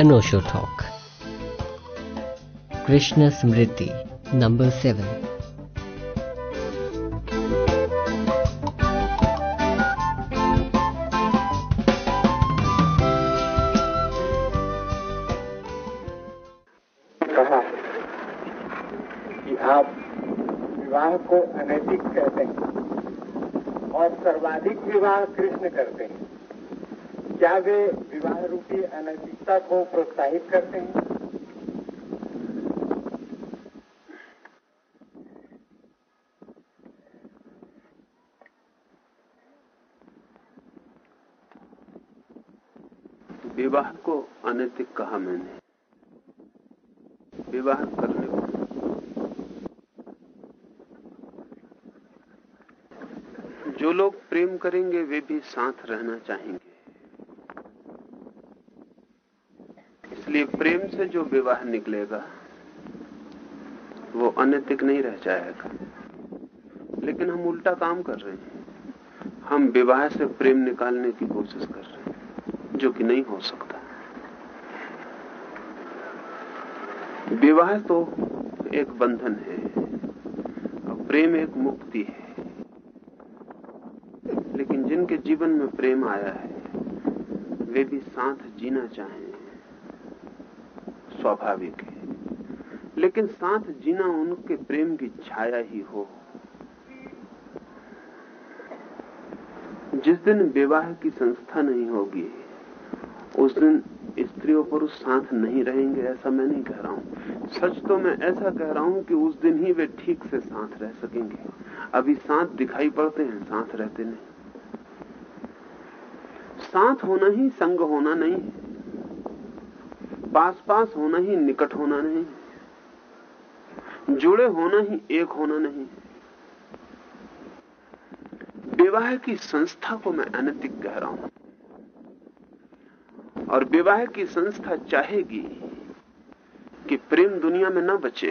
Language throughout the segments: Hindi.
an Osho talk. Krishna Smriti, number 7. कहा कि अनैतिक कहते हैं और सर्वाधिक विवाह कृष्ण करते हैं क्या वे रूपी अनैतिकता को प्रोत्साहित करते हैं। विवाह को अनैतिक कहा मैंने। विवाह करने को। जो लोग प्रेम करेंगे, वे भी साथ रहना चाहेंगे। इसलिए प्रेम से जो विवाह निकलेगा, वो अनैतिक नहीं रह जाएगा। लेकिन हम उल्टा काम कर रहे हैं। हम विवाह से प्रेम निकालने की कोशिश कर रहे हैं, जो कि नहीं हो सकता। विवाह तो एक बंधन है, और प्रेम एक मुक्ति है। लेकिन जिनके जीवन में प्रेम आया है, वे भी साथ जीना चाहें। स्वाभाविक है। लेकिन साथ जीना उनके प्रेम की छाया ही हो। जिस दिन विवाह की संस्था नहीं होगी, उस दिन स्त्री और पुरुष साथ नहीं रहेंगे, ऐसा मैं नहीं कह रहा हूँ। सच तो मैं ऐसा कह रहा हूँ कि उस दिन ही वे ठीक से साथ रह सकेंगे। अभी साथ दिखाई पड़ते हैं, साथ रहते नहीं। साथ होना ही संग होना नहीं पास पास होना ही, निकट होना नहीं जुड़े होना ही, एक होना नहीं विवाह की संस्था को मैं अनैतिक कह रहा हूँ। और विवाह की संस्था चाहेगी कि प्रेम दुनिया में न बचे।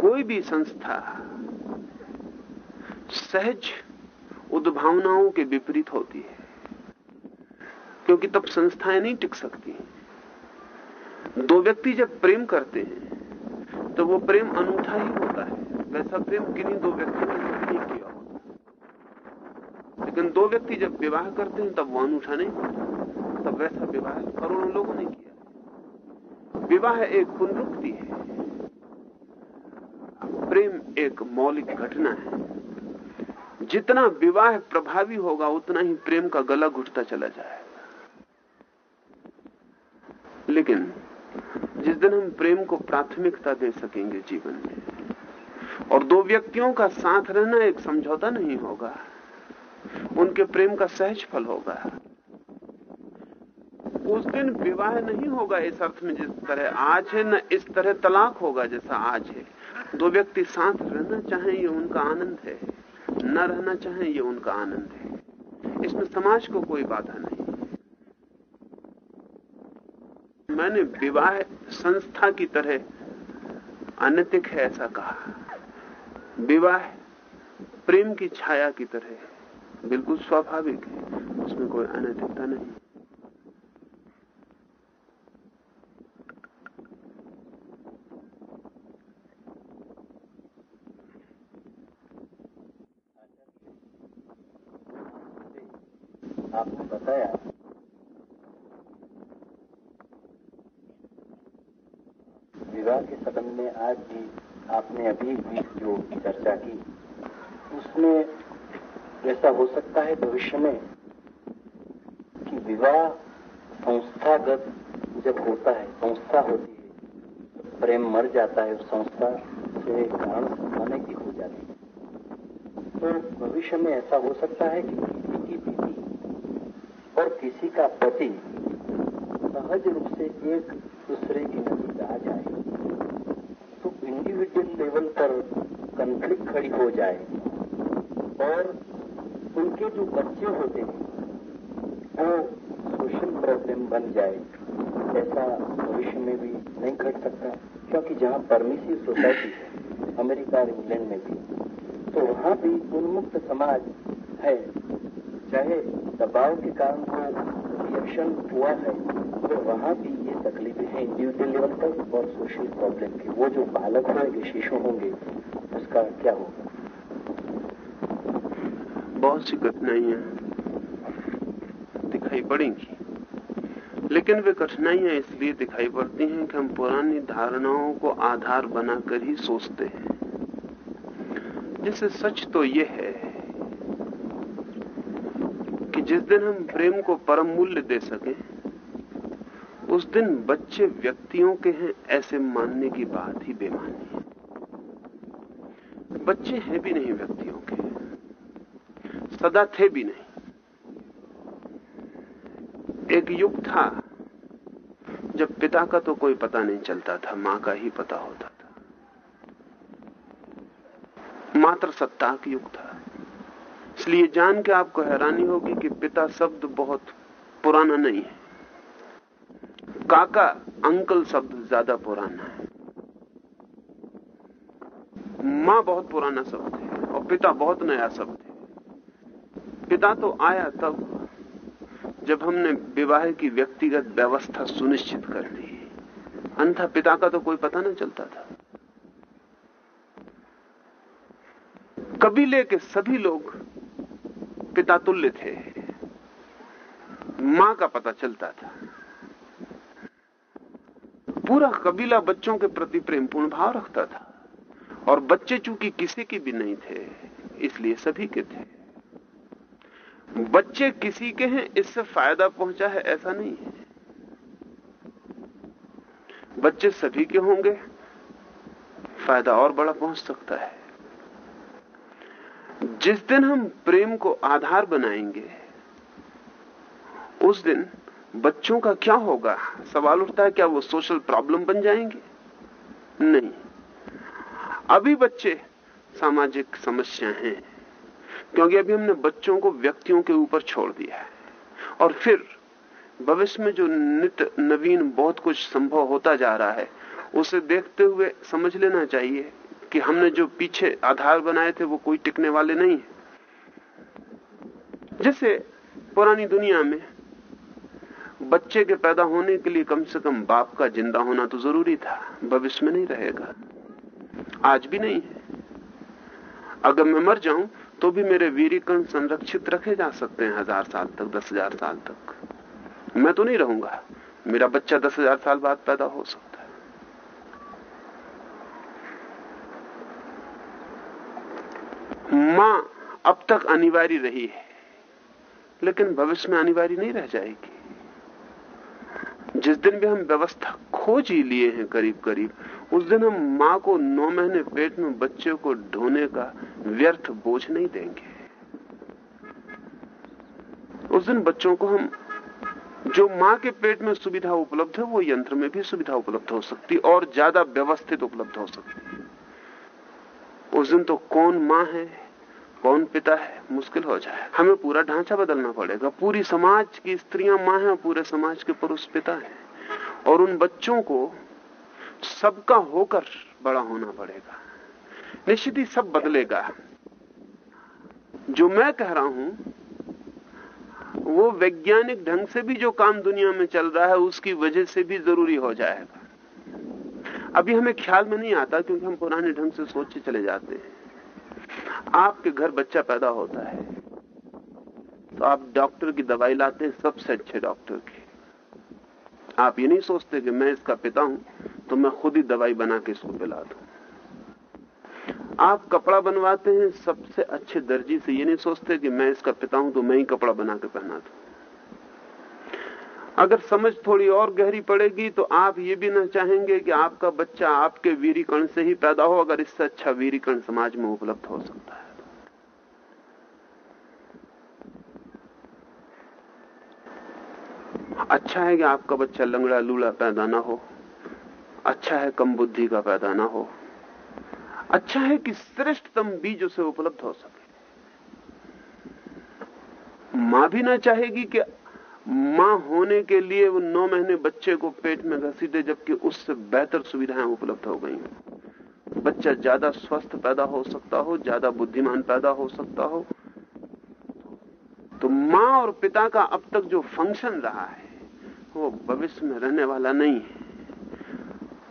कोई भी संस्था सहज उद्भावनाओं के विपरीत होती है। क्योंकि तब संस्थाएँ नहीं टिक सकती। दो व्यक्ति जब प्रेम करते हैं तो वो प्रेम अनूठा ही होता है। वैसा प्रेम किन्हीं दो व्यक्ति ने नहीं किया होता। लेकिन दो व्यक्ति जब विवाह करते हैं, तब वो अनूठा नहीं होता। तब वैसा विवाह करोड़ों लोगों ने किया विवाह एक पुनरुक्ति है। प्रेम एक मौलिक घटना है। जितना विवाह प्रभावी होगा, उतना ही प्रेम का गला घुटता चला जाएगा। लेकिन जिस दिन हम प्रेम को प्राथमिकता दे सकेंगे जीवन में, और दो व्यक्तियों का साथ रहना एक समझौता नहीं होगा, उनके प्रेम का सहज फल होगा। उस दिन विवाह नहीं होगा इस अर्थ में जिस तरह आज है, न इस तरह तलाक होगा जैसा आज है। दो व्यक्ति साथ रहना चाहें, ये उनका आनंद है। न रहना चाहें, ये उनका आनंद है। इसमें समाज को कोई बाधा नहीं। मैंने विवाह संस्था की तरह अनैतिक है ऐसा कहा। विवाह प्रेम की छाया की तरह बिल्कुल स्वाभाविक है। उसमें कोई अनैतिकता नहीं आपने बताया विवाह के संबंध में आज भी अभी भी जो चर्चा की, उसमें ऐसा हो सकता है भविष्य में कि विवाह संस्थागत जब होता है, संस्था होती है तो प्रेम मर जाता है संस्था से, कारण संस्थाने की हो जाती है। तो भविष्य में ऐसा हो सकता है कि किसी की बीवी और किसी का पति सहज रूप से एक दूसरे की तो इंडिविजुअल लेवल पर कंफ्लिक्ट खड़ी हो जाए और उनके जो बच्चे होते हैं, वो सोशल प्रॉब्लम बन जाए। ऐसा भविष्य में भी नहीं घट सकता, क्योंकि जहाँ परमिसिव सोसाइटी है, अमेरिका और इंग्लैंड में भी तो वहाँ भी उन्मुक्त समाज है। चाहे दबाव के कारण हो इंट्रोडक्शन हुआ है तो वहाँ भी इंडिविजुअल लेवल पर और सोशल प्रॉब्लम की वो जो बालक होंगे शिशु होंगे, उसका क्या होगा? बहुत सी कठिनाइयाँ दिखाई पड़ेंगी। लेकिन वे कठिनाइयाँ इसलिए दिखाई पड़ती हैं कि हम पुरानी धारणाओं को आधार बनाकर ही सोचते हैं। जैसे सच तो यह है कि जिस दिन हम प्रेम को परम मूल्य दे सकें उस दिन बच्चे व्यक्तियों के हैं, ऐसे मानने की बात ही बेमानी है। बच्चे हैं भी नहीं, व्यक्तियों के सदा थे भी नहीं। एक युग था, जब पिता का तो कोई पता नहीं चलता था, माँ का ही पता होता था। मात्र सत्ता का युग था। इसलिए जान के आपको हैरानी होगी कि पिता शब्द बहुत पुराना नहीं है। काका, अंकल शब्द ज़्यादा पुराना है। माँ बहुत पुराना शब्द है और पिता बहुत नया शब्द है। पिता तो आया तब जब हमने विवाह की व्यक्तिगत व्यवस्था सुनिश्चित कर दी अन्यथा पिता का तो कोई पता नहीं चलता था। कबीले के सभी लोग पिता तुल्य थे। माँ का पता चलता था। पूरा कबीला बच्चों के प्रति प्रेमपूर्ण भाव रखता था। और बच्चे चूँकि किसी के भी नहीं थे, इसलिए सभी के थे। बच्चे किसी के हैं, इससे फ़ायदा पहुँचा है, ऐसा नहीं है। बच्चे सभी के होंगे, फ़ायदा और बड़ा पहुँच सकता है। जिस दिन हम प्रेम को आधार बनाएँगे, उस दिन बच्चों का क्या होगा? सवाल उठता है, क्या वो सोशल प्रॉब्लम बन जाएँगे? नहीं। अभी बच्चे सामाजिक समस्या हैं, क्योंकि अभी हमने बच्चों को व्यक्तियों के ऊपर छोड़ दिया है। और फिर भविष्य में जो नित नवीन बहुत कुछ संभव होता जा रहा है, उसे देखते हुए समझ लेना चाहिए कि हमने जो पीछे आधार बनाए थे, वो कोई टिकने वाले नहीं है। जैसे पुरानी दुनिया में बच्चे के पैदा होने के लिए कम से कम बाप का ज़िंदा होना तो ज़रूरी था, भविष्य में नहीं रहेगा। आज भी नहीं है। अगर मैं मर जाऊँ तो भी मेरे वीरिकण संरक्षित रखे जा सकते हैं हज़ार साल तक, दस हज़ार साल तक। मैं तो नहीं रहूँगा। मेरा बच्चा दस हज़ार साल बाद पैदा हो सकता है। माँ अब तक अनिवार्य रही है, लेकिन भविष्य में अनिवार्य नहीं रह जाएगी। जिस दिन भी हम व्यवस्था खोज ही लिए हैं करीब करीब, उस दिन हम माँ को नौ महीने पेट में बच्चे को ढोने का व्यर्थ बोझ नहीं देंगे। उस दिन बच्चों को हम जो माँ के पेट में सुविधा उपलब्ध है, वो यंत्र में भी सुविधा उपलब्ध हो सकती, और ज़्यादा व्यवस्थित उपलब्ध हो सकती। उस दिन तो कौन माँ है? कौन पिता है? मुश्किल हो जाए। हमें पूरा ढांचा बदलना पड़ेगा। पूरी समाज की स्त्रियाँ माँ हैं, पूरे समाज के पुरुष पिता हैं। और उन बच्चों को सबका होकर बड़ा होना पड़ेगा। निश्चित ही सब बदलेगा। जो मैं कह रहा हूँ, वो वैज्ञानिक ढंग से भी जो काम दुनिया में चल रहा है, उसकी वजह से भी ज़रूरी हो जाएगा। अभी हमें ख्याल में नहीं आता, क्योंकि हम पुराने ढंग से सोच चले जाते हैं। आपके घर बच्चा पैदा होता है तो आप डॉक्टर की दवाई लाते हैं, सबसे अच्छे डॉक्टर की। आप ये नहीं सोचते कि मैं इसका पिता हूँ तो मैं खुद ही दवाई बना के इसको पिला दू। आप कपड़ा बनवाते हैं, सबसे अच्छे दर्जी से ये नहीं सोचते कि मैं इसका पिता हूँ तो मैं ही कपड़ा बना के पहना दू। अगर समझ थोड़ी और गहरी पड़ेगी तो आप ये भी ना चाहेंगे कि आपका बच्चा आपके वीरीकण से ही पैदा हो, अगर इससे अच्छा वीरीकण समाज में उपलब्ध हो सकता है। अच्छा है कि आपका बच्चा लंगड़ा लूला पैदा ना हो। अच्छा है कम बुद्धि का पैदा ना हो। अच्छा है कि श्रेष्ठतम बीज उसे उपलब्ध हो सके। माँ भी ना चाहेगी कि माँ होने के लिए वो नौ महीने बच्चे को पेट में घसीटे जबकि उससे बेहतर सुविधाएँ उपलब्ध हो गई। बच्चा ज़्यादा स्वस्थ पैदा हो सकता हो, ज़्यादा बुद्धिमान पैदा हो सकता हो। तो माँ और पिता का अब तक जो फ़ंक्शन रहा है, वो भविष्य में रहने वाला नहीं है।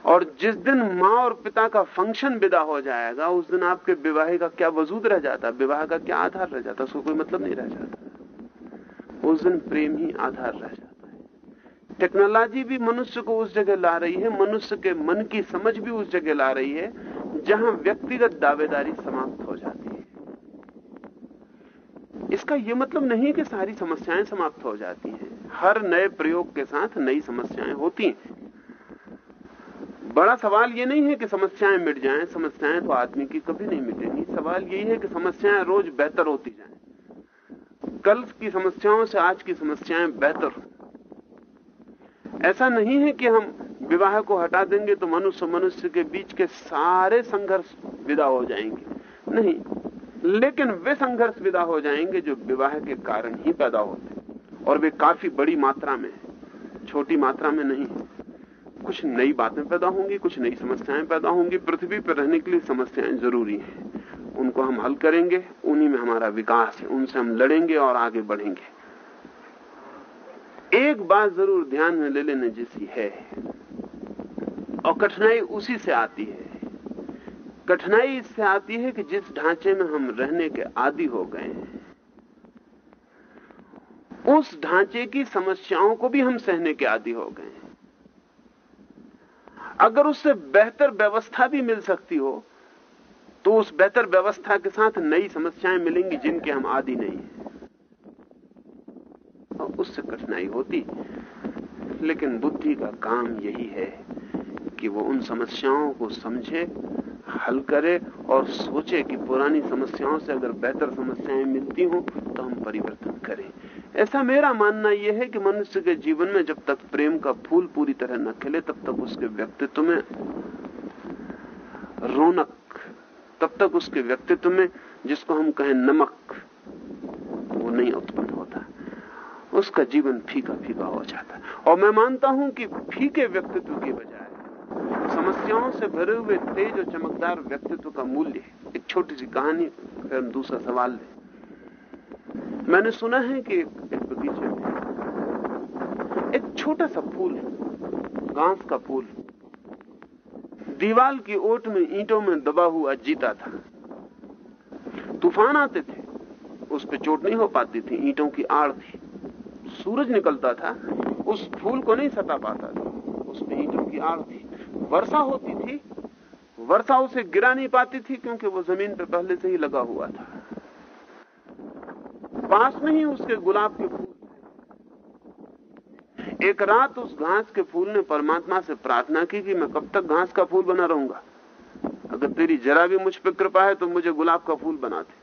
और जिस दिन माँ और पिता का फ़ंक्शन विदा हो जाएगा, उस दिन आपके विवाह का क्या वजूद रह जाता? विवाह का क्या आधार रह जाता? उसको कोई मतलब नहीं रह जाता। उस दिन प्रेम ही आधार रह जाता है। टेक्नोलॉजी भी मनुष्य को उस जगह ला रही है, मनुष्य के मन की समझ भी उस जगह ला रही है, जहाँ व्यक्तिगत दावेदारी समाप्त हो जाती है। इसका यह मतलब नहीं कि सारी समस्याएँ समाप्त हो जाती हैं। हर नए प्रयोग के साथ नई समस्याएँ होती हैं। बड़ा सवाल ये नहीं है कि समस्याएँ मिट जाएँ, समस्याएँ तो आदमी की कभी नहीं मिटेंगी। सवाल यही है कि समस्याएँ रोज बेहतर होती जाएँ। कल की समस्याओं से आज की समस्याएँ बेहतर हो। ऐसा नहीं है कि हम विवाह को हटा देंगे तो मनुष्य मनुष्य के बीच के सारे संघर्ष विदा हो जाएँगे। नहीं, लेकिन वे संघर्ष विदा हो जाएँगे जो विवाह के कारण ही पैदा होते और वे काफ़ी बड़ी मात्रा में छोटी मात्रा में नहीं कुछ नई बातें पैदा होंगी, कुछ नई समस्याएँ पैदा होंगी। पृथ्वी पर रहने के लिए समस्याएँ ज़रूरी हैं। उनको हम हल करेंगे। उन्हीं में हमारा विकास है, उनसे हम लड़ेंगे और आगे बढ़ेंगे। एक बात ज़रूर ध्यान में ले लेने जैसी है, और कठिनाई उसी से आती है। कठिनाई इससे आती है कि जिस ढांचे में हम रहने के आदि हो गए हैं, उस ढांचे की समस्याओं को भी हम सहने के आदि हो गए हैं। अगर उससे बेहतर व्यवस्था भी मिल सकती हो तो उस बेहतर व्यवस्था के साथ नई समस्याएँ मिलेंगी जिनके हम आदि नहीं है। और उससे कठिनाई होती। लेकिन बुद्धि का काम यही है कि वो उन समस्याओं को समझे, हल करे और सोचे कि पुरानी समस्याओं से अगर बेहतर समस्याएँ मिलती हों तो हम परिवर्तन करें। ऐसा मेरा मानना यह है कि मनुष्य के जीवन में जब तक प्रेम का फूल पूरी तरह न खिले, तब तक उसके व्यक्तित्व में रौनक तब तक उसके व्यक्तित्व में जिसको हम कहें नमक, वो नहीं उत्पन्न होता। उसका जीवन फीका फीका हो जाता। और मैं मानता हूँ कि फीके व्यक्तित्व के बजाय समस्याओं से भरे हुए तेज और चमकदार व्यक्तित्व का मूल्य एक छोटी सी कहानी फिर हम दूसरा सवाल लें। मैंने सुना है कि एक बगीचे में एक छोटा सा फूल घास का फूल। दीवाल की ओट में ईंटों में दबा हुआ जीता था। तूफ़ान आते थे, उस पर चोट नहीं हो पाती थी, ईंटों की आड़ थी। सूरज निकलता था, उस फूल को नहीं सता पाता था, उस पर ईंटों की आड़ थी। वर्षा होती थी, वर्षा उसे गिरा नहीं पाती थी, क्योंकि वो ज़मीन पर पहले से ही लगा हुआ था। पास में ही उसके गुलाब के फूल एक रात उस घास के फूल ने परमात्मा से प्रार्थना की कि मैं कब तक घास का फूल बना रहूँगा। अगर तेरी जरा भी मुझ पर कृपा है तो मुझे गुलाब का फूल बना दे।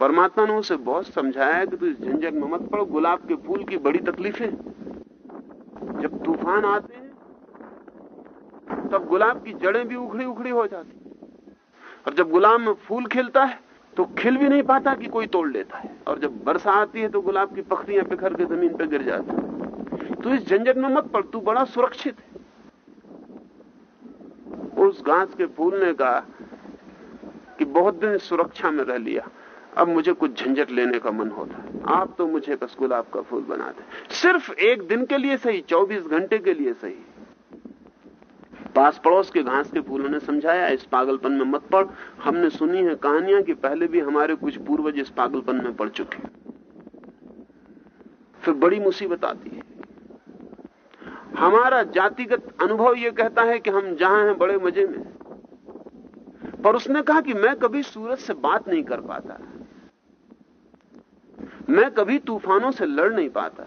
परमात्मा ने उसे बहुत समझाया कि तू इस झंझट में मत पड़ो, गुलाब के फूल की बड़ी तकलीफें जब तूफ़ान आते हैं, तब गुलाब की जड़ें भी उखड़ी उखड़ी हो जाती और जब गुलाब में फूल खिलता है तो खिल भी नहीं पाता कि कोई तोड़ लेता है। और जब वर्षा आती है तो गुलाब की पखरियाँ बिखर के ज़मीन पर गिर जाती तो इस झंझट में मत पड़, तू बड़ा सुरक्षित है। उस घास के फूल ने कहा कि बहुत दिन सुरक्षा में रह लिया, अब मुझे कुछ झंझट लेने का मन होता है। आप तो मुझे बस गुलाब का फूल बना दे। सिर्फ़ एक दिन के लिए सही 24 घंटे के लिए सही। पास पड़ोस के घास के फूलों ने समझाया, इस पागलपन में मत पड़। हमने सुनी है कहानियाँ कि पहले भी हमारे कुछ पूर्वज इस पागलपन में पड़ चुके फिर बड़ी मुसीबत आती है। हमारा जातिगत अनुभव यह कहता है कि हम जहाँ हैं बड़े मज़े में। पर उसने कहा कि मैं कभी सूरज से बात नहीं कर पाता। मैं कभी तूफानों से लड़ नहीं पाता।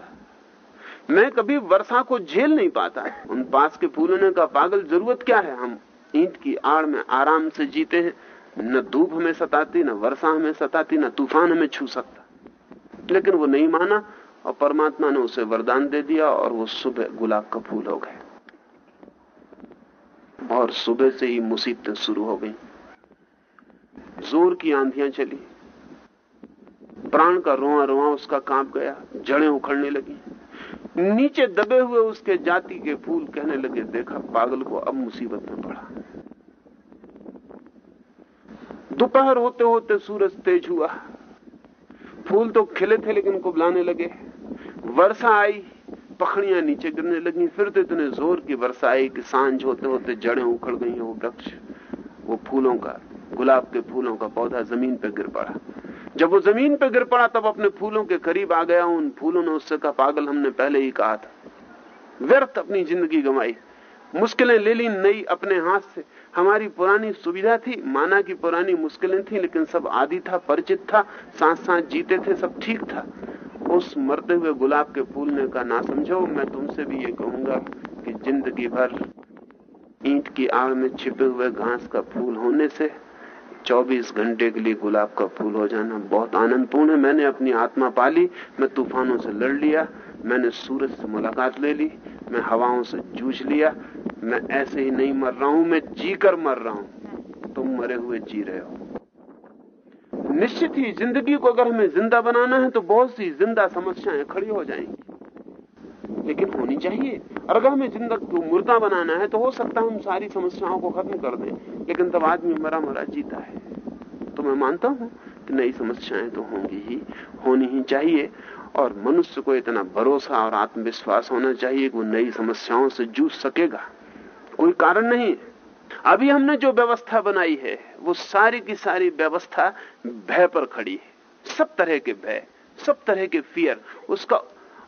मैं कभी वर्षा को झेल नहीं पाता। उन पास के फूलों ने कहा पागल ज़रूरत क्या है? हम ईंट की आड़ में आराम से जीते हैं। न धूप हमें सताती, न वर्षा हमें सताती, न तूफ़ान हमें छू सकता। लेकिन वो नहीं माना। और परमात्मा ने उसे वरदान दे दिया और वो सुबह गुलाब का फूल हो गए। और सुबह से ही मुसीबतें शुरू हो गई। ज़ोर की आंधियाँ चली। प्राण का रोआ रोआ उसका काँप गया। जड़ें उखड़ने लगी। नीचे दबे हुए उसके जाति के फूल कहने लगे, देखा, पागल को अब मुसीबत में पड़ा। दोपहर होते होते सूरज तेज हुआ। फूल तो खिले थे, लेकिन कुबलाने लगे। वर्षा आई, पखड़ियाँ नीचे गिरने लगी, फिर तो इतने ज़ोर की वर्षा आई कि साँझ होते होते जड़ें उखड़ गई वो वृक्ष, वो फूलों का, गुलाब के फूलों का पौधा ज़मीन पर गिर पड़ा। जब वो ज़मीन पर गिर पड़ा, तब अपने फूलों के करीब आ गया, उन फूलों ने उससे कहा, पागल, हमने पहले ही कहा था। व्यर्थ अपनी ज़िंदगी गंवाई। मुश्किलें ले ली नई अपने हाथ से। हमारी पुरानी सुविधा थी, माना की पुरानी मुश्किलें थी, लेकिन सब आदि था, परिचित था सांस सांस जीते थे, सब ठीक था। उस मरते हुए गुलाब के फूल ने कहा ना समझो, मैं तुमसे भी ये कहूँगा कि ज़िंदगी भर ईंट की आड़ में छिपे हुए घास का फूल होने से 24 घंटे के लिए गुलाब का फूल हो जाना बहुत आनंदपूर्ण है। मैंने अपनी आत्मा पाली मैं तूफानों से लड़ लिया, मैंने सूरज से मुलाकात ले ली, मैं हवाओं से जूझ लिया, मैं ऐसे ही नहीं मर रहा हूँ, मैं जीकर मर रहा हूँ। तुम मरे हुए जी रहे हो। निश्चित ही ज़िंदगी को अगर हमें ज़िंदा बनाना है तो बहुत सी ज़िंदा समस्याएँ खड़ी हो जाएँगी। लेकिन होनी चाहिए। और अगर हमें ज़िंदगी को मुर्दा बनाना है तो हो सकता है हम सारी समस्याओं को खत्म कर दें। लेकिन तब आदमी मरा मरा जीता है। तो मैं मानता हूँ कि नई समस्याएँ तो होंगी ही। होनी ही चाहिए। और मनुष्य को इतना भरोसा और आत्मविश्वास होना चाहिए कि वो नई समस्याओं से जूझ सकेगा। कोई कारण नहीं अभी हमने जो व्यवस्था बनाई है, वो सारी की सारी व्यवस्था भय पर खड़ी है। सब तरह के भय, सब तरह के फियर उसका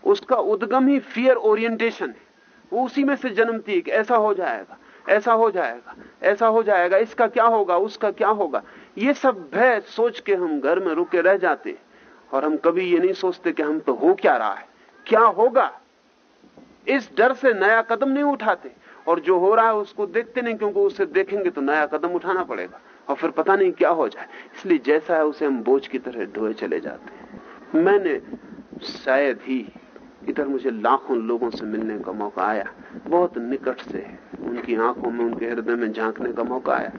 उसका उद्गम ही फियर ओरिएंटेशन है। वो उसी में से जन्मती है कि ऐसा हो जाएगा, ऐसा हो जाएगा, ऐसा हो जाएगा, इसका क्या होगा, उसका क्या होगा। ये सब भय सोच के हम घर में रुके रह जाते और हम कभी ये नहीं सोचते कि हम तो हो क्या रहा है, क्या होगा। इस डर से नया कदम नहीं उठाते। और जो हो रहा है उसको देखते नहीं, क्योंकि उसे देखेंगे तो नया कदम उठाना पड़ेगा। और फिर पता नहीं क्या हो जाए। इसलिए जैसा है उसे हम बोझ की तरह ढोए चले जाते हैं। मैंने शायद ही इधर मुझे लाखों लोगों से मिलने का मौका आया। बहुत निकट से उनकी आँखों में, उनके हृदय में झांकने का मौका आया।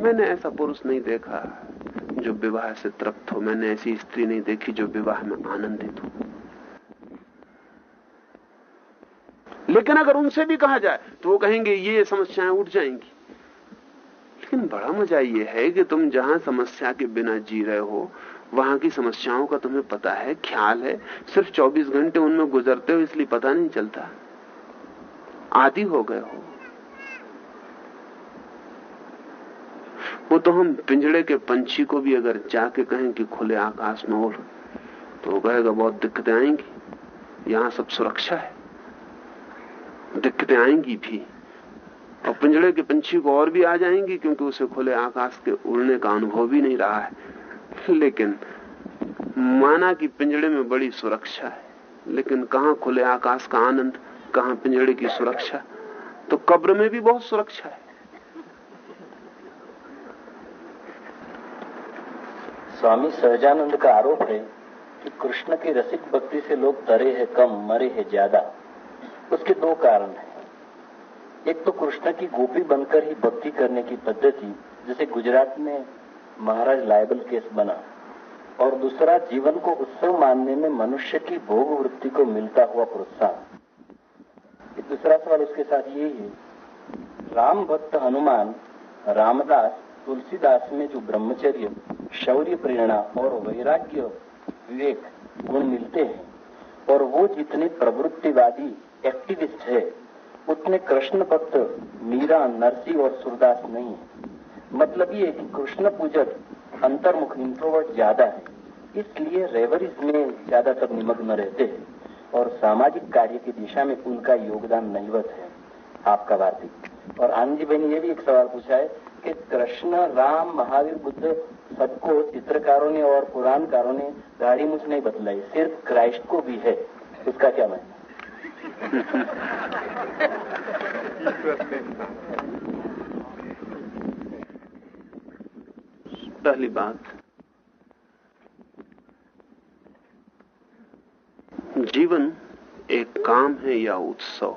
मैंने ऐसा पुरुष नहीं देखा जो विवाह से तृप्त हो। मैंने ऐसी स्त्री नहीं देखी जो विवाह में आनंदित हो। लेकिन अगर उनसे भी कहा जाए तो वो कहेंगे, ये समस्याएँ उठ जाएँगी। लेकिन बड़ा मज़ा ये है कि तुम जहाँ समस्या के बिना जी रहे हो, वहाँ की समस्याओं का तुम्हें पता है, ख्याल है। सिर्फ़ 24 घंटे उनमें गुजरते हो, इसलिए पता नहीं चलता। आदि हो गए हो। वो तो हम पिंजड़े के पंछी को भी अगर जाके कहें कि खुले आकाश में उड़ तो कहेगा, बहुत दिक्कतें आएँगी। यहाँ सब सुरक्षा है। दिक्कतें आएँगी भी। और पिंजड़े के पंछी को और भी आ जाएँगी क्योंकि उसे खुले आकाश के उड़ने का अनुभव भी नहीं रहा है। लेकिन माना कि पिंजड़े में बड़ी सुरक्षा है, लेकिन कहाँ खुले आकाश का आनंद, कहाँ पिंजड़े की सुरक्षा तो कब्र में भी बहुत सुरक्षा है। स्वामी सहजानंद का आरोप है कि कृष्ण की रसिक भक्ति से लोग तरे हैं, कम मरे हैं, ज़्यादा। उसके दो कारण हैं। एक तो कृष्ण की गोपी बनकर ही भक्ति करने की पद्धति, जैसे गुजरात में महाराज लाइबल केस बना। और दूसरा, जीवन को उत्सव मानने में मनुष्य की भोग वृत्ति को मिलता हुआ प्रोत्साहन। दूसरा सवाल उसके साथ यही है, राम भक्त हनुमान, रामदास, तुलसीदास में जो ब्रह्मचर्य, शौर्य, प्रेरणा और वैराग्य, विवेक, गुण मिलते हैं, और वो जितने प्रवृत्तिवादी एक्टिविस्ट है उतने कृष्ण भक्त मीरा, नरसी और सुरदास नहीं है। मतलब ये कि कृष्ण पूजक अंतर्मुख इंट्रोवर्ट ज़्यादा है। इसलिए रेवरीज में ज़्यादातर निमग्न रहते हैं और सामाजिक कार्य की दिशा में उनका योगदान नहीवत है। आपका वार्तिक। और आनंदी जी भाई ने यह भी एक सवाल पूछा है कि कृष्ण, राम, महावीर, बुद्ध सबको चित्रकारों ने और पुराणकारों ने गाड़ी मुझ नहीं बतलाई, सिर्फ़ क्राइस्ट को भी है। उसका क्या मैं पहली बात, जीवन एक काम है या उत्सव?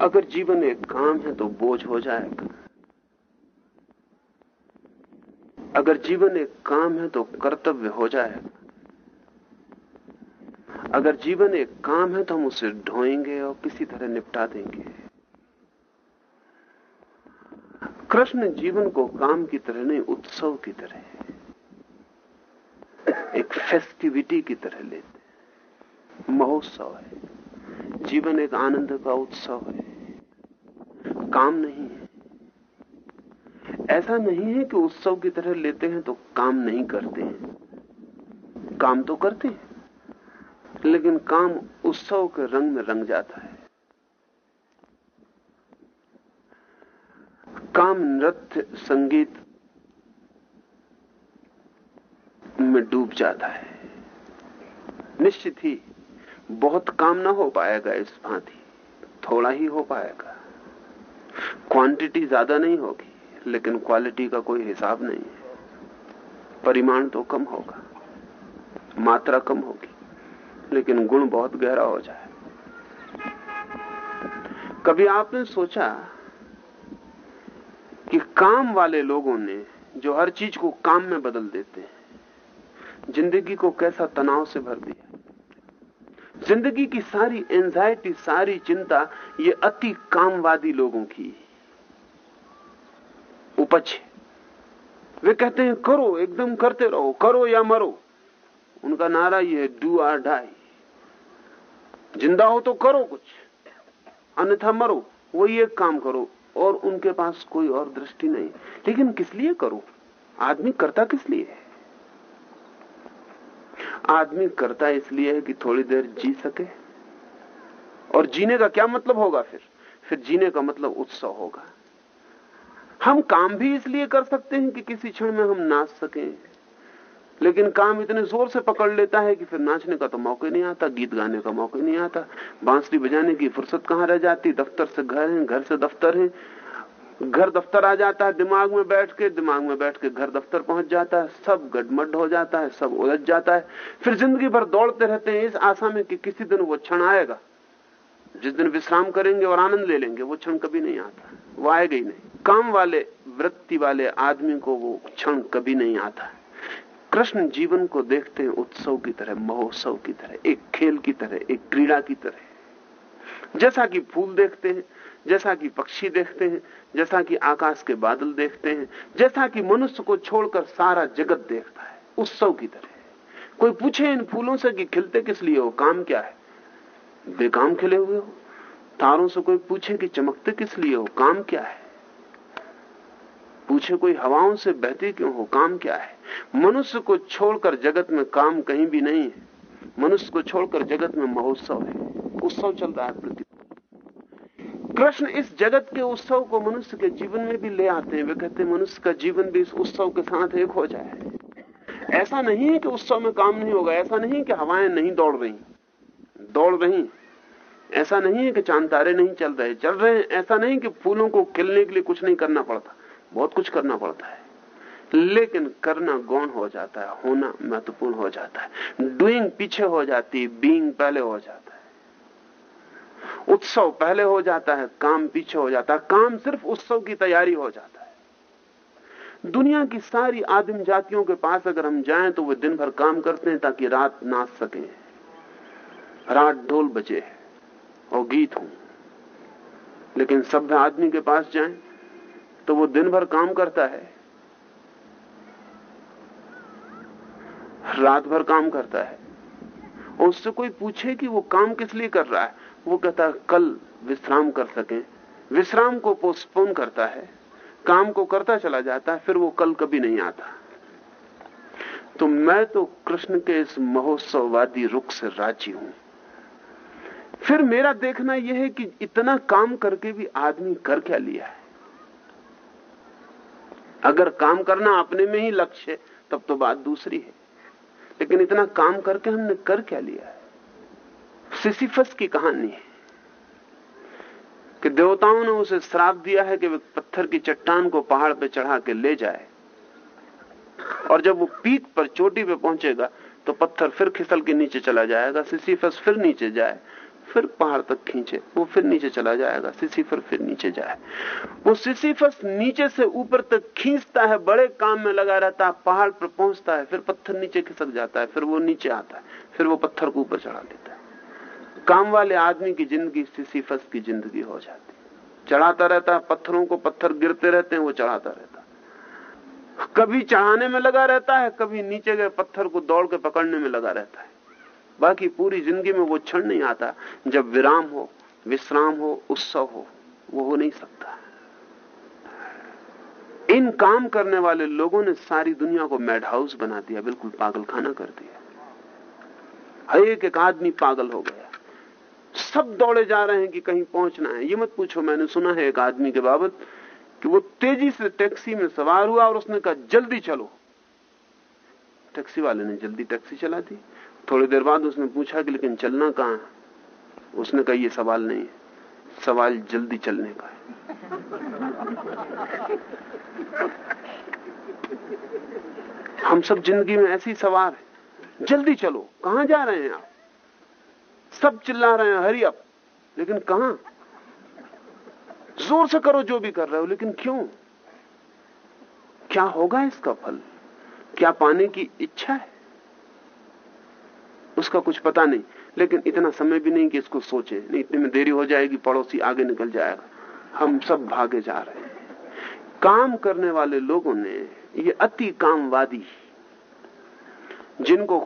अगर जीवन एक काम है तो बोझ हो जाएगा। अगर जीवन एक काम है तो कर्तव्य हो जाएगा। अगर जीवन एक काम है तो हम उसे ढोएँगे और किसी तरह निपटा देंगे। कृष्ण जीवन को काम की तरह नहीं, उत्सव की तरह एक फेस्टिविटी की तरह लेते महोत्सव है। जीवन एक आनंद का उत्सव है। काम नहीं है। ऐसा नहीं है कि उत्सव की तरह लेते हैं तो काम नहीं करते हैं। काम तो करते हैं। लेकिन काम उत्सव के रंग में रंग जाता है। काम नृत्य, संगीत में डूब जाता है। निश्चित ही बहुत काम ना हो पाएगा इस भांति। थोड़ा ही हो पाएगा। क्वांटिटी ज़्यादा नहीं होगी, लेकिन क्वालिटी का कोई हिसाब नहीं है। परिमाण तो कम होगा, मात्रा कम होगी। लेकिन गुण बहुत गहरा हो जाए। कभी आपने सोचा कि काम वाले लोगों ने जो हर चीज़ को काम में बदल देते हैं, ज़िंदगी को कैसा तनाव से भर दिया? ज़िंदगी की सारी एंजाइटी सारी चिंता ये अति कामवादी लोगों की उपज वे कहते हैं, करो, एकदम करते रहो, करो या मरो। उनका नारा ये है डू आर डाई ज़िंदा हो तो करो कुछ। अन्यथा मरो, वही एक काम करो, और उनके पास कोई और दृष्टि नहीं। लेकिन किस लिए करो? आदमी करता किस लिए है? आदमी करता इसलिए है कि थोड़ी देर जी सके। और जीने का क्या मतलब होगा फिर? फिर जीने का मतलब उत्सव होगा। हम काम भी इसलिए कर सकते हैं कि किसी क्षण में हम नाच सकें। लेकिन काम इतने ज़ोर से पकड़ लेता है कि फिर नाचने का तो मौका नहीं आता, गीत गाने का मौका नहीं आता। बांसुरी बजाने की फुर्सत कहाँ रह जाती? दफ्तर से घर है, घर से दफ्तर है। घर दफ्तर आ जाता है, दिमाग में बैठ के, दिमाग में बैठ के घर दफ्तर पहुँच जाता है। सब गडमड हो जाता है, सब उलझ जाता है। फिर ज़िंदगी भर दौड़ते रहते हैं इस आशा में कि किसी दिन वो क्षण आएगा। जिस दिन विश्राम करेंगे और आनंद ले लेंगे, वो क्षण कभी नहीं आता। वो आएगा ही नहीं। काम वाले, वृत्ति वाले आदमी को वो क्षण कभी नहीं आता। कृष्ण जीवन को देखते हैं, उत्सव की तरह, महोत्सव की तरह, एक खेल की तरह, एक क्रीड़ा की तरह। जैसा कि फूल देखते हैं, जैसा कि पक्षी देखते हैं, जैसा कि आकाश के बादल देखते हैं, जैसा कि मनुष्य को छोड़कर सारा जगत देखता है, उत्सव की तरह। कोई पूछे इन फूलों से कि खिलते किस लिए हो, काम क्या है? बेकाम खिले हुए हो। तारों से कोई पूछे कि चमकते किस लिए हो, काम क्या है? पूछे, कोई हवाओं से बहते क्यों हो? काम क्या है? मनुष्य को छोड़कर जगत में काम कहीं भी नहीं है। मनुष्य को छोड़कर जगत में महोत्सव है। उत्सव चल रहा है पृथ्वी कृष्ण इस जगत के उत्सव को मनुष्य के जीवन में भी ले आते हैं। वे कहते हैं, मनुष्य का जीवन भी इस उत्सव के साथ एक हो जाए। ऐसा नहीं है कि उत्सव में काम नहीं होगा। ऐसा नहीं कि हवाएँ नहीं दौड़ रही। दौड़ रही। ऐसा नहीं है कि चाँद तारे नहीं चल रहे। चल रहे हैं। ऐसा नहीं कि फूलों को खिलने के लिए कुछ नहीं करना पड़ता। बहुत कुछ करना पड़ता है। लेकिन करना गौण हो जाता है, होना महत्वपूर्ण हो जाता है। डूइंग पीछे हो जाती है बीइंग पहले हो जाता है। उत्सव पहले हो जाता है, काम पीछे हो जाता है। काम सिर्फ़ उत्सव की तैयारी हो जाता है। दुनिया की सारी आदिम जातियों के पास अगर हम जाएँ तो वे दिन भर काम करते हैं ताकि रात नाच सके। रात ढोल बजे। और गीत हो। लेकिन सभ्य आदमी के पास जाएँ तो वो दिन भर काम करता है। रात भर काम करता है। और उससे कोई पूछे कि वो काम किस लिए कर रहा है, वो कहता है, कल विश्राम कर सके। विश्राम को पोस्टपोन करता है। काम को करता चला जाता है, फिर वो कल कभी नहीं आता। तो मैं तो कृष्ण के इस महोत्सववादी रुख से राज़ी हूँ। फिर मेरा देखना यह है कि इतना काम करके भी आदमी कर क्या लिया है? अगर काम करना अपने में ही लक्ष्य है, तब तो बात दूसरी है। लेकिन इतना काम करके हमने कर क्या लिया है? सिसिफस की कहानी है कि देवताओं ने उसे श्राप दिया है कि वे पत्थर की चट्टान को पहाड़ पर चढ़ा के ले जाए। और जब वो पीक पर चोटी पे पहुंचेगा तो पत्थर फिर खिसल के नीचे चला जाएगा, सिसिफस फिर नीचे जाए। फिर पहाड़ तक खींचे, वो फिर नीचे चला जाएगा, सिसिफर फिर नीचे जाए। वो सिसिफस नीचे से ऊपर तक खींचता है, बड़े काम में लगा रहता है, पहाड़ पर पहुँचता है, फिर पत्थर नीचे खिसक जाता है, फिर वो नीचे आता है, फिर वो पत्थर को ऊपर चढ़ा देता है। काम वाले आदमी की ज़िंदगी सिसिफस की ज़िंदगी हो जाती है। चढ़ाता रहता है, पत्थरों को पत्थर गिरते रहते हैं, वो चढ़ाता रहता कभी चढ़ाने में लगा रहता है, कभी नीचे गए पत्थर को दौड़ के पकड़ने में लगा रहता है। बाकी पूरी ज़िंदगी में वो क्षण नहीं आता। जब विराम हो, विश्राम हो, उत्सव हो, वो हो नहीं सकता। इन काम करने वाले लोगों ने सारी दुनिया को मैड हाउस बना दिया, बिल्कुल पागलखाना कर दिया। हर एक एक आदमी पागल हो गया। सब दौड़े जा रहे हैं कि कहीं पहुँचना है। ये मत पूछो, मैंने सुना है एक आदमी के बाबत कि वो तेज़ी से टैक्सी में सवार हुआ और उसने कहा, जल्दी चलो। टैक्सी वाले ने जल्दी टैक्सी चला दी। थोड़ी देर बाद उसने पूछा कि लेकिन चलना कहाँ है? उसने कहा, ये सवाल नहीं है। सवाल जल्दी चलने का है। हम सब ज़िंदगी में ऐसी सवार है। जल्दी चलो। कहाँ जा रहे हैं आप? सब चिल्ला रहे हैं, हरी अप! लेकिन कहाँ? ज़ोर से करो जो भी कर रहे हो, लेकिन क्यों? क्या होगा इसका फल? क्या पाने की इच्छा है? उसका कुछ पता नहीं। लेकिन इतना समय भी नहीं कि इसको सोचे। नहीं, इतने में देरी हो जाएगी, पड़ोसी आगे निकल जाएगा। हम सब भागे जा रहे हैं। काम करने वाले लोगों ने ये अति कामवादी, जिनको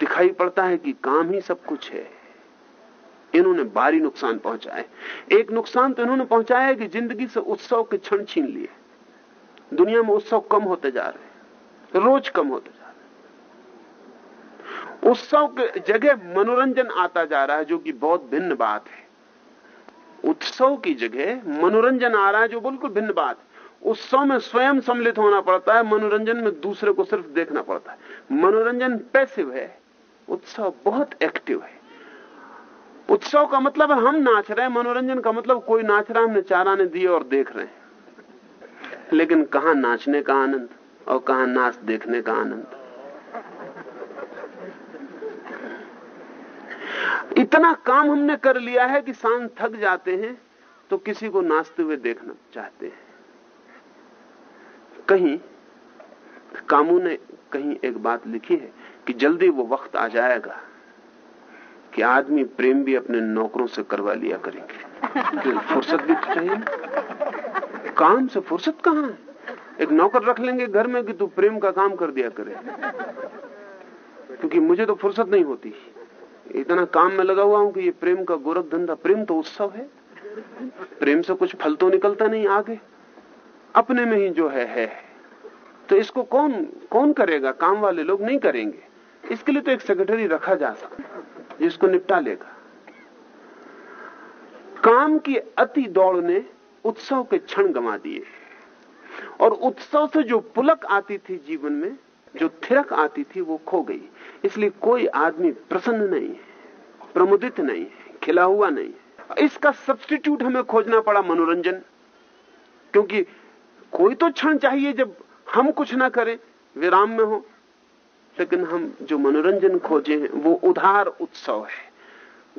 दिखाई पड़ता है कि काम ही सब कुछ है, इन्होंने भारी नुकसान पहुँचाए। एक नुकसान तो इन्होंने पहुँचाया कि ज़िंदगी से उत्सव के क्षण छीन लिए। दुनिया में उत्सव कम होते जा रहे रोज कम होते उत्सव के जगह मनोरंजन आता जा रहा है, जो कि बहुत भिन्न बात है। उत्सव की जगह मनोरंजन आ रहा है, जो बिल्कुल भिन्न बात है। उत्सव में स्वयं सम्मिलित होना पड़ता है, मनोरंजन में दूसरे को सिर्फ़ देखना पड़ता है। मनोरंजन पैसिव है, उत्सव बहुत एक्टिव है। उत्सव का मतलब हम नाच रहे हैं, मनोरंजन का मतलब कोई नाच रहा हमने चारा ने दिए और देख रहे हैं। लेकिन कहा नाचने का आनंद और कहा नाच देखने का आनंद? इतना काम हमने कर लिया है कि सांस थक जाते हैं तो किसी को नाचते हुए देखना चाहते हैं। कहीं कामू ने कहीं एक बात लिखी है कि जल्दी वो वक्त आ जाएगा कि आदमी प्रेम भी अपने नौकरों से करवा लिया करेंगे। फुर्सत भी तो चाहिए काम से फुर्सत कहाँ है? एक नौकर रख लेंगे घर में कि तू प्रेम का काम कर दिया करे। क्योंकि मुझे तो फुर्सत नहीं होती। इतना काम में लगा हुआ हूँ कि ये प्रेम का गोरख धंधा प्रेम तो उत्सव है। प्रेम से कुछ फल तो निकलता नहीं आगे। अपने में ही जो है है तो इसको कौन कौन करेगा? काम वाले लोग नहीं करेंगे। इसके लिए तो एक सेक्रेटरी रखा जा सकता जिसको निपटा लेगा। काम की अति दौड़ ने उत्सव के क्षण गंवा दिए। और उत्सव से जो पुलक आती थी जीवन में, जो थिरक आती थी, वो खो गई। इसलिए कोई आदमी प्रसन्न नहीं है, प्रमुदित नहीं है, खिला हुआ नहीं है। इसका सब्सटीट्यूट हमें खोजना पड़ा मनोरंजन। क्योंकि कोई तो क्षण चाहिए जब हम कुछ ना करें विराम में हो। लेकिन हम जो मनोरंजन खोजे हैं, वो उधार उत्सव है।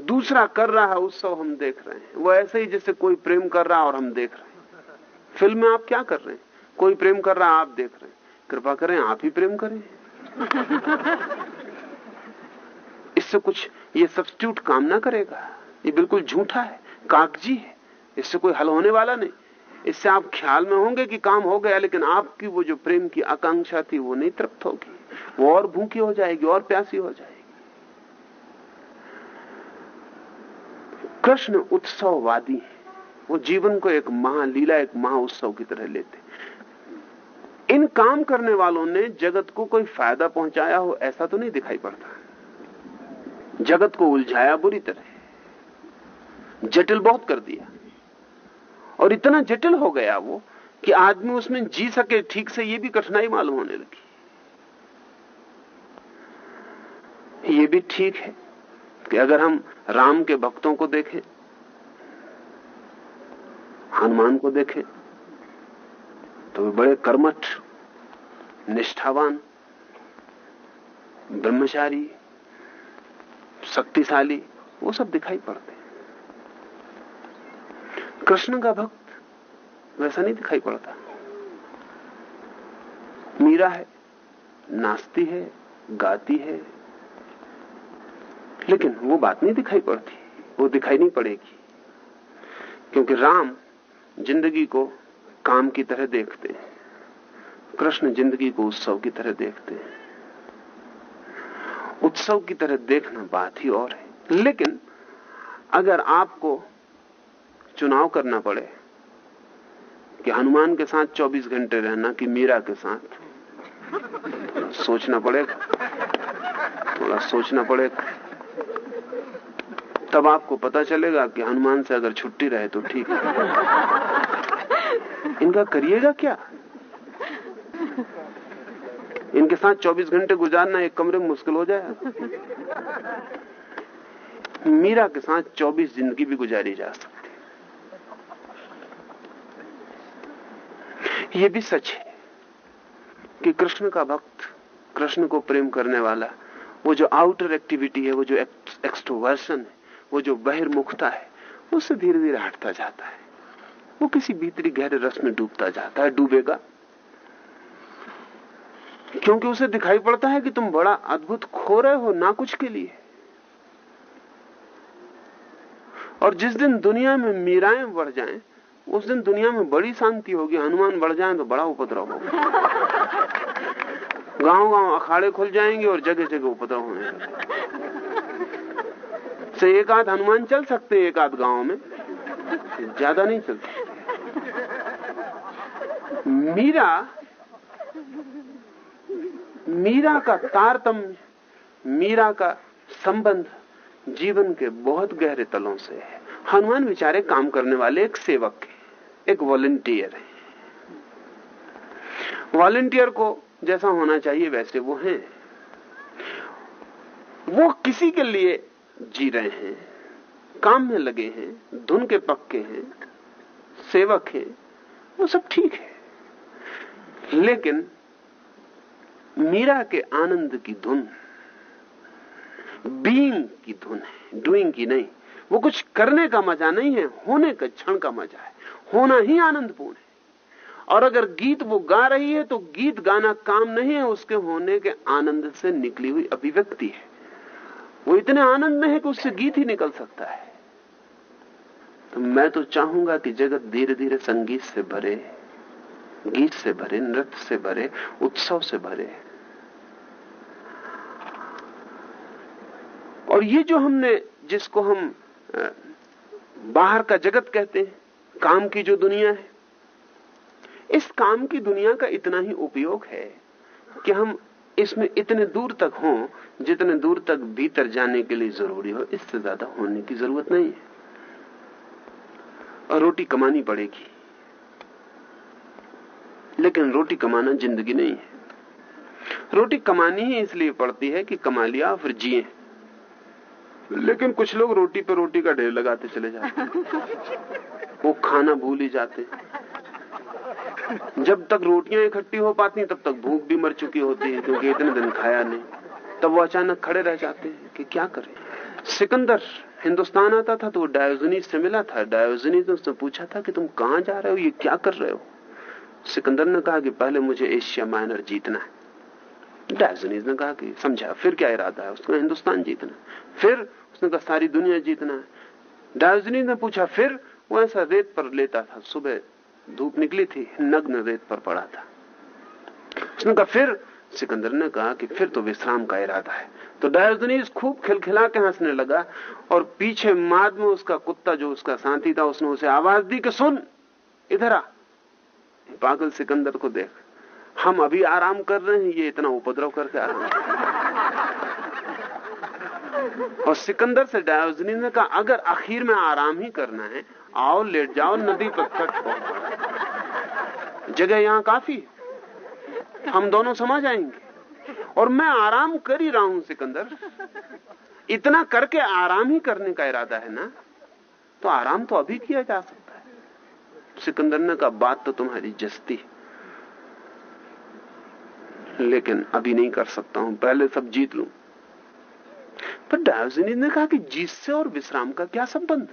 दूसरा कर रहा है उत्सव हम देख रहे हैं। वो ऐसे ही जैसे कोई प्रेम कर रहा और हम देख रहे हैं। फ़िल्म में आप क्या कर रहे हैं? कोई प्रेम कर रहा, आप देख रहे हैं। कृपा करें, आप ही प्रेम करें। इससे कुछ ये सब्सिट्यूट काम ना करेगा। ये बिल्कुल झूठा है, कागज़ी है। इससे कोई हल होने वाला नहीं। इससे आप ख्याल में होंगे कि काम हो गया, लेकिन आपकी वो जो प्रेम की आकांक्षा थी, वो नहीं तृप्त होगी। वो और भूखी हो जाएगी, और प्यासी हो जाएगी। कृष्ण उत्सववादी है। वो जीवन को एक महालीला, एक महा उत्सव की तरह लेते इन काम करने वालों ने जगत को कोई फ़ायदा पहुँचाया हो, ऐसा तो नहीं दिखाई पड़ता। जगत को उलझाया बुरी तरह। जटिल बहुत कर दिया। और इतना जटिल हो गया वो कि आदमी उसमें जी सके, ठीक से ये भी कठिनाई मालूम होने लगी। ये भी ठीक है कि अगर हम राम के भक्तों को देखें, हनुमान को देखें तो वे बड़े कर्मठ, निष्ठावान, ब्रह्मचारी शक्तिशाली, वो सब दिखाई पड़ते हैं। कृष्ण का भक्त वैसा नहीं दिखाई पड़ता। मीरा है, नाचती है, गाती है, लेकिन वो बात नहीं दिखाई पड़ती, वो दिखाई नहीं पड़ेगी। क्योंकि राम ज़िंदगी को काम की तरह देखते हैं, कृष्ण ज़िंदगी को उत्सव की तरह देखते हैं। उत्सव की तरह देखना बात ही और है। लेकिन अगर आपको चुनाव करना पड़े, कि हनुमान के साथ 24 घंटे रहना, कि मीरा के साथ, सोचना पड़ेगा। थोड़ा सोचना पड़ेगा। तब आपको पता चलेगा कि हनुमान से अगर छुट्टी रहे तो ठीक है। इनका करिएगा क्या? इनके साथ 24 घंटे गुजारना एक कमरे में मुश्किल हो जाएगा मीरा के साथ 24 ज़िंदगी भी गुजारी जा सकती ये भी सच है कि कृष्ण का भक्त, कृष्ण को प्रेम करने वाला, वो जो आउटर एक्टिविटी है, वो जो एक्सट्रोवर्सन है, वो जो बहिर्मुखता है उससे धीरे धीरे हटता जाता है। वो किसी भीतरी गहरे रस में डूबता जाता है, डूबेगा। क्योंकि उसे दिखाई पड़ता है कि तुम बड़ा अद्भुत खो रहे हो ना कुछ के लिए। और जिस दिन दुनिया में मीराएँ बढ़ जाएँ, उस दिन दुनिया में बड़ी शांति होगी हनुमान बढ़ जाए तो बड़ा उपद्रव होगा। गाँव गाँव अखाड़े खुल जाएँगे और जगह जगह उपद्रव होने से एक आध हनुमान चल सकते एक आध गाँव में ज़्यादा नहीं चल सकते मीरा मीरा का तारतम्य मीरा का संबंध जीवन के बहुत गहरे तलों से है। हनुमान बेचारे काम करने वाले एक सेवक है, एक वॉलेंटियर है। वॉलेंटियर को जैसा होना चाहिए वैसे वो हैं। वो किसी के लिए जी रहे हैं, काम में लगे हैं, धुन के पक्के हैं, सेवक हैं, वो सब ठीक है। लेकिन मीरा के आनंद की धुन बीइंग की धुन है, डूइंग की नहीं। वो कुछ करने का मज़ा नहीं है, होने का क्षण का मज़ा है। होना ही आनंदपूर्ण है। और अगर गीत वो गा रही है तो गीत गाना काम नहीं है, उसके होने के आनंद से निकली हुई अभिव्यक्ति है। वो इतने आनंद में है कि उससे गीत ही निकल सकता है। तो मैं तो चाहूँगा कि जगत धीरे धीरे संगीत से भरे। गीत से भरे, नृत्य से भरे, उत्सव से भरे। और ये जो हमने, जिसको हम बाहर का जगत कहते हैं, काम की जो दुनिया है, इस काम की दुनिया का इतना ही उपयोग है कि हम इसमें इतने दूर तक हों, जितने दूर तक भीतर जाने के लिए ज़रूरी हो, इससे ज़्यादा होने की ज़रूरत नहीं है। और रोटी कमानी पड़ेगी। लेकिन रोटी कमाना ज़िंदगी नहीं है। रोटी कमानी ही इसलिए पड़ती है कि कमा लिया फिर जिए। लेकिन कुछ लोग रोटी पर रोटी का ढेर लगाते चले जाते वो खाना भूल ही जाते। जब तक रोटियाँ इकट्ठी हो पाती, तब तक भूख भी मर चुकी होती है, क्योंकि इतने दिन खाया नहीं। तब वो अचानक खड़े रह जाते हैं कि क्या करें। सिकंदर, हिंदुस्तान आता था तो वो डायोजनी से मिला था। डायोजनी ने उसने पूछा था कि तुम कहाँ जा रहे हो? ये क्या कर रहे हो? सिकंदर ने कहा कि पहले मुझे एशिया माइनर जीतना है। डायोजनीस ने कहा कि समझा, फिर क्या इरादा है? उसका हिंदुस्तान जीतना। फिर उसने कहा, सारी दुनिया जीतना है। डायोजनीस ने पूछा, फिर वो ऐसा रेत पर लेता था, सुबह धूप निकली थी, नग्न रेत पर पड़ा था। उसने कहा, फिर सिकंदर ने कहा कि फिर तो विश्राम का इरादा है। तो डायोजनीस खूब खिलखिला के हंसने लगा और पीछे माद में उसका कुत्ता जो उसका साथी था, उसने उसे आवाज़ दी कि सुन, इधर आ। पागल सिकंदर को देख। हम अभी आराम कर रहे हैं, ये इतना उपद्रव करके आ रहे हैं। और सिकंदर से डायोजनी ने कहा, अगर आखिर में आराम ही करना है, आओ लेट जाओ नदी पर तट पर। जगह यहाँ काफ़ी हम दोनों समा जाएँगे। और मैं आराम कर ही रहा हूँ सिकंदर। इतना करके आराम ही करने का इरादा है ना? तो आराम तो अभी किया जा सकता है। सिकंदर ने कहा बात तो तुम्हारी जस्ती लेकिन अभी नहीं कर सकता हूँ, पहले सब जीत लू। पर डायोजनी ने कहा कि जीत से और विश्राम का क्या संबंध?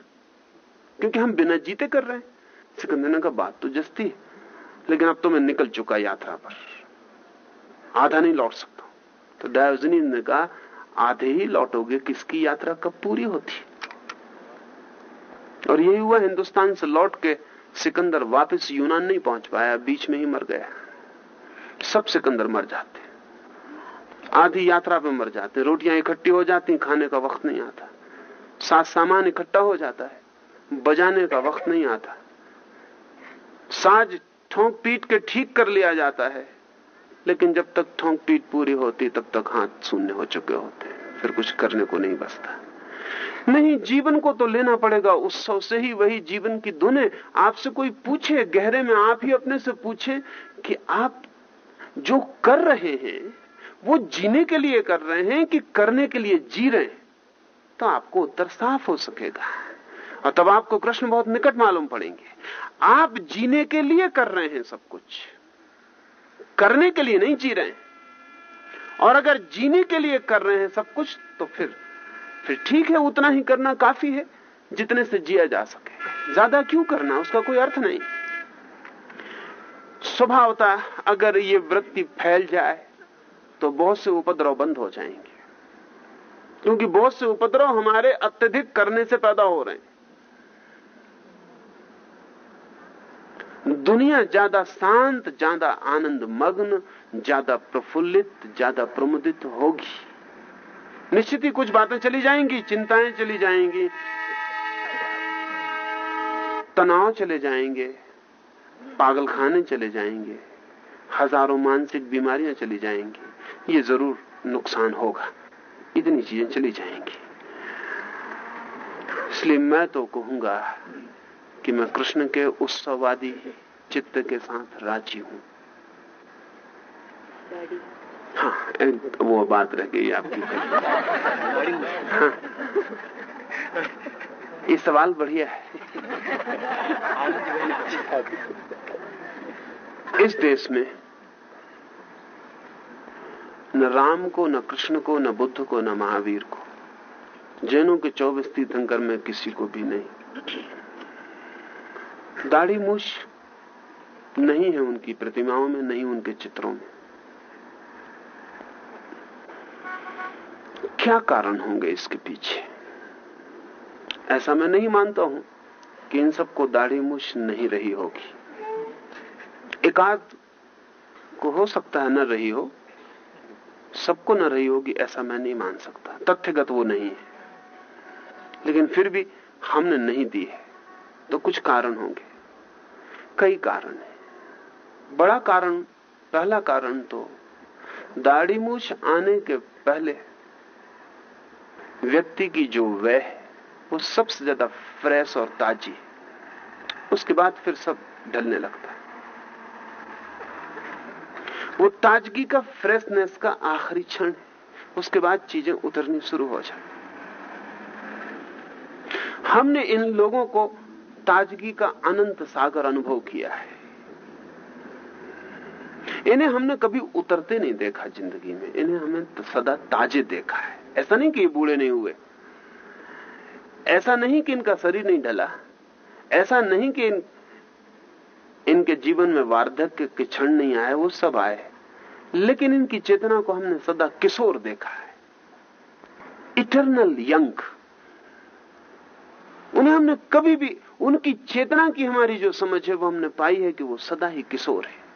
क्योंकि हम बिना जीते कर रहे हैं। सिकंदर ने कहा बात तो जस्ती लेकिन अब तो मैं निकल चुका यात्रा पर। आधा नहीं लौट सकता तो डायोजनी ने कहा, आधे ही लौटोगे, किसकी यात्रा कब पूरी होती? और यही हुआ हिंदुस्तान से लौट के सिकंदर वापस यूनान नहीं पहुँच पाया, बीच में ही मर गया। सब सिकंदर मर जाते। आधी यात्रा पे मर जाते। रोटियाँ इकट्ठी हो जाती, खाने का वक्त नहीं आता। साथ सामान इकट्ठा हो जाता है, बजाने का वक्त नहीं आता। साज ठोंक पीट के ठीक कर लिया जाता है, लेकिन जब तक ठोंक पीट पूरी होती, तब तक हाथ शून्य हो चुके होते। फिर कुछ करने को नहीं बचता। नहीं, जीवन को तो लेना पड़ेगा। उत्सव से ही वही जीवन की धुने आपसे कोई पूछे, गहरे में आप ही अपने से पूछे कि आप जो कर रहे हैं, वो जीने के लिए कर रहे हैं कि करने के लिए जी रहे हैं? तो आपको उत्तर साफ़ हो सकेगा। और तब आपको कृष्ण बहुत निकट मालूम पड़ेंगे। आप जीने के लिए कर रहे हैं सब कुछ। करने के लिए नहीं जी रहे हैं। और अगर जीने के लिए कर रहे हैं सब कुछ तो फिर फिर ठीक है, उतना ही करना काफ़ी है, जितने से जिया जा सके। ज़्यादा क्यों करना? उसका कोई अर्थ नहीं। स्वभावता अगर ये वृत्ति फैल जाए तो बहुत से उपद्रव बंद हो जाएँगे। क्योंकि बहुत से उपद्रव हमारे अत्यधिक करने से पैदा हो रहे हैं। दुनिया ज़्यादा शांत, ज़्यादा आनंद मग्न ज़्यादा प्रफुल्लित, ज़्यादा प्रमुदित होगी। निश्चित ही कुछ बातें चली जाएँगी, चिंताएँ चली जाएँगी, तनाव चले जाएँगे, पागलखाने चले जाएँगे, हज़ारों मानसिक बीमारियाँ चली जाएँगी। ये ज़रूर नुकसान होगा। इतनी चीज़ें चली जाएँगी। इसलिए मैं तो कहूँगा कि मैं कृष्ण के उत्सववादी चित्त के साथ राज़ी हूँ। हाँ वो बात रह गई आपकी। हाँ ये सवाल बढ़िया है। इस देश में न राम को, न कृष्ण को, न बुद्ध को, न महावीर को, जैनों के चौबीस तीर्थंकर में किसी को भी नहीं। दाढ़ी मूछ नहीं है उनकी प्रतिमाओं में, नहीं उनके चित्रों में। क्या कारण होंगे इसके पीछे? ऐसा मैं नहीं मानता हूँ कि इन सबको दाढ़ी मूछ नहीं रही होगी। एकाध को हो सकता है न रही हो, सबको न रही होगी ऐसा मैं नहीं मान सकता। तथ्यगत वो नहीं है। लेकिन फिर भी हमने नहीं दी है तो कुछ कारण होंगे। कई कारण है। बड़ा कारण, पहला कारण तो दाढ़ी मूछ आने के पहले व्यक्ति की जो वह वो सबसे ज़्यादा फ्रेश और ताजी उसके बाद फिर सब ढलने लगता है। वो ताजगी का फ्रेशनेस का आखिरी क्षण उसके बाद चीज़ें उतरनी शुरू हो जाए हमने इन लोगों को ताजगी का अनंत सागर अनुभव किया है। इन्हें हमने कभी उतरते नहीं देखा ज़िंदगी में। इन्हें हमें तो सदा ताजे देखा है। ऐसा नहीं कि ये बूढ़े नहीं हुए। ऐसा नहीं कि इनका शरीर नहीं ढला। ऐसा नहीं कि इन, इनके जीवन में वार्धक्य के क्षण नहीं आए वो सब आए। लेकिन इनकी चेतना को हमने सदा किशोर देखा है। इटरनल यंग उन्हें हमने कभी भी उनकी चेतना की हमारी जो समझ है वो हमने पाई है कि वो सदा ही किशोर है।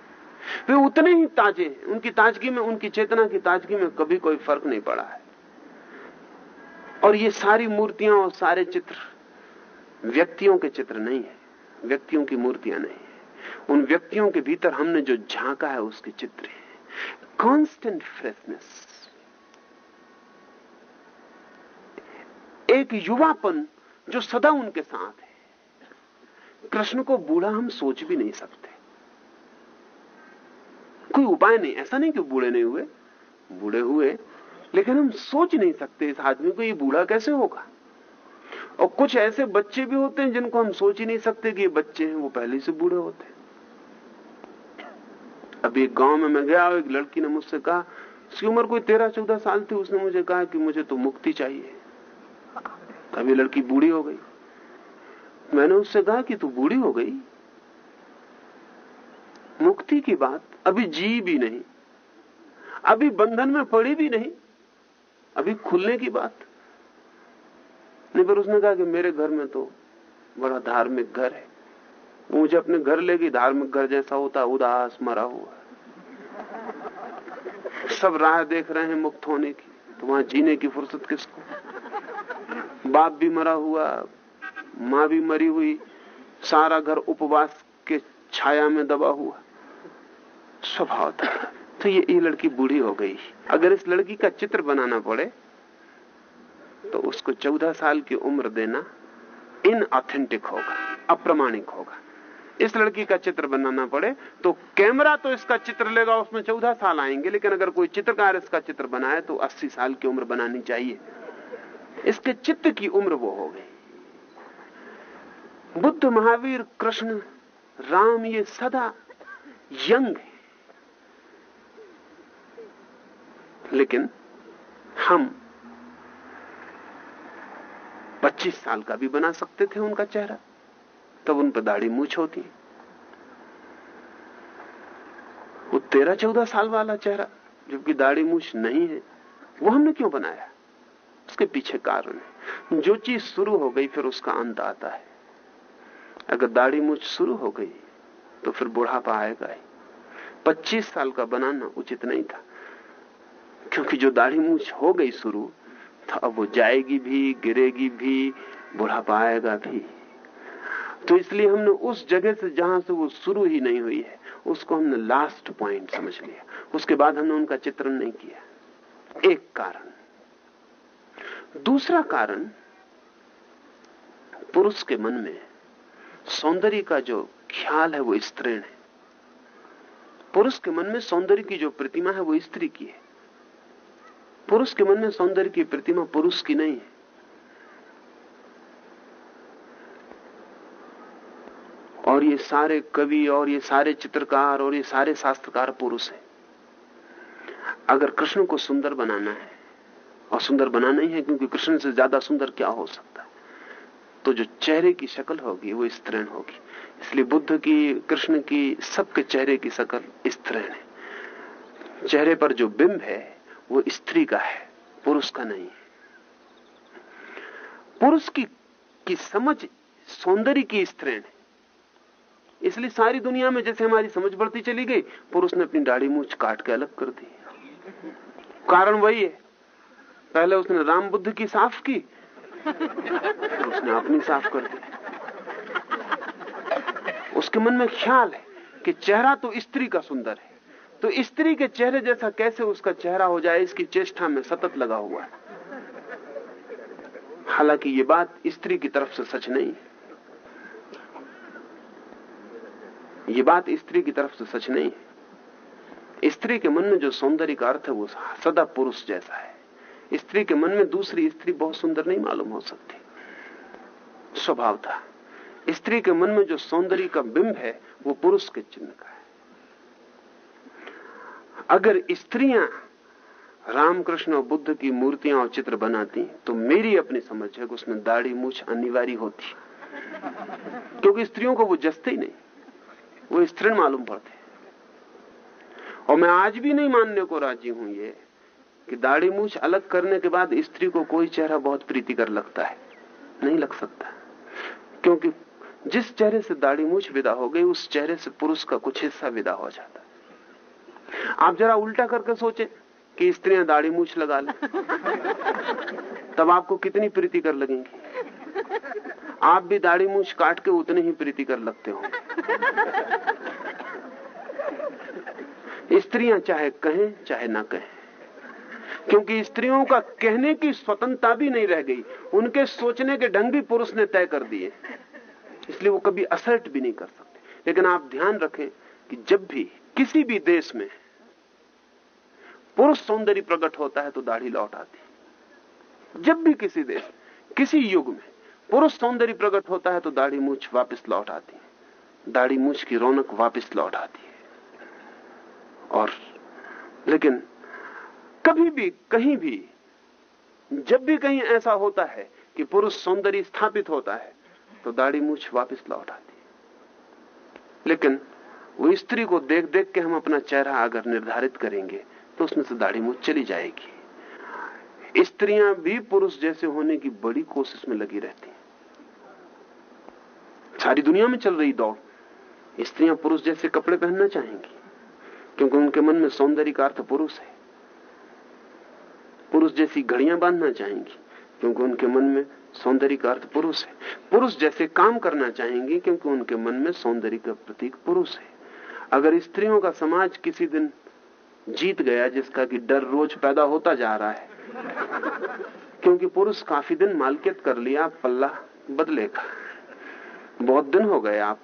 वे उतने ही ताजे हैं। उनकी ताजगी में उनकी चेतना की ताजगी में कभी कोई फ़र्क नहीं पड़ा है। और ये सारी मूर्तियाँ और सारे चित्र व्यक्तियों के चित्र नहीं है। व्यक्तियों की मूर्तियाँ नहीं है। उन व्यक्तियों के भीतर हमने जो झांका है, उसके चित्र है। कॉन्स्टेंट फ्रेशनेस एक युवापन जो सदा उनके साथ है। कृष्ण को बूढ़ा हम सोच भी नहीं सकते। कोई उपाय नहीं। ऐसा नहीं कि बूढ़े नहीं हुए। बूढ़े हुए लेकिन हम सोच नहीं सकते इस आदमी को, ये बूढ़ा कैसे होगा? और कुछ ऐसे बच्चे भी होते हैं जिनको हम सोच ही नहीं सकते कि ये बच्चे हैं, वो पहले से बूढ़े होते हैं। अभी एक गाँव में मैं गया, एक लड़की ने मुझसे कहा, उसकी उम्र कोई तेरह चौदह साल थी, उसने मुझे कहा कि मुझे तो मुक्ति चाहिए। अभी लड़की बूढ़ी हो गई। मैंने उससे कहा कि तू बूढ़ी हो गई। मुक्ति की बात अभी जी भी नहीं, अभी बंधन में पड़ी भी नहीं अभी खुलने की बात। नहीं, पर उसने कहा कि मेरे घर में तो बड़ा धार्मिक घर है। मुझे अपने घर ले गई, धार्मिक घर जैसा होता, उदास, मरा हुआ। सब राह देख रहे हैं मुक्त होने की तो वहाँ जीने की फुर्सत किसको? बाप भी मरा हुआ, माँ भी मरी हुई, सारा घर उपवास के छाया में दबा हुआ। स्वभाव था। तो ये ये लड़की बूढ़ी हो गई। अगर इस लड़की का चित्र बनाना पड़े तो उसको चौदह साल की उम्र देना इन ऑथेंटिक होगा, अप्रमाणिक होगा। इस लड़की का चित्र बनाना पड़े तो कैमरा तो इसका चित्र लेगा, उसमें चौदह साल आएँगे, लेकिन अगर कोई चित्रकार इसका चित्र बनाए तो अस्सी साल की उम्र बनानी चाहिए। इसके चित्त की उम्र वो हो गई। बुद्ध महावीर कृष्ण, राम ये सदा यंग है। लेकिन हम 25 साल का भी बना सकते थे उनका चेहरा, तब उन पर दाढ़ी मूछ होती वो तेरह चौदह साल वाला चेहरा, जबकि दाढ़ी मूछ नहीं है, वो हमने क्यों बनाया? उसके पीछे कारण है। जो चीज़ शुरू हो गई, फिर उसका अंत आता है। अगर दाढ़ी मूछ शुरू हो गई तो फिर बुढ़ापा आएगा ही। पच्चीस साल का बनाना उचित नहीं था। क्योंकि जो दाढ़ी मूछ हो गई शुरू तो अब वो जाएगी भी, गिरेगी भी, बुढ़ापा आएगा भी। तो इसलिए हमने उस जगह से जहाँ से वो शुरू ही नहीं हुई है, उसको हमने लास्ट पॉइंट समझ लिया। उसके बाद हमने उनका चित्रण नहीं किया। एक कारण। दूसरा कारण, पुरुष के मन में सौंदर्य का जो ख्याल है, वो स्त्रीण है पुरुष के मन में सौंदर्य की जो प्रतिमा है, वो स्त्री की है। पुरुष के मन में सौंदर्य की प्रतिमा पुरुष की नहीं है। और ये सारे कवि, और ये सारे चित्रकार, और ये सारे शास्त्रकार पुरुष हैं। अगर कृष्ण को सुंदर बनाना है, और सुंदर बनाना ही है, क्योंकि कृष्ण से ज़्यादा सुंदर क्या हो सकता है? तो जो चेहरे की शक्ल होगी, वो स्त्रीण होगी। इसलिए बुद्ध की, कृष्ण की, सबके चेहरे की शक्ल स्त्रीण है। चेहरे पर जो बिंब है वो स्त्री का है, पुरुष का नहीं है। पुरुष की की समझ सौंदर्य की स्त्रीण है। इसलिए सारी दुनिया में जैसे हमारी समझ बढ़ती चली गई, पुरुष ने अपनी दाढ़ी मूछ काट के अलग कर दी। कारण वही है। पहले उसने राम बुद्ध की साफ़ की, फिर उसने अपनी साफ़ कर दी। उसके मन में ख्याल है कि चेहरा तो स्त्री का सुंदर है। तो स्त्री के चेहरे जैसा कैसे उसका चेहरा हो जाए, इसकी चेष्टा में सतत लगा हुआ है। हालाँकि ये बात स्त्री की तरफ़ से सच नहीं है। ये बात स्त्री की तरफ़ से सच नहीं है। स्त्री के मन में जो सौंदर्य का अर्थ है, वो सदा पुरुष जैसा है। स्त्री के मन में दूसरी स्त्री बहुत सुंदर नहीं मालूम हो सकती। स्वभाव था। स्त्री के मन में जो सौंदर्य का बिंब है, वो पुरुष के चिन्ह का अगर स्त्रियाँ रामकृष्ण और बुद्ध की मूर्तियाँ और चित्र बनाती तो मेरी अपनी समझ है कि उसमें दाढ़ी मूछ अनिवार्य होती। क्योंकि स्त्रियों को वो जसते ही नहीं, वो स्त्रीण मालूम पड़ते और मैं आज भी नहीं मानने को राज़ी हूँ ये, कि दाढ़ी मूछ अलग करने के बाद स्त्री को कोई चेहरा बहुत प्रीतिकर लगता है। नहीं लग सकता। क्योंकि जिस चेहरे से दाढ़ी मूछ विदा हो गई, उस चेहरे से पुरुष का कुछ हिस्सा विदा हो जाता आप जरा उल्टा करके सोचे कि स्त्रियाँ दाढ़ी मूछ लगा ले। तब आपको कितनी प्रीतिकर लगेंगी। आप भी दाढ़ी मूछ काट के उतने ही प्रीतिकर लगते हो। स्त्रियाँ चाहे कहें, चाहे ना कहें। क्योंकि स्त्रियों का कहने की स्वतंत्रता भी नहीं रह गई। उनके सोचने के ढंग भी पुरुष ने तय कर दिए। इसलिए वो कभी असर्ट भी नहीं कर सकते। लेकिन आप ध्यान रखें कि जब भी किसी भी देश में पुरुष सौंदर्य प्रकट होता है तो दाढ़ी लौट आती जब भी किसी देश, किसी युग में पुरुष सौंदर्य प्रकट होता है तो दाढ़ी मूछ वापस लौट आती है। दाढ़ी मूछ की रौनक वापस लौट आती है। और लेकिन कभी भी, कहीं भी, जब भी कहीं ऐसा होता है कि पुरुष सौंदर्य स्थापित होता है तो दाढ़ी मूछ वापस लौट आती है। लेकिन वो स्त्री को देख देख के हम अपना चेहरा अगर निर्धारित करेंगे तो उसमें से दाढ़ी मूछ चली जाएगी। स्त्रियाँ भी पुरुष जैसे होने की बड़ी कोशिश में लगी रहती सारी दुनिया में चल रही दौड़। स्त्रियाँ पुरुष जैसे कपड़े पहनना चाहेंगी, क्योंकि उनके मन में सौंदर्य का अर्थ पुरुष है। पुरुष जैसी घड़ियाँ बांधना चाहेंगी, क्योंकि उनके मन में सौंदर्य का अर्थ पुरुष है। पुरुष जैसे काम करना चाहेंगी, क्योंकि उनके मन में सौंदर्य का प्रतीक पुरुष है। अगर स्त्रियों का समाज किसी दिन जीत गया जिसका कि डर रोज पैदा होता जा रहा है। क्योंकि पुरुष काफ़ी दिन मालकियत कर लिया, पल्ला बदलेगा बहुत दिन हो गए आप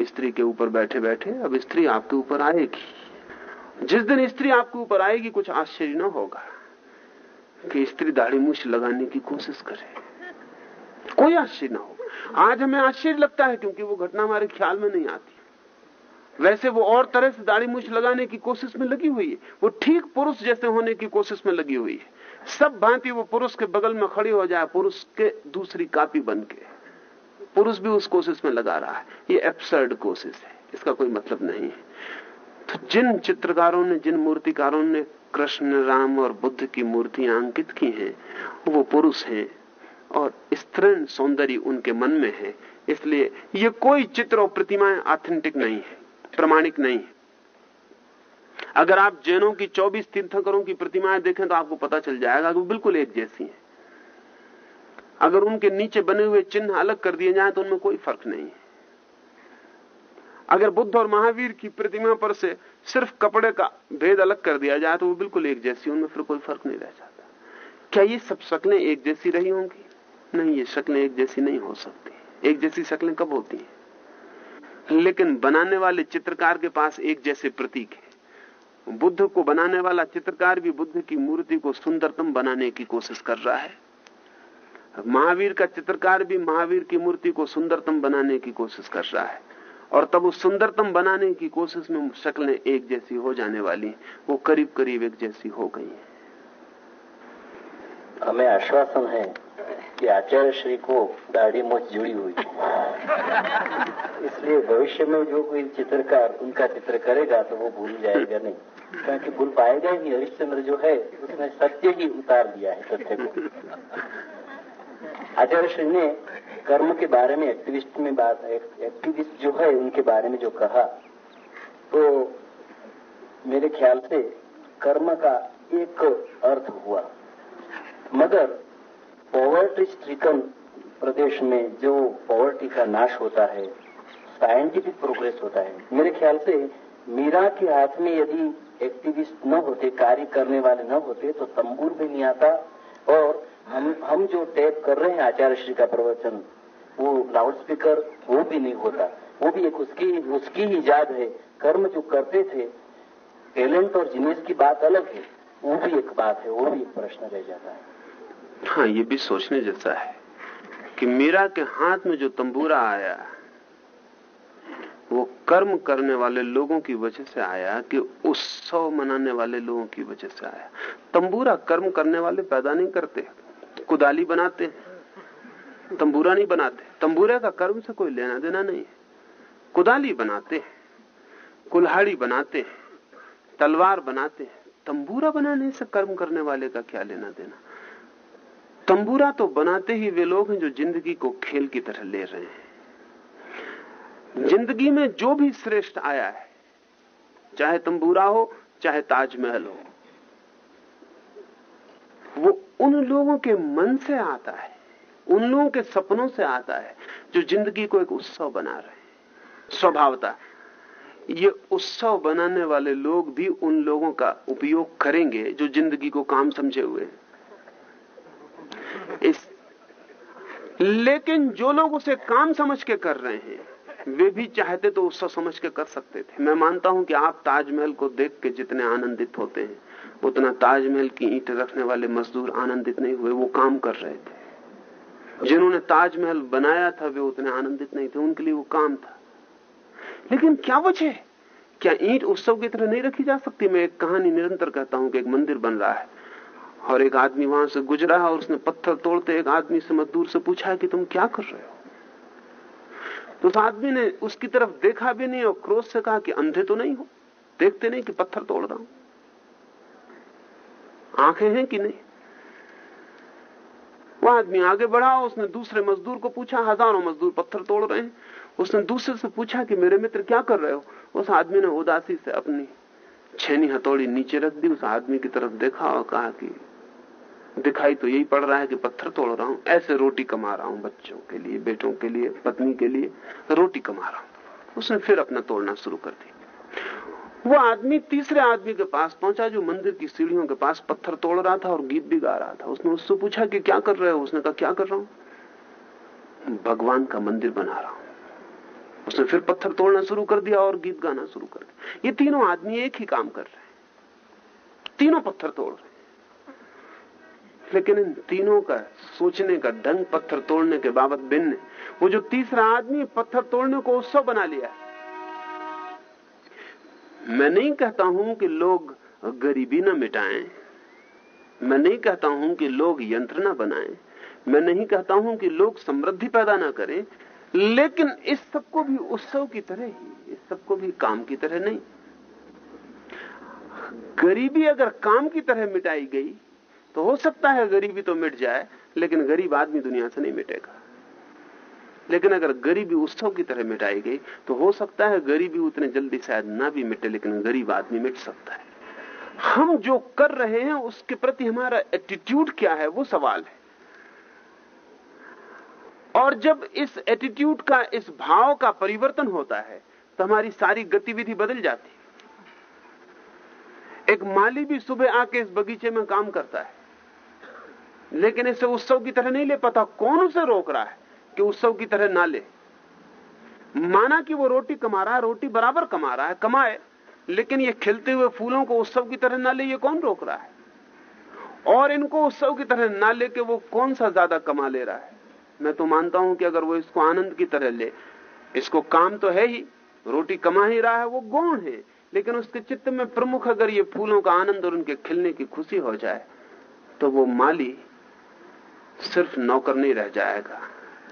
स्त्री के ऊपर बैठे बैठे अब स्त्री आपके ऊपर आएगी। जिस दिन स्त्री आपके ऊपर आएगी, कुछ आश्चर्य न होगा कि स्त्री दाढ़ी मूछ लगाने की कोशिश करे। कोई आश्चर्य न हो। आज हमें आश्चर्य लगता है क्योंकि वो घटना हमारे ख्याल में नहीं आती। वैसे वो और तरह से दाढ़ी मूछ लगाने की कोशिश में लगी हुई है। वो ठीक पुरुष जैसे होने की कोशिश में लगी हुई है। सब भांति वो पुरुष के बगल में खड़ी हो जाए, पुरुष के दूसरी कापी बन के। पुरुष भी उस कोशिश में लगा रहा है। ये एब्सर्ड कोशिश है। इसका कोई मतलब नहीं है। तो जिन चित्रकारों ने, जिन मूर्तिकारों ने कृष्ण, राम और बुद्ध की मूर्तियाँ अंकित की हैं, वो पुरुष हैं और स्त्रीण सौंदर्य उनके मन में है। इसलिए ये कोई चित्र और प्रतिमाएँ ऑथेंटिक नहीं है। प्रमाणिक नहीं है। अगर आप जैनों की 24 तीर्थंकरों की प्रतिमाएँ देखें तो आपको पता चल जाएगा कि वो बिल्कुल एक जैसी हैं। अगर उनके नीचे बने हुए चिन्ह अलग कर दिए जाए तो उनमें कोई फ़र्क नहीं है। अगर बुद्ध और महावीर की प्रतिमा पर से सिर्फ़ कपड़े का भेद अलग कर दिया जाए तो वो बिल्कुल एक जैसी, उनमें फिर कोई फ़र्क नहीं रह जाता। क्या ये सब शक्लें एक जैसी रही होंगी? नहीं, ये शक्लें एक जैसी नहीं हो सकती। एक जैसी शक्लें कब होती हैं? लेकिन बनाने वाले चित्रकार के पास एक जैसे प्रतीक है। बुद्ध को बनाने वाला चित्रकार भी बुद्ध की मूर्ति को सुंदरतम बनाने की कोशिश कर रहा है। महावीर का चित्रकार भी महावीर की मूर्ति को सुंदरतम बनाने की कोशिश कर रहा है। और तब उस सुंदरतम बनाने की कोशिश में शक्लें एक जैसी हो जाने वाली वो करीब करीब एक जैसी हो गई है। हमें आश्वासन है कि आचार्य श्री को दाढ़ी मोच जुड़ी हुई इसलिए भविष्य में जो कोई चित्रकार उनका चित्र करेगा तो वो भूल जाएगा नहीं। क्योंकि भूल पाएगा ही हरिश्चंद्र जो है, उसने सत्य ही उतार दिया है तथ्य को। आचार्य श्री ने कर्म के बारे में एक्टिविस्ट में बात एक्टिविस्ट जो है, उनके बारे में जो कहा तो मेरे ख्याल से कर्म का एक अर्थ हुआ। मगर पॉवर्टी स्ट्रिकन प्रदेश में जो पॉवर्टी का नाश होता है साइंटिफिक प्रोग्रेस होता है, मेरे ख्याल से मीरा के हाथ में यदि एक्टिविस्ट न होते, कार्य करने वाले न होते तो तंबूर भी नहीं आता। और हम हम जो टैप कर रहे हैं, आचार्य श्री का प्रवचन, वो लाउड स्पीकर वो भी नहीं होता। वो भी एक उसकी उसकी याद है। कर्म जो करते थे टैलेंट और जीनियस की बात अलग है। वो भी एक बात है, वो भी एक प्रश्न रह जाता है। हाँ ये भी सोचने जैसा है। कि मीरा के हाथ में जो तंबूरा आया, वो कर्म करने वाले लोगों की वजह से आया कि उत्सव मनाने वाले लोगों की वजह से आया। तंबूरा कर्म करने वाले पैदा नहीं करते, कुदाली बनाते, तंबूरा नहीं बनाते। तंबूरे का कर्म से कोई लेना देना नहीं है। कुदाली बनाते, कुल्हाड़ी बनाते, तलवार बनाते। तंबूरा बनाने से कर्म करने वाले का क्या लेना देना? तंबूरा तो बनाते ही वे लोग हैं जो ज़िंदगी को खेल की तरह ले रहे हैं। ज़िंदगी में जो भी श्रेष्ठ आया है, चाहे तंबूरा हो, चाहे ताजमहल हो, वो उन लोगों के मन से आता है, उन लोगों के सपनों से आता है, जो ज़िंदगी को एक उत्सव बना रहे हैं। स्वभावता, ये उत्सव बनाने वाले लोग भी उन लोगों का उपयोग करेंगे जो ज़िंदगी को काम समझे हुए इस लेकिन जो लोग उसे काम समझ के कर रहे हैं, वे भी चाहते तो उत्सव समझ के कर सकते थे। मैं मानता हूँ कि आप ताजमहल को देख के जितने आनंदित होते हैं, उतना ताजमहल की ईंट रखने वाले मजदूर आनंदित नहीं हुए, वो काम कर रहे थे। जिन्होंने ताजमहल बनाया था, वे उतने आनंदित नहीं थे, उनके लिए वो काम था। लेकिन क्या वजह? क्या ईंट उत्सव की तरह नहीं रखी जा सकती? मैं एक कहानी निरंतर कहता हूँ कि एक मंदिर बन रहा है। और एक आदमी वहाँ से गुजरा और उसने पत्थर तोड़ते एक आदमी से मजदूर से पूछा कि तुम क्या कर रहे हो? तो उस आदमी ने उसकी तरफ़ देखा भी नहीं और क्रोध से कहा कि अंधे तो नहीं हो, देखते नहीं कि पत्थर तोड़ रहा हूँ। आँखें हैं कि नहीं? वो आदमी आगे बढ़ा उसने दूसरे मजदूर को पूछा, हज़ारों मजदूर पत्थर तोड़ रहे हैं। उसने दूसरे से पूछा कि मेरे मित्र क्या कर रहे हो? उस आदमी ने उदासी से अपनी छेनी हथौड़ी नीचे रख दी, उस आदमी की तरफ़ देखा और कहा कि दिखाई तो यही पड़ रहा है कि पत्थर तोड़ रहा हूँ। ऐसे रोटी कमा रहा हूँ बच्चों के लिए, बेटों के लिए, पत्नी के लिए। रोटी कमा रहा हूँ। उसने फिर अपना तोड़ना शुरू कर दिया। वो आदमी, तीसरे आदमी के पास पहुँचा जो मंदिर की सीढ़ियों के पास पत्थर तोड़ रहा था और गीत भी गा रहा था। उसने उससे पूछा कि क्या कर रहे हो? उसने कहा, क्या कर रहा हूँ? भगवान का मंदिर बना रहा हूँ। उसने फिर पत्थर तोड़ना शुरू कर दिया और गीत गाना शुरू कर दिया। ये तीनों आदमी एक ही काम कर रहे हैं। तीनों पत्थर तोड़ रहे लेकिन इन तीनों का सोचने का ढंग पत्थर तोड़ने के बाबत भिन्न वो जो तीसरा आदमी पत्थर तोड़ने को उत्सव बना लिया मैं नहीं कहता हूँ कि लोग गरीबी न मिटाएँ। मैं नहीं कहता हूँ कि लोग यंत्र न बनाएँ। मैं नहीं कहता हूँ कि लोग समृद्धि पैदा ना करें। लेकिन इस सबको भी उत्सव की तरह ही, इस सबको भी काम की तरह नहीं। गरीबी अगर काम की तरह मिटाई गई तो हो सकता है गरीबी तो मिट जाए, लेकिन गरीब आदमी दुनिया से नहीं मिटेगा। लेकिन अगर गरीबी उत्सव की तरह मिटाई गई तो हो सकता है गरीबी उतने जल्दी शायद ना भी मिटे, लेकिन गरीब आदमी मिट सकता है। हम जो कर रहे हैं, उसके प्रति हमारा एटीट्यूड क्या है, वो सवाल है। और जब इस एटीट्यूड का, इस भाव का परिवर्तन होता है तो हमारी सारी गतिविधि बदल जाती है। एक माली भी सुबह आके इस बगीचे में काम करता है। लेकिन इसे उत्सव की तरह नहीं ले पाता। कौन उसे रोक रहा है कि उत्सव की तरह ना ले? माना कि वो रोटी कमा रहा है, रोटी बराबर कमा रहा है, कमाए, लेकिन ये खिलते हुए फूलों को उत्सव की तरह ना ले, ये कौन रोक रहा है? और इनको उत्सव की तरह ना लेके वो कौन सा ज़्यादा कमा ले रहा है? मैं तो मानता हूँ कि अगर वो इसको आनंद की तरह ले, इसको काम तो है ही, रोटी कमा ही रहा है, वो गौण है, लेकिन उसके चित्त में प्रमुख अगर ये फूलों का आनंद और उनके खिलने की खुशी हो जाए तो वो माली सिर्फ़ नौकर नहीं रह जाएगा।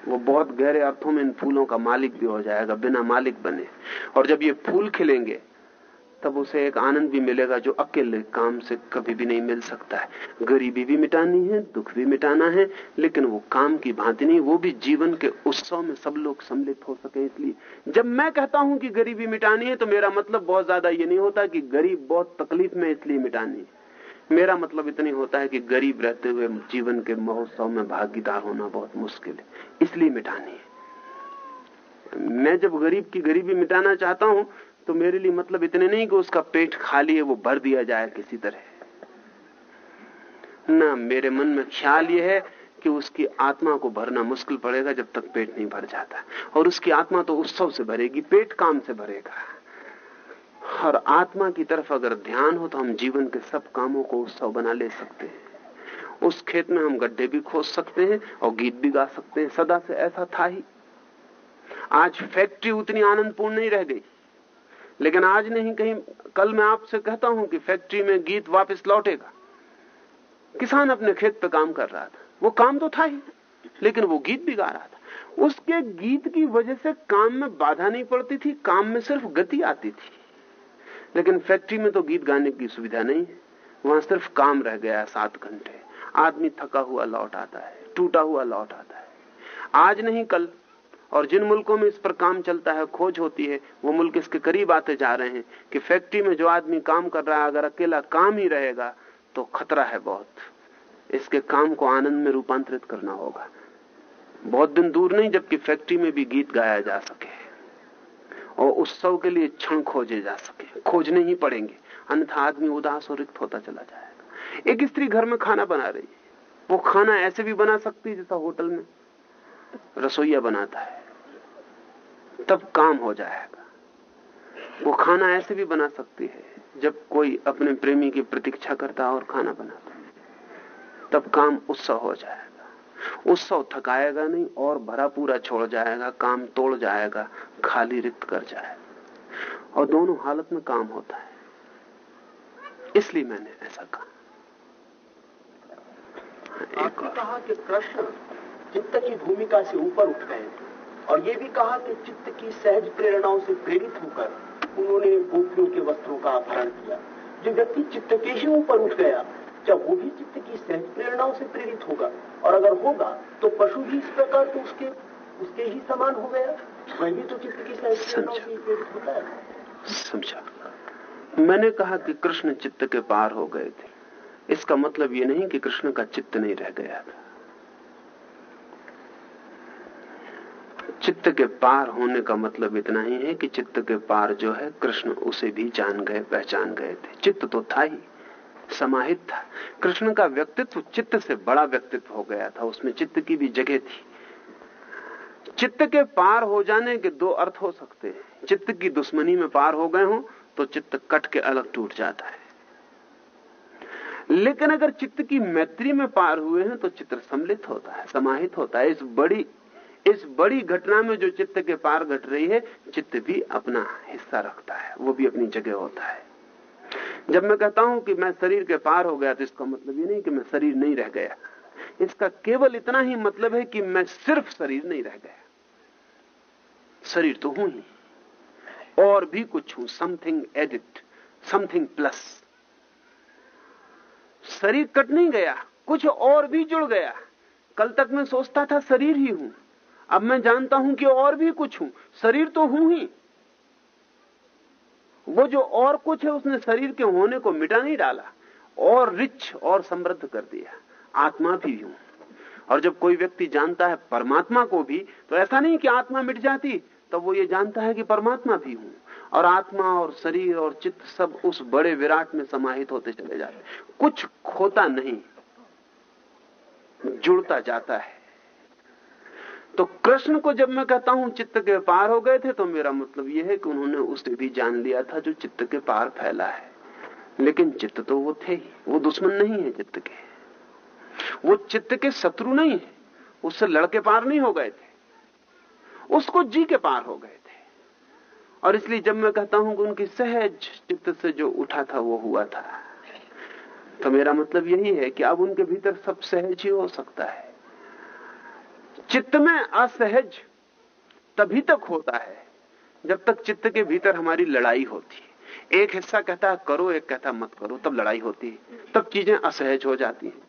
वो बहुत गहरे अर्थों में इन फूलों का मालिक भी हो जाएगा, बिना मालिक बने। और जब ये फूल खिलेंगे, तब उसे एक आनंद भी मिलेगा जो अकेले काम से कभी भी नहीं मिल सकता है। गरीबी भी मिटानी है, दुख भी मिटाना है, लेकिन वो काम की भांति नहीं, वो भी जीवन के उत्सव में सब लोग सम्मिलित हो सके इसलिए। जब मैं कहता हूँ कि गरीबी मिटानी है तो मेरा मतलब बहुत ज़्यादा ये नहीं होता कि गरीब बहुत तकलीफ़ में इसलिए मिटानी है। मेरा मतलब इतनी होता है कि गरीब रहते हुए जीवन के महोत्सव में भागीदार होना बहुत मुश्किल है, इसलिए मिटानी है। मैं जब गरीब की गरीबी मिटाना चाहता हूँ तो मेरे लिए मतलब इतने नहीं कि उसका पेट खाली है, वो भर दिया जाए किसी तरह। ना मेरे मन में ख्याल ये है कि उसकी आत्मा को भरना मुश्किल पड़ेगा जब तक पेट नहीं भर जाता। और उसकी आत्मा तो उत्सव से भरेगी, पेट काम से भरेगा। और आत्मा की तरफ़ अगर ध्यान हो तो हम जीवन के सब कामों को उत्सव बना ले सकते हैं। उस खेत में हम गड्ढे भी खोज सकते हैं और गीत भी गा सकते हैं। सदा से ऐसा था ही। आज फैक्ट्री उतनी आनंदपूर्ण नहीं रह गई। लेकिन आज नहीं, कहीं कल मैं आपसे कहता हूँ कि फैक्ट्री में गीत वापस लौटेगा। किसान अपने खेत पे काम कर रहा था। वो काम तो था ही, लेकिन वो गीत भी गा रहा था। उसके गीत की वजह से काम में बाधा नहीं पड़ती थी, काम में सिर्फ़ गति आती थी। लेकिन फैक्ट्री में तो गीत गाने की सुविधा नहीं है। वहाँ सिर्फ़ काम रह गया सात घंटे। आदमी थका हुआ लौट आता है, टूटा हुआ लौट आता है। आज नहीं, कल। और जिन मुल्कों में इस पर काम चलता है, खोज होती है, वो मुल्क इसके करीब आते जा रहे हैं कि फैक्ट्री में जो आदमी काम कर रहा है, अगर अकेला काम ही रहेगा तो खतरा है बहुत। इसके काम को आनंद में रूपांतरित करना होगा। बहुत दिन दूर नहीं, जबकि फैक्ट्री में भी गीत गाया जा सके। और उत्सव के लिए क्षण खोजे जा सके। खोजने ही पड़ेंगे। अन्यथा आदमी उदास और रिक्त होता चला जाएगा। एक स्त्री घर में खाना बना रही है। वो खाना ऐसे भी बना सकती है जैसा होटल में रसोईया बनाता है। तब काम हो जाएगा। वो खाना ऐसे भी बना सकती है, जब कोई अपने प्रेमी की प्रतीक्षा करता और खाना बनाता है। तब काम उत्सव हो जाएगा। उत्सव थकाएगा नहीं, और भरा पूरा छोड़ जाएगा, काम तोड़ जाएगा, खाली रिक्त कर जाएगा। और दोनों हालत में काम होता है। इसलिए मैंने ऐसा कहा। आपने कहा कि कृष्ण चित्त की भूमिका से ऊपर उठ गए। और ये भी कहा कि चित्त की सहज प्रेरणाओं से प्रेरित होकर उन्होंने गोपियों के वस्त्रों का अपहरण किया। जो व्यक्ति चित्त के ही ऊपर उठ गया क्या वो भी चित्त की सहज प्रेरणाओं से प्रेरित होगा? और अगर होगा तो पशु भी इस प्रकार तो उसके उसके ही समान हो गया। वह भी तो चित्त की सहज प्रेरणाओं से प्रेरित होता है। समझा। मैंने कहा कि कृष्ण चित्त के पार हो गए थे। इसका मतलब ये नहीं कि कृष्ण का चित्त नहीं रह गया था। चित्त के पार होने का मतलब इतना ही है कि चित्त के पार जो है, कृष्ण उसे भी जान गए, पहचान गए थे। चित्त तो था ही, समाहित था। कृष्ण का व्यक्तित्व चित्त से बड़ा व्यक्तित्व हो गया था। उसमें चित्त की भी जगह थी। चित्त के पार हो जाने के दो अर्थ हो सकते हैं। चित्त की दुश्मनी में पार हो गए हो तो चित्त कट के अलग टूट जाता है। लेकिन अगर चित्त की मैत्री में पार हुए हैं तो चित्र सम्मिलित होता है, समाहित होता है। इस बड़ी इस बड़ी घटना में जो चित्त के पार घट रही है, चित्त भी अपना हिस्सा रखता है, वो भी अपनी जगह होता है। जब मैं कहता हूँ कि मैं शरीर के पार हो गया तो इसका मतलब ये नहीं कि मैं शरीर नहीं रह गया। इसका केवल इतना ही मतलब है कि मैं सिर्फ़ शरीर नहीं रह गया। शरीर तो हूँ ही। और भी कुछ हूँ समथिंग एडिट समथिंग प्लस शरीर कट नहीं गया, कुछ और भी जुड़ गया। कल तक मैं सोचता था शरीर ही हूँ। अब मैं जानता हूँ कि और भी कुछ हूँ, शरीर तो हूँ ही। वो जो और कुछ है, उसने शरीर के होने को मिटा नहीं डाला, और रिच और समृद्ध कर दिया। आत्मा भी हूँ। और जब कोई व्यक्ति जानता है परमात्मा को भी तो ऐसा नहीं कि आत्मा मिट जाती तो वो ये जानता है कि परमात्मा भी हूँ। और आत्मा और शरीर और चित्त सब उस बड़े विराट में समाहित होते चले जाते कुछ खोता नहीं, जुड़ता जाता है। तो कृष्ण को जब मैं कहता हूँ, चित्त के पार हो गए थे तो मेरा मतलब यह है कि उन्होंने उसे भी जान लिया था जो चित्त के पार फैला है। लेकिन चित्त तो वो थे ही, वो दुश्मन नहीं है चित्त के। वो चित्त के शत्रु नहीं है, उससे लड़के पार नहीं हो गए थे। उसको जी के पार हो गए थे। और इसलिए जब मैं कहता हूँ कि उनकी सहज चित्त से जो उठा था, वो हुआ था। तो मेरा मतलब यही है कि अब उनके भीतर सब सहज ही हो सकता है। चित्त में असहज तभी तक होता है, जब तक चित्त के भीतर हमारी लड़ाई होती है। एक हिस्सा कहता है, करो, एक कहता है, मत करो, तब लड़ाई होती है, तब चीज़ें असहज हो जाती हैं।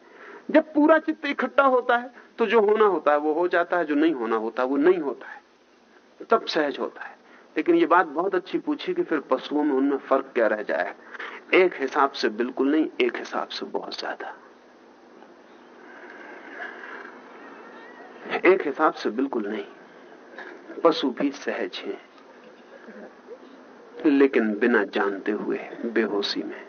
जब पूरा चित्त इकट्ठा होता है तो जो होना होता है, वो हो जाता है, जो नहीं होना होता, वो नहीं होता है। तब सहज होता है। लेकिन ये बात बहुत अच्छी पूछी कि फिर पशुओं में उनमें फ़र्क क्या रह जाए? एक हिसाब से बिल्कुल नहीं, एक हिसाब से बहुत ज़्यादा। एक हिसाब से बिल्कुल नहीं। पशु भी सहज हैं, लेकिन बिना जानते हुए, बेहोशी में।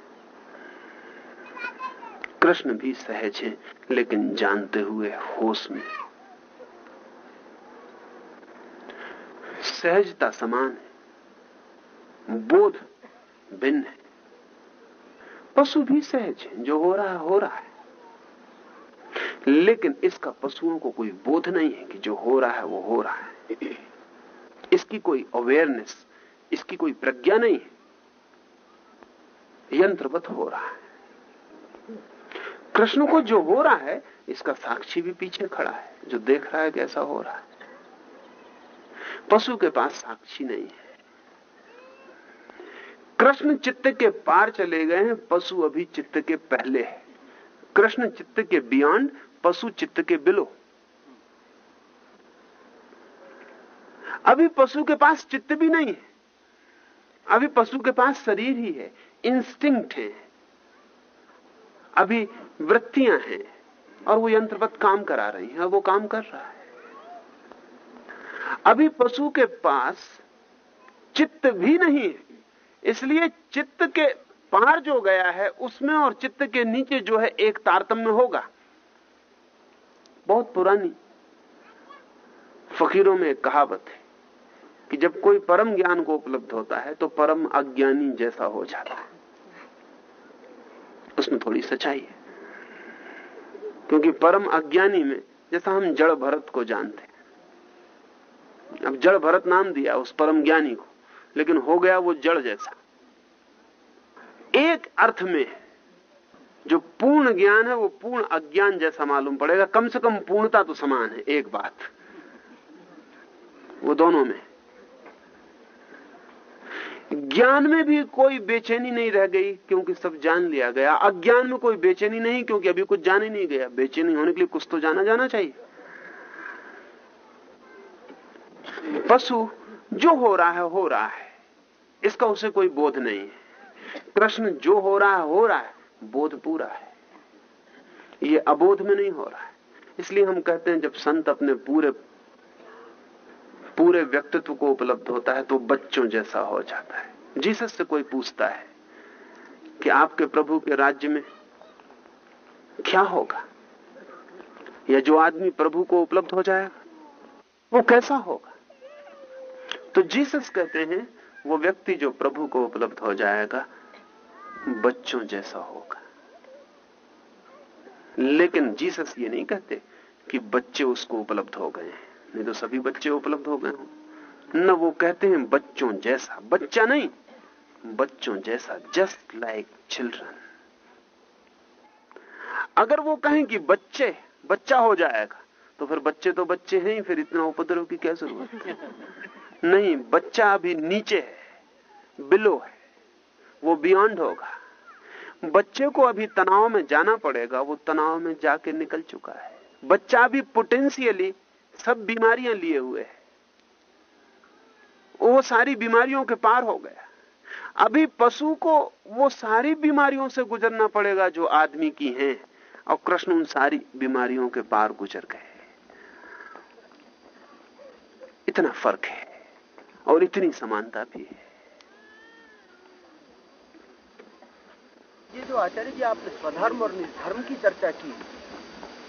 कृष्ण भी सहज हैं, लेकिन जानते हुए, होश में। सहजता समान है। बोध भिन्न है। पशु भी सहज है, जो हो रहा, है हो रहा है। लेकिन इसका पशुओं को कोई बोध नहीं है कि जो हो रहा है, वो हो रहा है। इसकी कोई अवेयरनेस इसकी कोई प्रज्ञा नहीं है। यंत्रवत हो रहा है। कृष्ण को जो हो रहा है, इसका साक्षी भी पीछे खड़ा है, जो देख रहा है कैसा हो रहा है। पशु के पास साक्षी नहीं है। कृष्ण चित्त के पार चले गए हैं, पशु अभी चित्त के पहले है। कृष्ण चित्त के बियॉन्ड पशु चित्त के बिलो अभी पशु के पास चित्त भी नहीं है। अभी पशु के पास शरीर ही है इंस्टिंक्ट है। अभी वृत्तियाँ हैं और वो यंत्रवत काम करा रही हैं, वो काम कर रहा है। अभी पशु के पास चित्त भी नहीं है। इसलिए चित्त के पार जो गया है, उसमें और चित्त के नीचे जो है, एक तारतम्य होगा। बहुत पुरानी फकीरों में कहावत है कि जब कोई परम ज्ञान को उपलब्ध होता है तो परम अज्ञानी जैसा हो जाता है। उसमें थोड़ी सच्चाई है। क्योंकि परम अज्ञानी में, जैसा हम जड़ भरत को जानते हैं अब जड़ भरत नाम दिया उस परम ज्ञानी को, लेकिन हो गया वो जड़ जैसा। एक अर्थ में जो पूर्ण ज्ञान है, वो पूर्ण अज्ञान जैसा मालूम पड़ेगा। कम से कम पूर्णता तो समान है, एक बात। वो दोनों में। ज्ञान में भी कोई बेचैनी नहीं रह गई, क्योंकि सब जान लिया गया। अज्ञान में कोई बेचैनी नहीं, क्योंकि अभी कुछ जान ही नहीं गया। बेचैनी होने के लिए कुछ तो जाना जाना चाहिए। पशु जो हो रहा है, हो रहा है। इसका उसे कोई बोध नहीं है। कृष्ण जो हो रहा है, हो रहा है, बोध पूरा है। ये अबोध में नहीं हो रहा है। इसलिए हम कहते हैं, जब संत अपने पूरे पूरे व्यक्तित्व को उपलब्ध होता है तो बच्चों जैसा हो जाता है। जीसस से कोई पूछता है कि आपके प्रभु के राज्य में क्या होगा? या जो आदमी प्रभु को उपलब्ध हो जाएगा, वो कैसा होगा? तो जीसस कहते हैं, वो व्यक्ति जो प्रभु को उपलब्ध हो जाएगा, बच्चों जैसा होगा। लेकिन जीसस ये नहीं कहते कि बच्चे उसको उपलब्ध हो गए नहीं तो सभी बच्चे उपलब्ध हो गए हों। न, वो कहते हैं बच्चों जैसा, बच्चा नहीं, बच्चों जैसा जस्ट लाइक चिल्ड्रन अगर वो कहें कि बच्चे, बच्चा हो जाएगा तो फिर बच्चे तो बच्चे हैं ही, फिर इतना उपद्रव की क्या ज़रूरत नहीं, बच्चा अभी नीचे है बिलो है, वो बियॉन्ड होगा। बच्चे को अभी तनाव में जाना पड़ेगा, वो तनाव में जाके निकल चुका है। बच्चा भी पोटेंशियली सब बीमारियाँ लिए हुए है। वो सारी बीमारियों के पार हो गया। अभी पशु को वो सारी बीमारियों से गुजरना पड़ेगा जो आदमी की हैं, और कृष्ण उन सारी बीमारियों के पार गुजर गए। इतना फ़र्क है। और इतनी समानता भी है। ये जो आचार्य जी आपने स्वधर्म और निर्धर्म की चर्चा की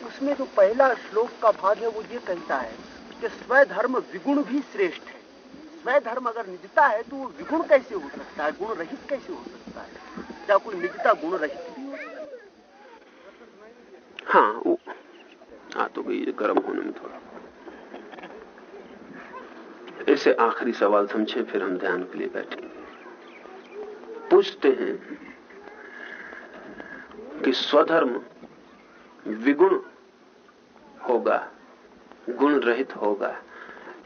उसमें जो पहला श्लोक का भाग है वो ये कहता है कि स्वधर्म विगुण भी श्रेष्ठ है। स्वधर्म अगर निजता है तो वो विगुण कैसे हो सकता है? गुण रहित कैसे हो सकता है? क्या कोई निजता गुण रहित हो हाँ? वो हाँ तो भाई गर्म होने में थोड़ा। इसे आखिरी सवाल समझे, फिर हम ध्यान के लिए बैठेंगे। पूछते हैं कि स्वधर्म विगुण होगा, गुण रहित होगा,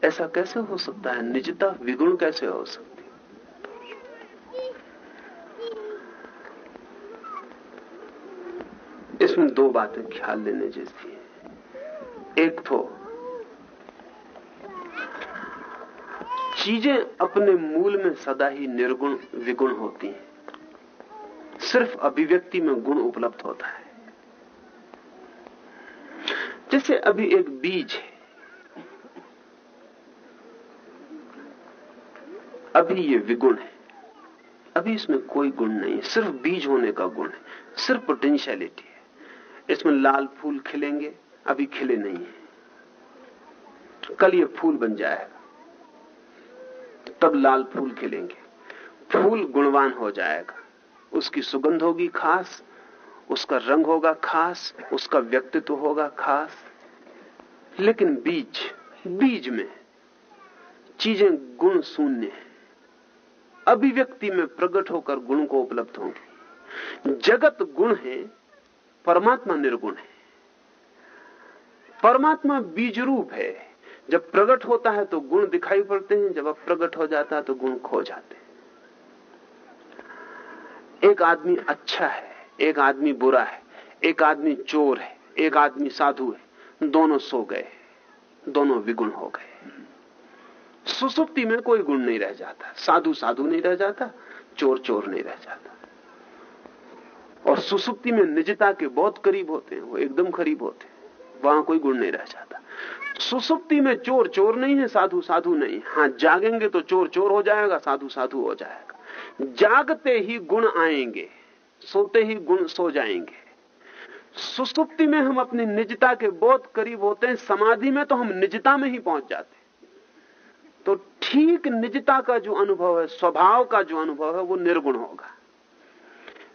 ऐसा कैसे हो सकता है? निजता विगुण कैसे हो सकती इसमें दो बातें ख्याल लेने जैसी है। एक तो चीज़ें अपने मूल में सदा ही निर्गुण विगुण होती हैं। सिर्फ़ अभिव्यक्ति में गुण उपलब्ध होता है। जैसे अभी एक बीज है। अभी ये विगुण है। अभी इसमें कोई गुण नहीं है। सिर्फ़ बीज होने का गुण है। सिर्फ़ पोटेंशियलिटी है। इसमें लाल फूल खिलेंगे, अभी खिले नहीं है। कल ये फूल बन जाएगा। तब लाल फूल खिलेंगे। फूल गुणवान हो जाएगा। उसकी सुगंध होगी खास, उसका रंग होगा खास, उसका व्यक्तित्व होगा खास। लेकिन बीज बीज में चीज़ें गुण शून्य है। अभिव्यक्ति में प्रकट होकर गुण को उपलब्ध होंगे। जगत गुण है, परमात्मा निर्गुण है। परमात्मा बीज रूप है। जब प्रकट होता है तो गुण दिखाई पड़ते हैं, जब अप्रगट हो जाता है तो गुण खो जाते हैं। एक आदमी अच्छा है, एक आदमी बुरा है, एक आदमी चोर है, एक आदमी साधु है, दोनों सो गए, दोनों विगुण हो गए। सुसुप्ति में कोई गुण नहीं रह जाता, साधु साधु नहीं रह जाता, चोर चोर नहीं रह जाता। और सुसुप्ति में निजता के बहुत करीब होते हैं, वो एकदम करीब होते हैं, वहाँ कोई गुण नहीं रह जाता। सुसुप्ति में चोर चोर नहीं है, साधु साधु नहीं। हाँ जागेंगे तो चोर चोर हो जाएगा, साधु साधु हो जाएगा। जागते ही गुण आएँगे, सोते ही गुण सो जाएँगे। सुसुप्ति में हम अपनी निजता के बहुत करीब होते हैं, समाधि में तो हम निजता में ही पहुँच जाते हैं। तो ठीक निजता का जो अनुभव है, स्वभाव का जो अनुभव है, वो निर्गुण होगा।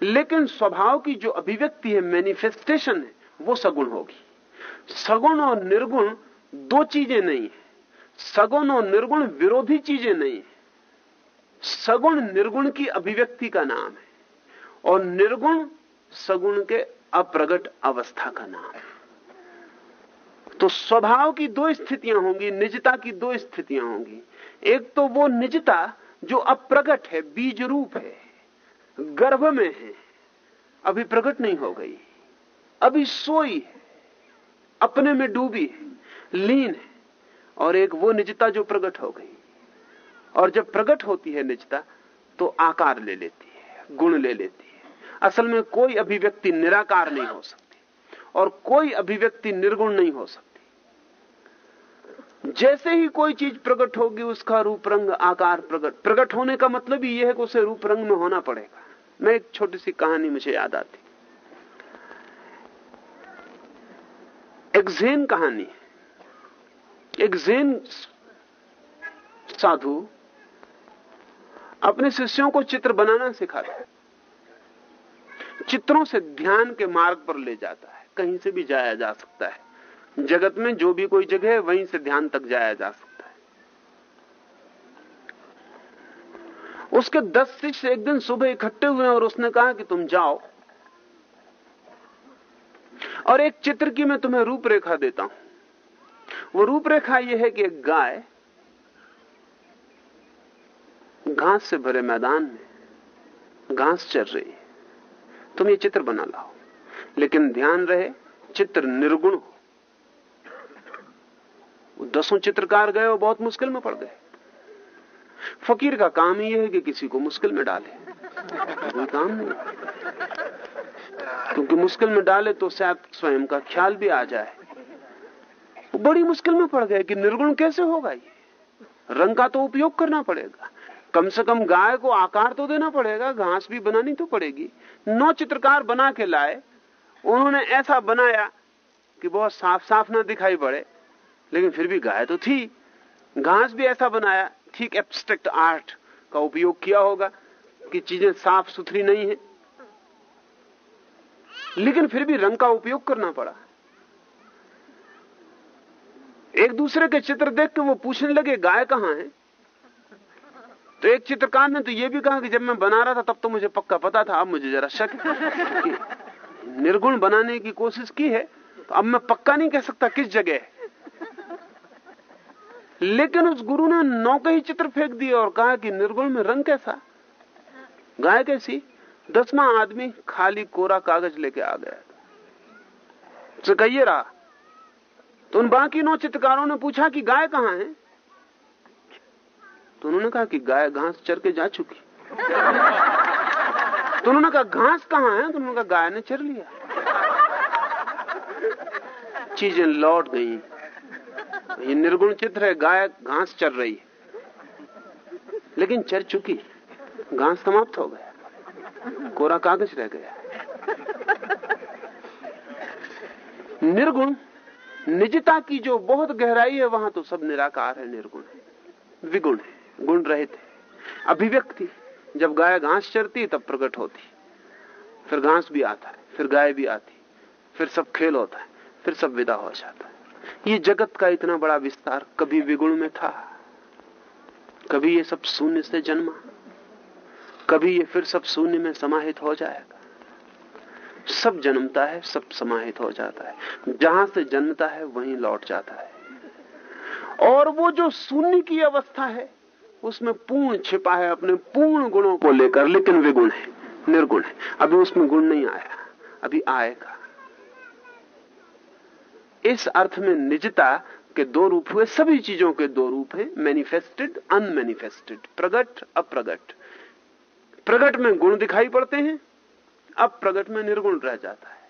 लेकिन स्वभाव की जो अभिव्यक्ति है मैनिफेस्टेशन है, वो सगुण होगी। सगुण और निर्गुण दो चीज़ें नहीं है। सगुण और निर्गुण विरोधी चीज़ें नहीं है। सगुण निर्गुण की अभिव्यक्ति का नाम है और निर्गुण सगुण के अप्रगट अवस्था का नाम है। तो स्वभाव की दो स्थितियाँ होंगी, निजता की दो स्थितियाँ होंगी। एक तो वो निजता जो अप्रगट है बीज रूप है, गर्भ में है, अभी प्रकट नहीं हो गई, अभी सोई है। अपने में डूबी है, लीन है, और एक वो निजता जो प्रकट हो गई। और जब प्रकट होती है निजता तो आकार ले लेती है, गुण ले लेती है। असल में कोई अभिव्यक्ति निराकार नहीं हो सकती, और कोई अभिव्यक्ति निर्गुण नहीं हो सकती। जैसे ही कोई चीज़ प्रकट होगी, उसका रूप रंग आकार प्रकट प्रकट होने का मतलब ही यह है कि उसे रूप रंग में होना पड़ेगा। मैं एक छोटी सी कहानी मुझे याद आती एक जैन कहानी। एक जैन साधु अपने शिष्यों को चित्र बनाना सिखाता है। चित्रों से ध्यान के मार्ग पर ले जाता है। कहीं से भी जाया जा सकता है। जगत में जो भी कोई जगह है, वहीं से ध्यान तक जाया जा सकता है। उसके दस शिष्य एक दिन सुबह इकट्ठे हुए और उसने कहा कि तुम जाओ। और एक चित्र की मैं तुम्हें रूपरेखा देता हूँ। वो रूपरेखा यह है कि एक गाय घास से भरे मैदान में घास चर रही है। तुम ये चित्र बना लाओ। लेकिन ध्यान रहे, चित्र निर्गुण हो। दसों चित्रकार गए और बहुत मुश्किल में पड़ गए। फकीर का काम ही है कि किसी को मुश्किल में डाले। कोई काम नहीं। क्योंकि मुश्किल में डाले तो शायद स्वयं का ख्याल भी आ जाए। बड़ी मुश्किल में पड़ गए कि निर्गुण कैसे होगा ये? रंग का तो उपयोग करना पड़ेगा। कम से कम गाय को आकार तो देना पड़ेगा, घास भी बनानी तो पड़ेगी। नौ चित्रकार बना के लाए। उन्होंने ऐसा बनाया कि बहुत साफ़ साफ़ ना दिखाई पड़े, लेकिन फिर भी गाय तो थी। घास भी ऐसा बनाया, ठीक एब्स्ट्रैक्ट आर्ट का उपयोग किया होगा कि चीज़ें साफ़ सुथरी नहीं है। लेकिन फिर भी रंग का उपयोग करना पड़ा। एक दूसरे के चित्र देख के वो पूछने लगे, गाय कहाँ है? तो एक चित्रकार ने तो ये भी कहा कि जब मैं बना रहा था, तब तो मुझे पक्का पता था, अब मुझे जरा शक निर्गुण बनाने की कोशिश की है। तो अब मैं पक्का नहीं कह सकता किस जगह है। लेकिन उस गुरु ने नौ के ही चित्र फेंक दिए और कहा कि निर्गुण में रंग कैसा? गाय कैसी? दसवां आदमी खाली कोरा कागज़ लेके आ गया कहिए रहा तो उन बाकी नौ चित्रकारों ने पूछा कि गाय कहाँ है? तो उन्होंने कहा कि गाय घास चर के जा चुकी। तो उन्होंने कहा, घास कहाँ है? तो उन्होंने कहा, गाय ने चर लिया। चीज़ें लौट गई। ये निर्गुण चित्र है, गाय घास चर रही है। लेकिन चर चुकी, घास समाप्त हो गया। कोरा कागज़ रह गया? निर्गुण, निजता की जो बहुत गहराई है, वहाँ तो सब निराकार है निर्गुण। विगुण है, गुण रहित है। अभिव्यक्ति, जब गाय घास चरती, तब प्रकट होती। फिर घास भी आता है, फिर गाय भी आती। फिर सब खेल होता है, फिर सब विदा हो जाता है। ये जगत का इतना बड़ा विस्तार कभी विगुण में था? कभी ये सब शून्य से जन्मा? कभी ये फिर सब शून्य में समाहित हो जाएगा। सब जन्मता है, सब समाहित हो जाता है। जहाँ से जन्मता है, वहीं लौट जाता है। और वो जो शून्य की अवस्था है, उसमें पूर्ण छिपा है, अपने पूर्ण गुणों को लेकर, लेकिन विगुण है, निर्गुण है। अभी उसमें गुण नहीं आया, अभी आएगा। इस अर्थ में निजता के दो रूप हुए, सभी चीज़ों के दो रूप हैं मैनिफेस्टेड अनमैनिफेस्टेड प्रगट, अप्रगट। प्रगट में गुण दिखाई पड़ते हैं, अब प्रगट में निर्गुण रह जाता है।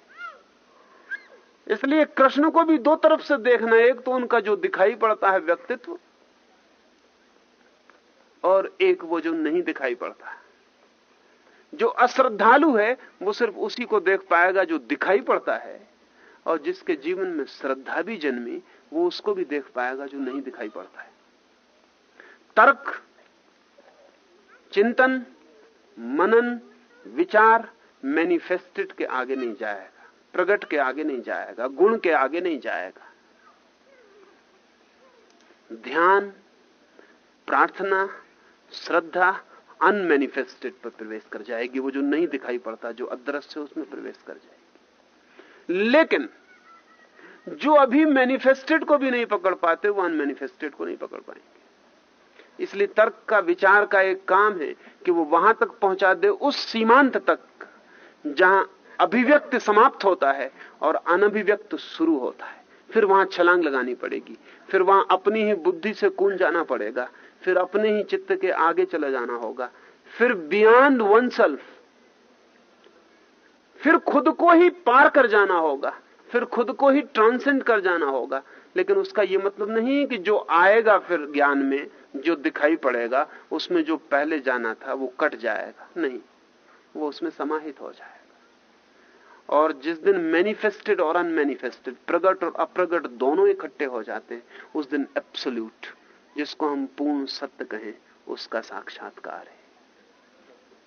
इसलिए कृष्ण को भी दो तरफ़ से देखना, एक तो उनका जो दिखाई पड़ता है व्यक्तित्व, और एक वो जो नहीं दिखाई पड़ता। जो अश्रद्धालु है, वो सिर्फ़ उसी को देख पाएगा जो दिखाई पड़ता है, और जिसके जीवन में श्रद्धा भी जन्मी, वो उसको भी देख पाएगा जो नहीं दिखाई पड़ता है। तर्क, चिंतन मनन, विचार मैनिफेस्टेड के आगे नहीं जाएगा, प्रगट के आगे नहीं जाएगा, गुण के आगे नहीं जाएगा। ध्यान, प्रार्थना, श्रद्धा अनमेनिफेस्टेड पर प्रवेश कर जाएगी, वो जो नहीं दिखाई पड़ता, जो अदृश्य उसमें प्रवेश कर जाएगी। लेकिन, जो अभी मैनिफेस्टेड को भी नहीं पकड़ पाते, वो अनमेनिफेस्टेड को नहीं पकड़ पाएँगे। इसलिए तर्क का विचार का एक काम है कि वो वहाँ तक पहुँचा दे, उस सीमांत तक, जहाँ अभिव्यक्त समाप्त होता है और अनभिव्यक्त शुरू होता है। फिर वहाँ छलांग लगानी पड़ेगी। फिर वहाँ अपनी ही बुद्धि से कून जाना पड़ेगा। फिर अपने ही चित्त के आगे चला जाना होगा। फिर बियॉन्ड वन सेल्फ फिर खुद को ही पार कर जाना होगा। फिर खुद को ही ट्रांसेंड कर जाना होगा। लेकिन उसका यह मतलब नहीं कि जो आएगा फिर ज्ञान में, जो दिखाई पड़ेगा, उसमें जो पहले जाना था, वो कट जाएगा। नहीं, वो उसमें समाहित हो जाएगा। और जिस दिन मैनिफेस्टेड और अनमैनिफेस्टेड प्रगट और अप्रगट दोनों इकट्ठे हो जाते हैं, उस दिन एब्सोल्यूट जिसको हम पूर्ण सत्य कहें, उसका साक्षात्कार है।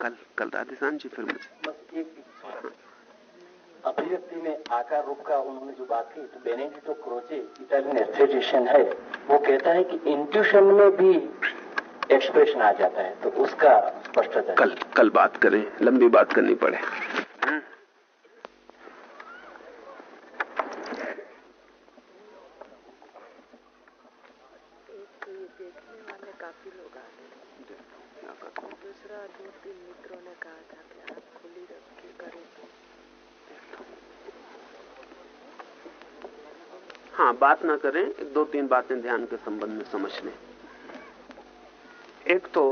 कल कल राधेशान जी फिर मुझे। अभिव्यक्ति में आकार रूप का उन्होंने जो बात की तो बेनेडिटो क्रोचे इटालियन एस्थेटिशियन है वो कहता है कि इंट्यूशन में भी एक्सप्रेशन आ जाता है तो उसका स्पष्टता कल कल बात करें लंबी बात करनी पड़े देखने वाले काफ़ी लोग आ गए दूसरा दो तीन मित्रों ने कहा था कि आप खुली रख के करें हाँ बात ना करें, एक दो तीन बातें ध्यान के संबंध में समझ लें। एक तो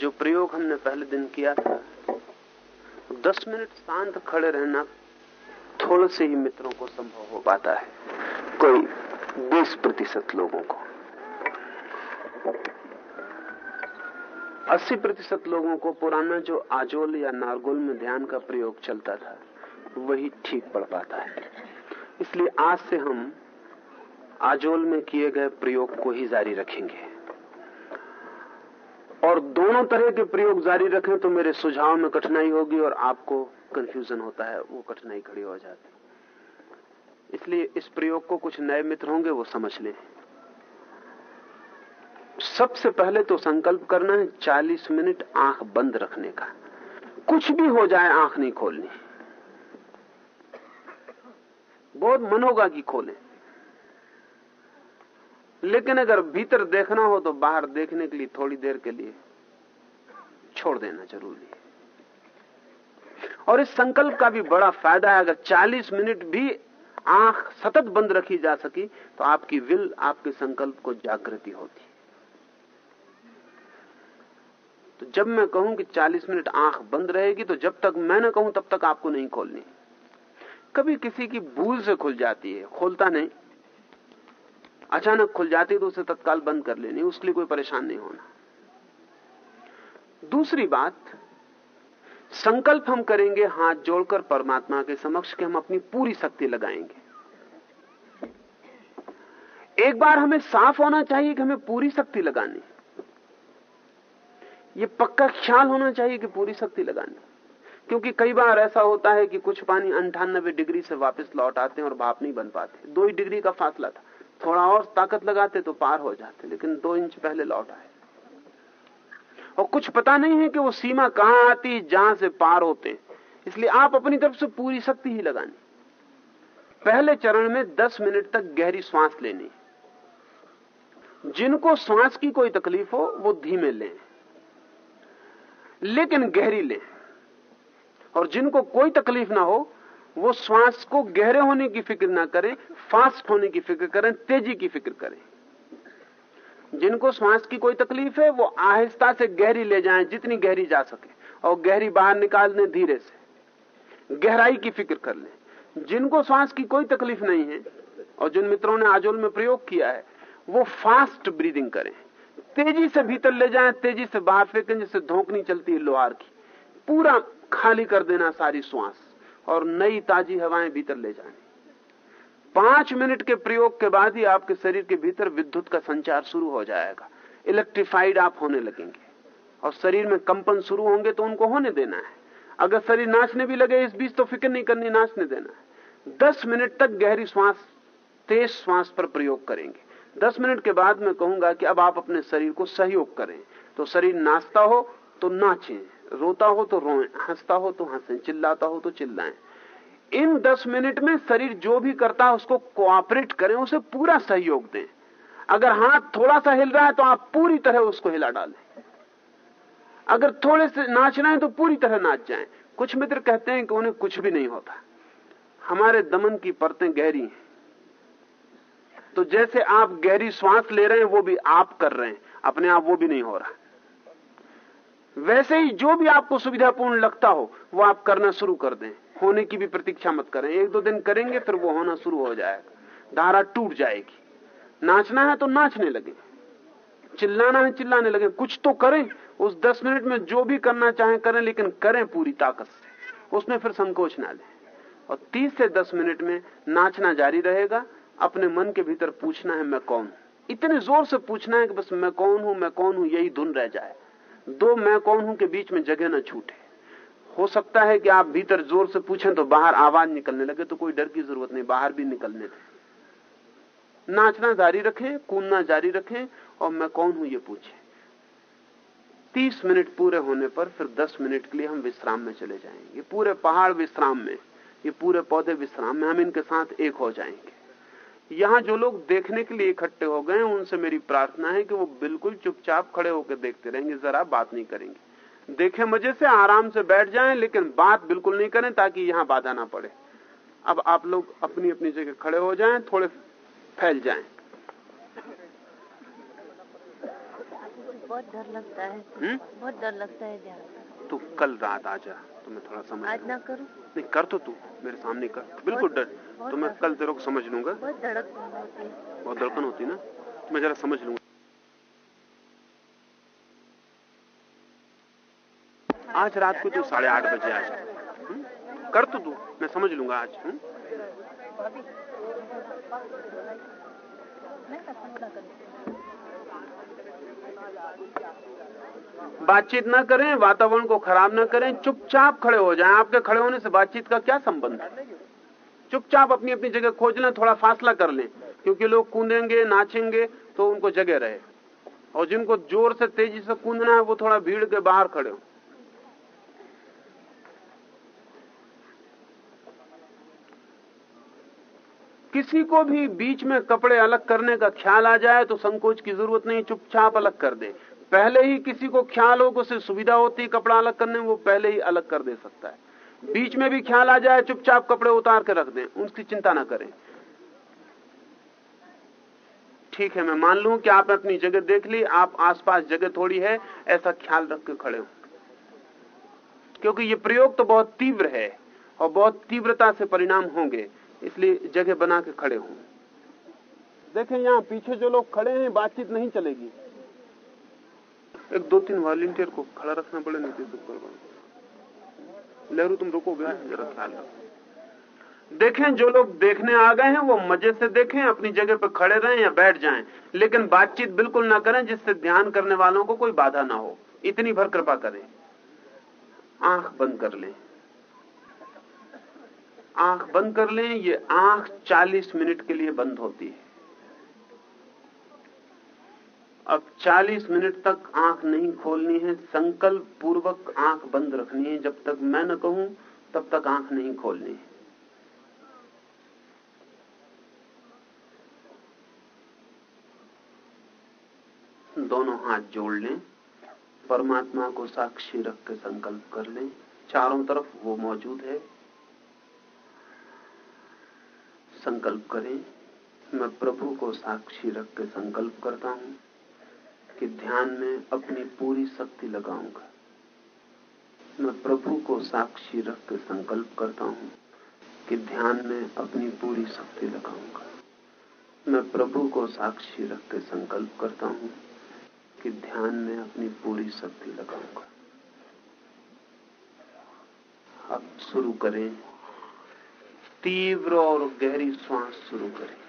जो प्रयोग हमने पहले दिन किया था, दस मिनट शांत खड़े रहना थोड़े से ही मित्रों को संभव हो पाता है, कोई बीस प्रतिशत लोगों को। अस्सी प्रतिशत लोगों को पुराना जो आजोल या नारगोल में ध्यान का प्रयोग चलता था, वही ठीक पड़ पाता है। इसलिए आज से हम आजोल में किए गए प्रयोग को ही जारी रखेंगे। और दोनों तरह के प्रयोग जारी रखें तो मेरे सुझाव में कठिनाई होगी और आपको कंफ्यूजन होता है, वो कठिनाई खड़ी हो जाती इसलिए इस प्रयोग को कुछ नए मित्र होंगे, वो समझ लें। सबसे पहले तो संकल्प करना है 40 मिनट आँख बंद रखने का। कुछ भी हो जाए, आँख नहीं खोलनी। बहुत मन होगा कि खोलें। लेकिन अगर भीतर देखना हो तो बाहर देखने के लिए थोड़ी देर के लिए छोड़ देना ज़रूरी है। और इस संकल्प का भी बड़ा फ़ायदा है, अगर 40 मिनट भी आँख सतत बंद रखी जा सकी तो आपकी विल आपके संकल्प को जागृति होती तो जब मैं कहूँ कि 40 मिनट आँख बंद रहेगी तो जब तक मैं ना कहूँ, तब तक आपको नहीं खोलनी। कभी किसी की भूल से खुल जाती है, खोलता नहीं। अचानक खुल जाती है तो उसे तत्काल बंद कर लेनी, उसके लिए कोई परेशान नहीं होना। दूसरी बात, संकल्प हम करेंगे हाथ जोड़कर परमात्मा के समक्ष के हम अपनी पूरी शक्ति लगाएँगे। एक बार हमें साफ़ होना चाहिए कि हमें पूरी शक्ति लगानी। ये पक्का ख्याल होना चाहिए कि पूरी शक्ति लगानी। क्योंकि कई बार ऐसा होता है कि कुछ पानी अंठानबे डिग्री से वापस लौट आते हैं और भाप नहीं बन पाते। दो ही डिग्री का फासला था। थोड़ा और ताकत लगाते तो पार हो जाते, लेकिन दो इंच पहले लौट आए। और कुछ पता नहीं है कि वो सीमा कहाँ आती, जहाँ से पार होते इसलिए आप अपनी तरफ़ से पूरी शक्ति ही लगानी। पहले चरण में 10 मिनट तक गहरी श्वास लेनी। जिनको श्वास की कोई तकलीफ़ हो, वो धीमे लें। लेकिन गहरी लें। और जिनको कोई तकलीफ़ ना हो, वो श्वास को गहरे होने की फ़िक्र ना करें, फास्ट होने की फ़िक्र करें, तेज़ी की फ़िक्र करें। जिनको श्वास की कोई तकलीफ़ है, वो आहिस्ता से गहरी ले जाएँ, जितनी गहरी जा सके, और गहरी बाहर निकाल दें धीरे से। गहराई की फ़िक्र कर लें। जिनको श्वास की कोई तकलीफ़ नहीं है, और जिन मित्रों ने आजोल में प्रयोग किया है, वो फास्ट ब्रीदिंग करें। तेज़ी से भीतर ले जाएँ, तेज़ी से बाहर फेंकें जैसे धोकनी चलती है लोहार की। पूरा खाली कर देना सारी श्वास और नई ताजी हवाएँ भीतर ले जानी पाँच मिनट के प्रयोग के बाद ही आपके शरीर के भीतर विद्युत का संचार शुरू हो जाएगा। इलेक्ट्रीफाइड आप होने लगेंगे और शरीर में कंपन शुरू होंगे तो उनको होने देना है। अगर शरीर नाचने भी लगे इस बीच तो फ़िक्र नहीं करनी, नाचने देना है। दस मिनट तक गहरी श्वास, तेज श्वास पर प्रयोग करेंगे। दस मिनट के बाद मैं कहूँगा कि अब आप अपने शरीर को सहयोग करें। तो शरीर नाचता हो तो नाचें। रोता हो तो रोए, हंसता हो तो हंसे, चिल्लाता हो तो चिल्लाएँ। इन दस मिनट में शरीर जो भी करता है, उसको कोऑपरेट करें, उसे पूरा सहयोग दें। अगर हाथ थोड़ा सा हिल रहा है तो आप पूरी तरह उसको हिला डालें। अगर थोड़े से नाच रहे हैं तो पूरी तरह नाच जाएँ। कुछ मित्र कहते हैं कि उन्हें कुछ भी नहीं होता। हमारे दमन की परतें गहरी हैं। तो जैसे आप गहरी श्वास ले रहे हैं, वो भी आप कर रहे हैं। अपने आप वो भी नहीं हो रहा। वैसे ही जो भी आपको सुविधापूर्ण लगता हो, वो आप करना शुरू कर दें। होने की भी प्रतीक्षा मत करें। एक दो दिन करेंगे, फिर वो होना शुरू हो जाएगा। धारा टूट जाएगी। नाचना है तो नाचने लगे। चिल्लाना है, चिल्लाने लगे। कुछ तो करें। उस दस मिनट में जो भी करना चाहें करें, लेकिन करें पूरी ताकत से। उसमें फिर संकोच ना लें। और तीस से दस मिनट में नाचना जारी रहेगा। अपने मन के भीतर पूछना है, मैं कौन इतने ज़ोर से पूछना है कि बस मैं कौन हूँ, मैं कौन हूँ, यही धुन रह जाए। दो मैं कौन हूँ के बीच में जगह ना छूटे? हो सकता है कि आप भीतर ज़ोर से पूछें तो बाहर आवाज़ निकलने लगे तो कोई डर की ज़रूरत नहीं, बाहर भी निकलने दें। नाचना जारी रखें, कूदना जारी रखें, और मैं कौन हूँ ये पूछें। तीस मिनट पूरे होने पर फिर दस मिनट के लिए हम विश्राम में चले जाएँगे। पूरे पहाड़ विश्राम में, ये पूरे पौधे विश्राम में, हम इनके साथ एक हो जाएँगे। यहाँ जो लोग देखने के लिए इकट्ठे हो गए उनसे मेरी प्रार्थना है कि वो बिल्कुल चुपचाप खड़े होकर देखते रहेंगे जरा बात नहीं करेंगे। देखें मज़े से आराम से बैठ जाएँ लेकिन बात बिल्कुल नहीं करें ताकि यहाँ बाधा ना पड़े। अब आप लोग अपनी अपनी जगह खड़े हो जाएँ थोड़े फैल जाएँ। बहुत डर लगता है? बहुत डर लगता है तू कल रात आ जा तो मैं थोड़ा समझ आज ना। करूँ? नहीं कर तो तू मेरे सामने कर। बिल्कुल डर। तो मैं कल तेरे को समझ लूँगा। बहुत धड़क होती बहुत धड़कन होती ना। तो मैं जरा समझ लूँगा। आज रात को तू साढ़े आठ बजे आ जा। हम्म? कर तो तू मैं समझ लूँगा आज। हम्म? बातचीत ना करें, वातावरण को खराब ना करें, चुपचाप खड़े हो जाएँ। आपके खड़े होने से बातचीत का क्या संबंध है? चुपचाप अपनी अपनी जगह खोज लें, थोड़ा फासला कर लें, क्योंकि लोग कूदेंगे, नाचेंगे तो उनको जगह रहे। और जिनको ज़ोर से तेज़ी से कूदना है, वो थोड़ा भीड़ के बाहर खड़े हो। किसी को भी बीच में कपड़े अलग करने का ख्याल आ जाए तो संकोच की ज़रूरत नहीं, चुपचाप अलग कर दे। पहले ही किसी को ख्याल हो उसे सुविधा होती कपड़ा अलग करने में, वो पहले ही अलग कर दे सकता है। बीच में भी ख्याल आ जाए, चुपचाप कपड़े उतार के रख दें उसकी चिंता ना करें। ठीक है, मैं मान लू कि आपने अपनी जगह देख ली, आप आसपास जगह थोड़ी है, ऐसा ख्याल रख के खड़े हो। क्योंकि ये प्रयोग तो बहुत तीव्र है और बहुत तीव्रता से परिणाम होंगे। इसलिए जगह बना के खड़े हों। देखें यहाँ पीछे जो लोग खड़े हैं, बातचीत नहीं चलेगी। एक दो तीन वॉलंटियर को खड़ा रखना पड़े नहीं तो लहरू तुम रुकोगे जरा ख्याल रखो देखें, जो लोग देखने आ गए हैं, वो मज़े से देखें, अपनी जगह पर खड़े रहें या बैठ जाएँ। लेकिन बातचीत बिल्कुल ना करें, जिससे ध्यान करने वालों को कोई बाधा ना हो। इतनी भर कृपा करें। आँख बंद कर लें। आँख बंद कर लें, ये आँख 40 मिनट के लिए बंद होती है। अब 40 मिनट तक आँख नहीं खोलनी है संकल्प पूर्वक आँख बंद रखनी है। जब तक मैं न कहूँ, तब तक आँख नहीं खोलनी है। दोनों हाथ जोड़ लें, परमात्मा को साक्षी रख के संकल्प कर लें। चारों तरफ़ वो मौजूद है। संकल्प करें। मैं प्रभु को साक्षी रख के संकल्प करता हूँ कि ध्यान में अपनी पूरी शक्ति लगाऊँगा। मैं प्रभु को साक्षी रख के संकल्प करता हूँ कि ध्यान में अपनी पूरी शक्ति लगाऊँगा। मैं प्रभु को साक्षी रख के संकल्प करता हूँ कि ध्यान में अपनी पूरी शक्ति लगाऊँगा। अब शुरू करें। तीव्र और गहरी श्वास शुरू करें।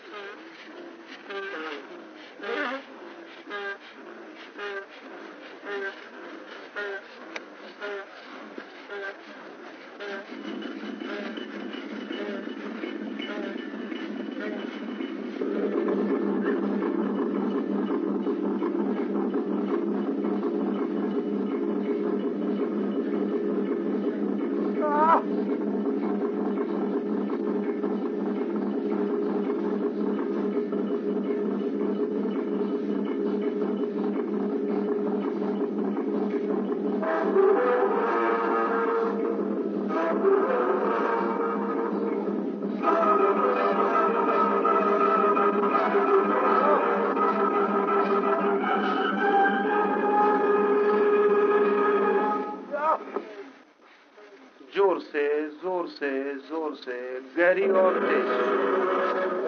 ज़ोर से गहरी और तेज।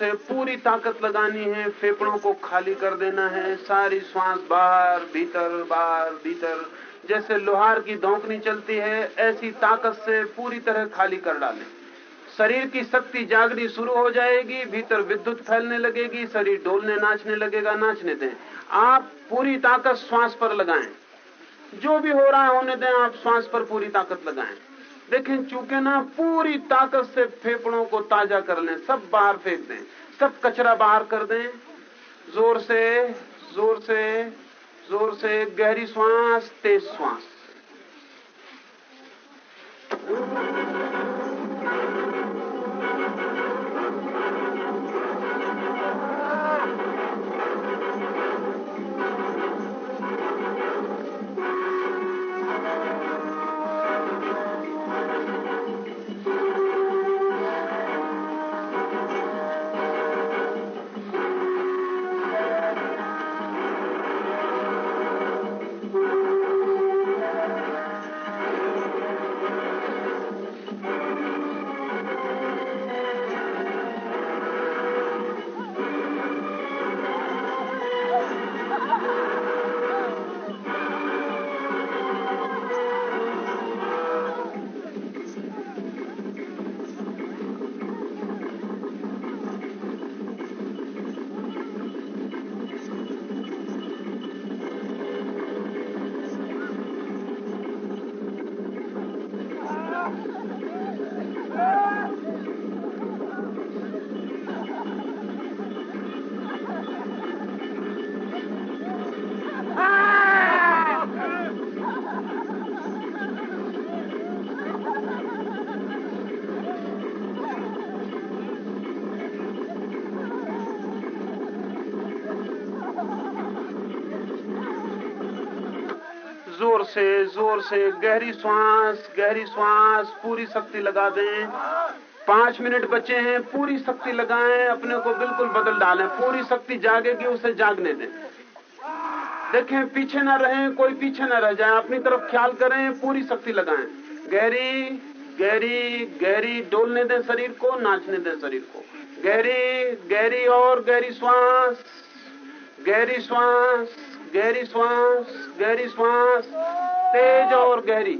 से पूरी ताकत लगानी है, फेफड़ों को खाली कर देना है, सारी श्वास बाहर, भीतर बाहर, भीतर, जैसे लोहार की धौंकनी चलती है, ऐसी ताकत से पूरी तरह खाली कर डालें। शरीर की शक्ति जागनी शुरू हो जाएगी, भीतर विद्युत फैलने लगेगी, शरीर डोलने, नाचने लगेगा, नाचने दें। आप पूरी ताकत श्वास पर लगाएँ। जो भी हो रहा है, होने दें, आप श्वास पर पूरी ताकत लगाएँ। देखें चूँकि ना पूरी ताकत से फेफड़ों को ताज़ा कर लें, सब बाहर फेंक दें, सब कचरा बाहर कर दें, ज़ोर से ज़ोर से ज़ोर से गहरी श्वास तेज श्वास से गहरी श्वास गहरी श्वास पूरी शक्ति लगा दें। पाँच मिनट बचे हैं, पूरी शक्ति लगाएँ, अपने को बिल्कुल बदल डालें। पूरी शक्ति जागेगी, उसे जागने दें। देखें, पीछे न रहें, कोई पीछे न रह जाए। अपनी तरफ़ ख्याल करें, पूरी शक्ति लगाएँ। गहरी गहरी गहरी डोलने दें शरीर को, नाचने दें शरीर को। गहरी गहरी और गहरी श्वास गहरी श्वास गहरी श्वास गहरी श्वास तेज और गहरी।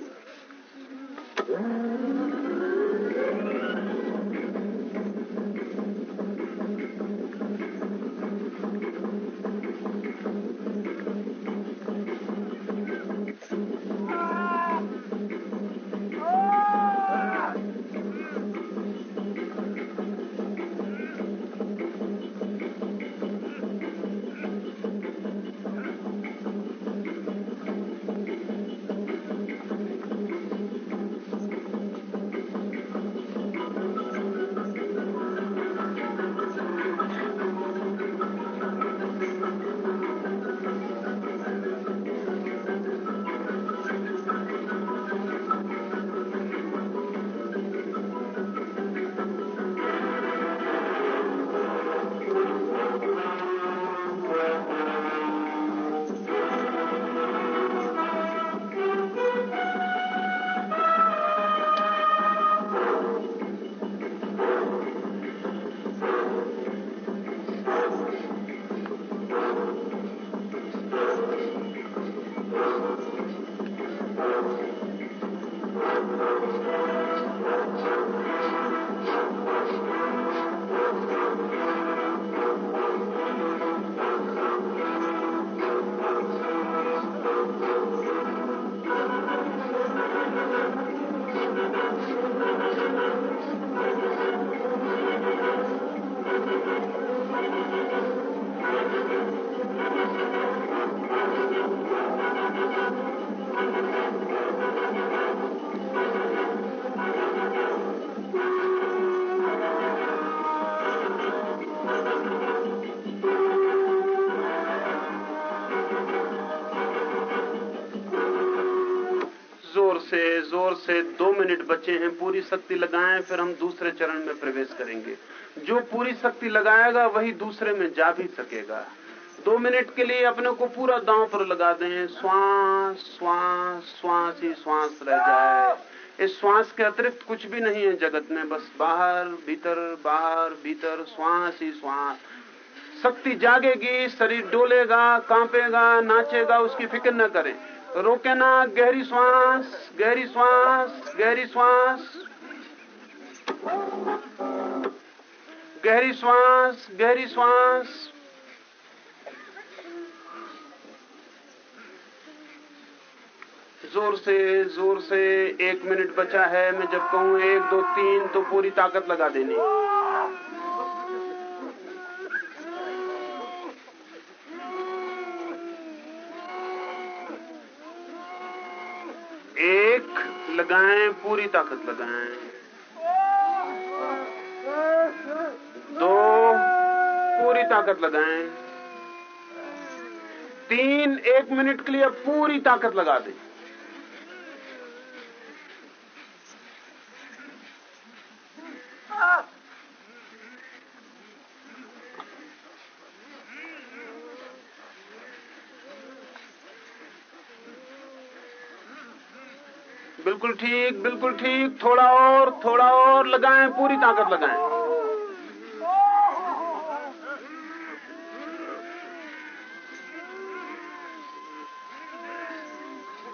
से दो मिनट बचे हैं, पूरी शक्ति लगाएँ, फिर हम दूसरे चरण में प्रवेश करेंगे। जो पूरी शक्ति लगाएगा, वही दूसरे में जा भी सकेगा। दो मिनट के लिए अपने को पूरा दांव पर लगा दें। श्वास श्वास श्वास, ही श्वास रह जाए। इस श्वास के अतिरिक्त कुछ भी नहीं है जगत में। बस बाहर, भीतर बाहर, भीतर, श्वास, ही श्वास। शक्ति जागेगी, शरीर डोलेगा, कांपेगा, नाचेगा, उसकी फ़िक्र न करें। रोके ना, गहरी श्वास गहरी श्वास गहरी श्वास गहरी श्वास गहरी श्वास ज़ोर से ज़ोर से, एक मिनट बचा है, मैं जब कहूँ एक, दो, तीन तो पूरी ताकत लगा देनी एक लगाएँ, पूरी ताकत लगाएँ। दो, पूरी ताकत लगाएँ। तीन, एक मिनट के लिए पूरी ताकत लगा दें। बिल्कुल ठीक बिल्कुल ठीक। थोड़ा और थोड़ा और, लगाएँ, पूरी ताकत लगाएँ।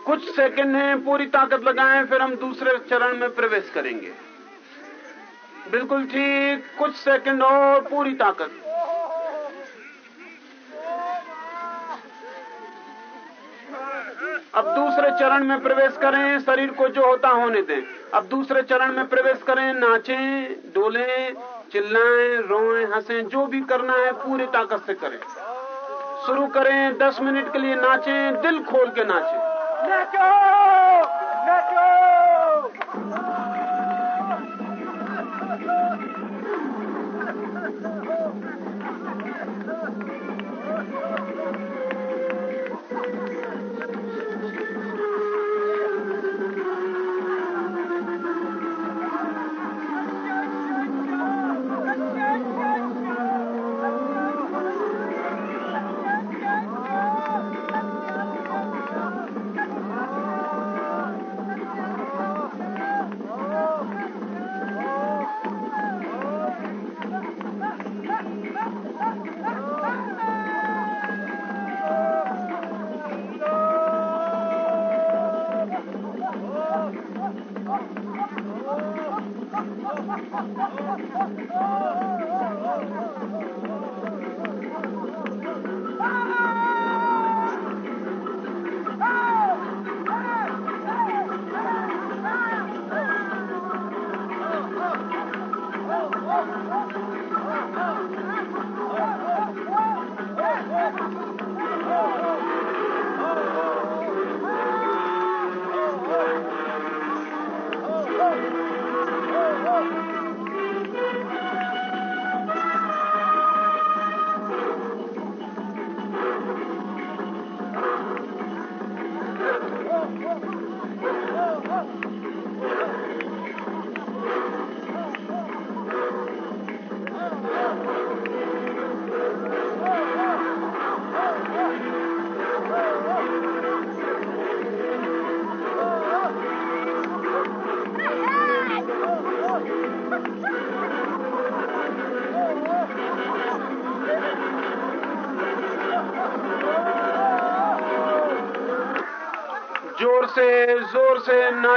कुछ सेकंड हैं, पूरी ताकत लगाएँ, फिर हम दूसरे चरण में प्रवेश करेंगे। बिल्कुल ठीक, कुछ सेकंड और, पूरी ताकत अब दूसरे चरण में प्रवेश करें, शरीर को जो होता होने दें। अब दूसरे चरण में प्रवेश करें, नाचें, डोलें, चिल्लाएँ, रोएँ, हंसें, जो भी करना है पूरी ताकत से करें। शुरू करें, दस मिनट के लिए नाचें, दिल खोल के नाचें।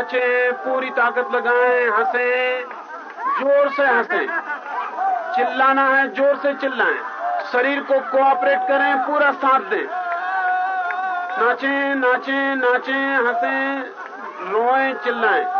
नाचें पूरी ताकत लगाएँ, हंसे, ज़ोर से हंसे। चिल्लाना है, ज़ोर से चिल्लाएँ। शरीर को कोऑपरेट करें, पूरा साथ दें। नाचें नाचें नाचें, हंसे, रोएँ, चिल्लाएँ।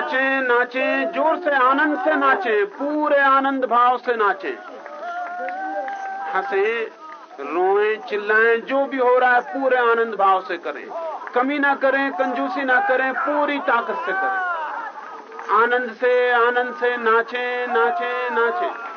नाचे नाचे, ज़ोर से, आनंद से नाचे, पूरे आनंद भाव से नाचे। हंसे, रोए, चिल्लाए, जो भी हो रहा है, पूरे आनंद भाव से करें। कमी ना करें, कंजूसी ना करें, पूरी ताकत से करें। आनंद से आनंद से नाचे नाचे नाचे।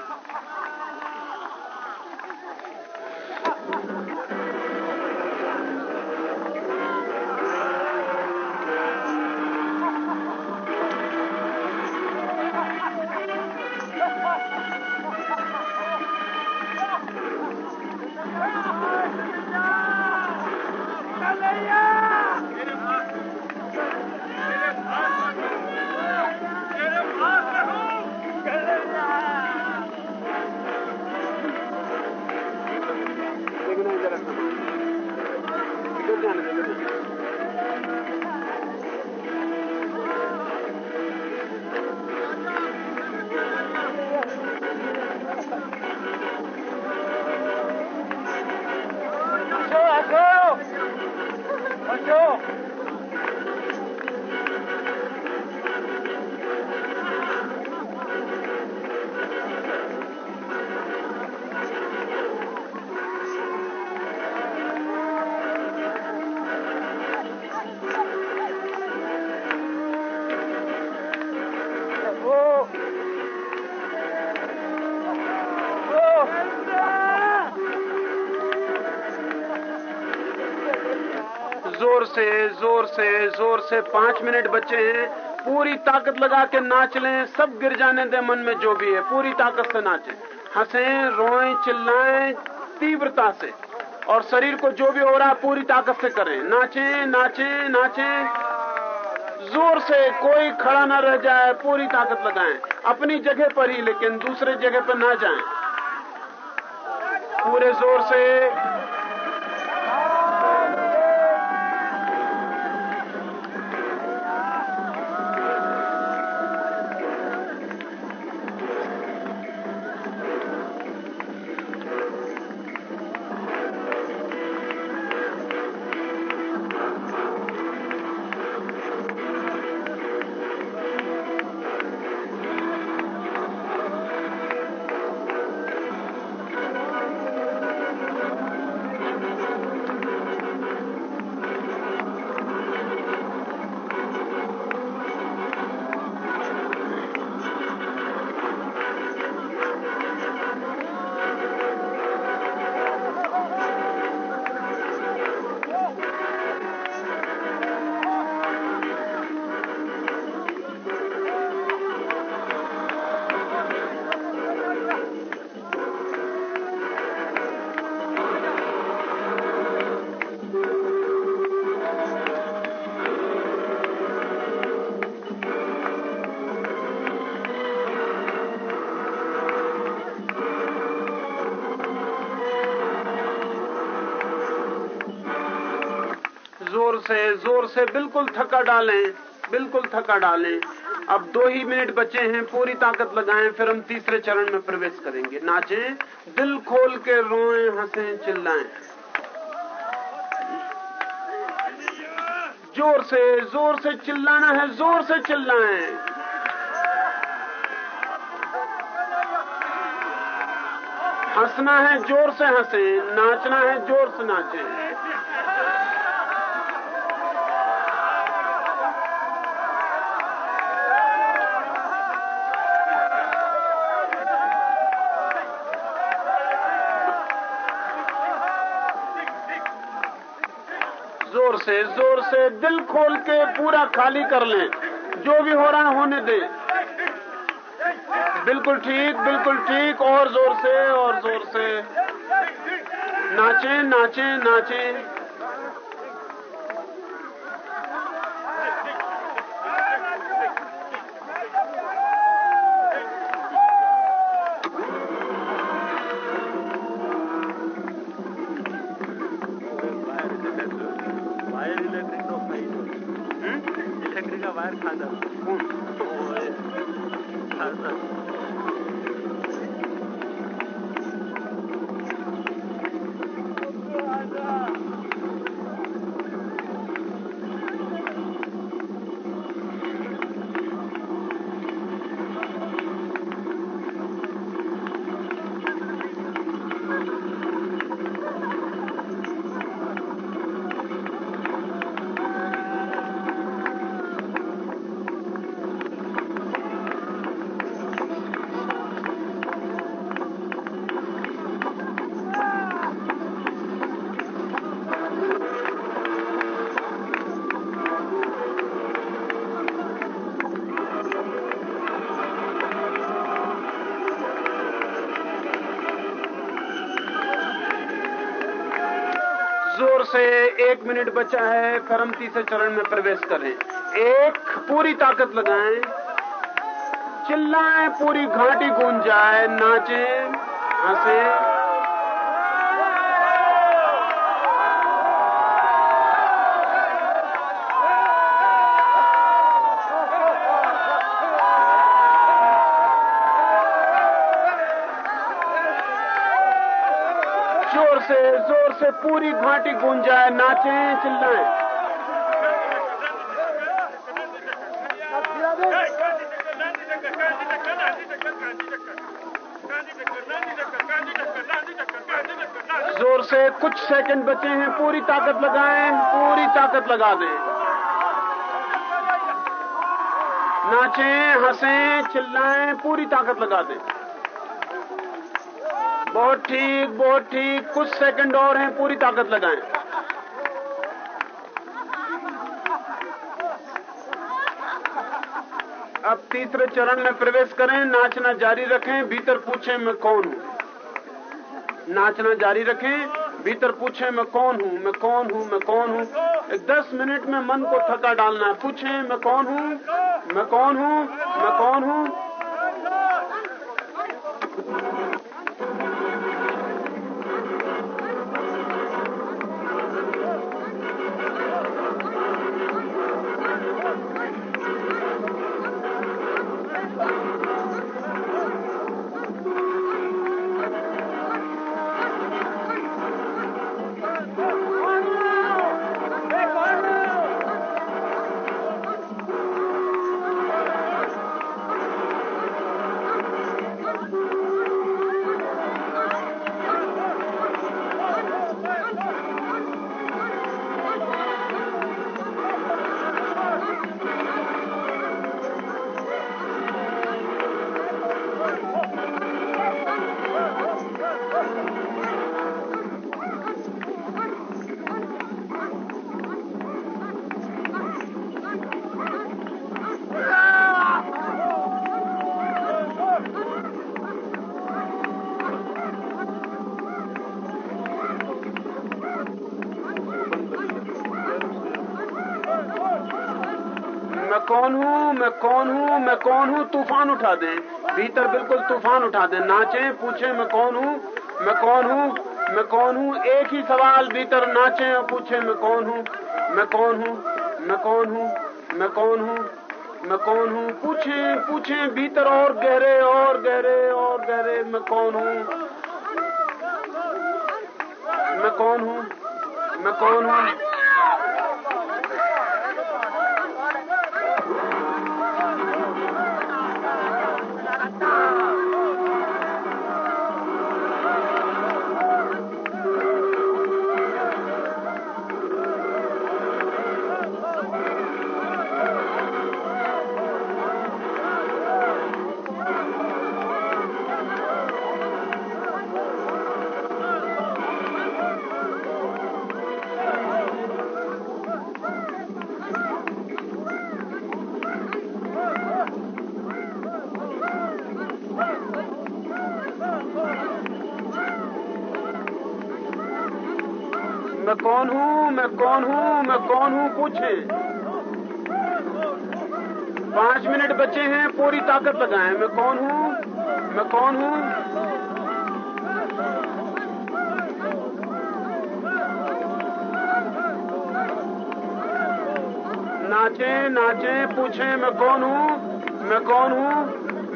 से पाँच मिनट बचे हैं। पूरी ताकत लगा के नाच लें, सब गिर जाने दें मन में जो भी है। पूरी ताकत से नाचें। हंसें, रोएँ, चिल्लाएँ तीव्रता से। और शरीर को जो भी हो रहा पूरी ताकत से करें। नाचें नाचें नाचें। ज़ोर से कोई खड़ा ना रह जाए, पूरी ताकत लगाएँ। अपनी जगह पर ही, लेकिन दूसरे जगह पर ना जाएँ। पूरे ज़ोर से से ज़ोर से बिल्कुल थका डालें, बिल्कुल थका डालें। अब दो ही मिनट बचे हैं, पूरी ताकत लगाएँ, फिर हम तीसरे चरण में प्रवेश करेंगे। नाचें, दिल खोल के रोएँ, हंसें, चिल्लाएँ। ज़ोर से ज़ोर से चिल्लाना है, ज़ोर से चिल्लाएँ। हंसना है, ज़ोर से हंसे, नाचना है, ज़ोर से नाचें। से, ज़ोर से दिल खोल के पूरा खाली कर लें। जो भी हो रहा होने दे। बिल्कुल ठीक बिल्कुल ठीक, और ज़ोर से, और ज़ोर से। नाचें नाचें नाचें। मिनट बचा है फिर हम तीसरे चरण में प्रवेश करें। एक पूरी ताकत लगाएँ। चिल्लाएँ, पूरी घाटी गूंज जाए, नाचें, हंसें ज़ोर से ज़ोर से पूरी घाटी गूंज जाए नाचें, चिल्लाएँ। ज़ोर से कुछ सेकंड बचे हैं, पूरी ताकत लगाएँ, पूरी ताकत लगा दें। नाचें, हंसें, चिल्लाएँ, पूरी ताकत लगा दें। बहुत ठीक बहुत ठीक। कुछ सेकंड और हैं, पूरी ताकत लगाएँ। अब तीसरे चरण में प्रवेश करें, नाचना जारी रखें, भीतर पूछें, मैं कौन हूँ? नाचना जारी रखें, भीतर पूछें, मैं कौन हूँ? मैं कौन हूँ? मैं कौन हूँ? दस मिनट में मन को थका डालना है। पूछें, मैं कौन हूँ? मैं कौन हूँ? मैं कौन हूँ? उठा दें भीतर बिल्कुल तूफ़ान उठा दें नाचें पूछें मैं कौन हूँ मैं कौन हूँ मैं कौन हूँ एक ही सवाल भीतर नाचें और पूछें मैं कौन हूँ मैं कौन हूँ मैं कौन हूँ मैं कौन हूँ मैं कौन हूँ पूछें पूछें भीतर और गहरे और गहरे और गहरे मैं कौन हूँ मैं कौन हूँ मैं कौन हूँ ताकत लगाएँ। मैं कौन हूँ? मैं कौन हूँ? नाचे नाचे, पूछे, मैं कौन हूँ? मैं कौन हूँ?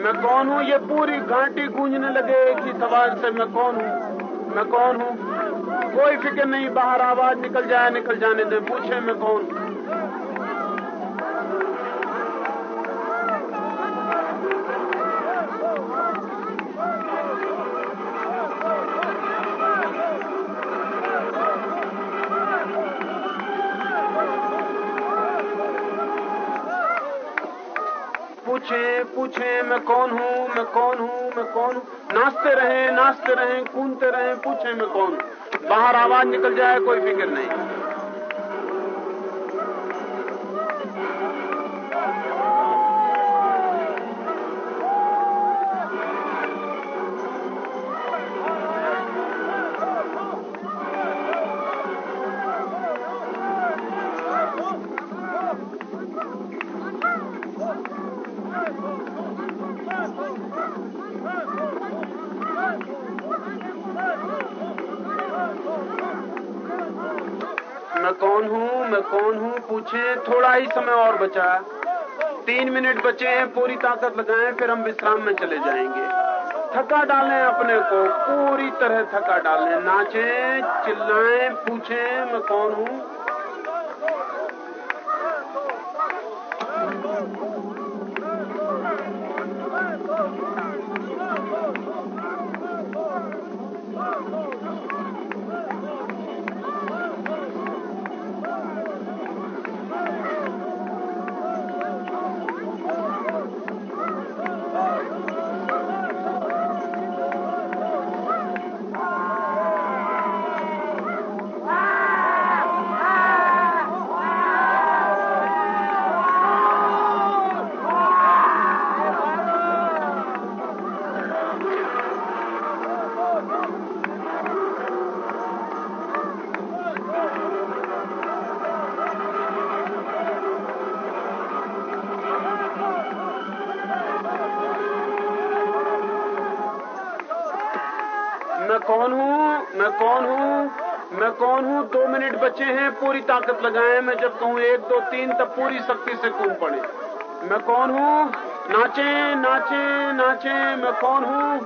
मैं कौन हूँ? ये पूरी घाटी गूंजने लगे एक ही सवाल से, मैं कौन हूँ? मैं कौन हूँ? कोई फ़िक्र नहीं, बाहर आवाज़ निकल जाए, निकल जाने दे। पूछे, मैं कौन पूछे पूछे, मैं कौन हूँ? मैं कौन हूँ? मैं कौन हूँ? नाचते रहे नाचते रहे, कूदते रहे, पूछे, मैं कौन हूँ? बाहर आवाज़ निकल जाए, कोई फ़िक्र नहीं। थोड़ा ही समय और बचा। तीन मिनट बचे हैं, पूरी ताकत लगाएँ, फिर हम विश्राम में चले जाएँगे। थका डालें अपने को, पूरी तरह थका डालें। नाचें, चिल्लाएँ, पूछें, मैं कौन हूँ? बचे हैं, पूरी ताकत लगाएँ। मैं जब कहूँ एक, दो, तीन, तब पूरी शक्ति से कूद पड़े। मैं कौन हूँ? नाचे नाचे नाचे। मैं कौन हूँ?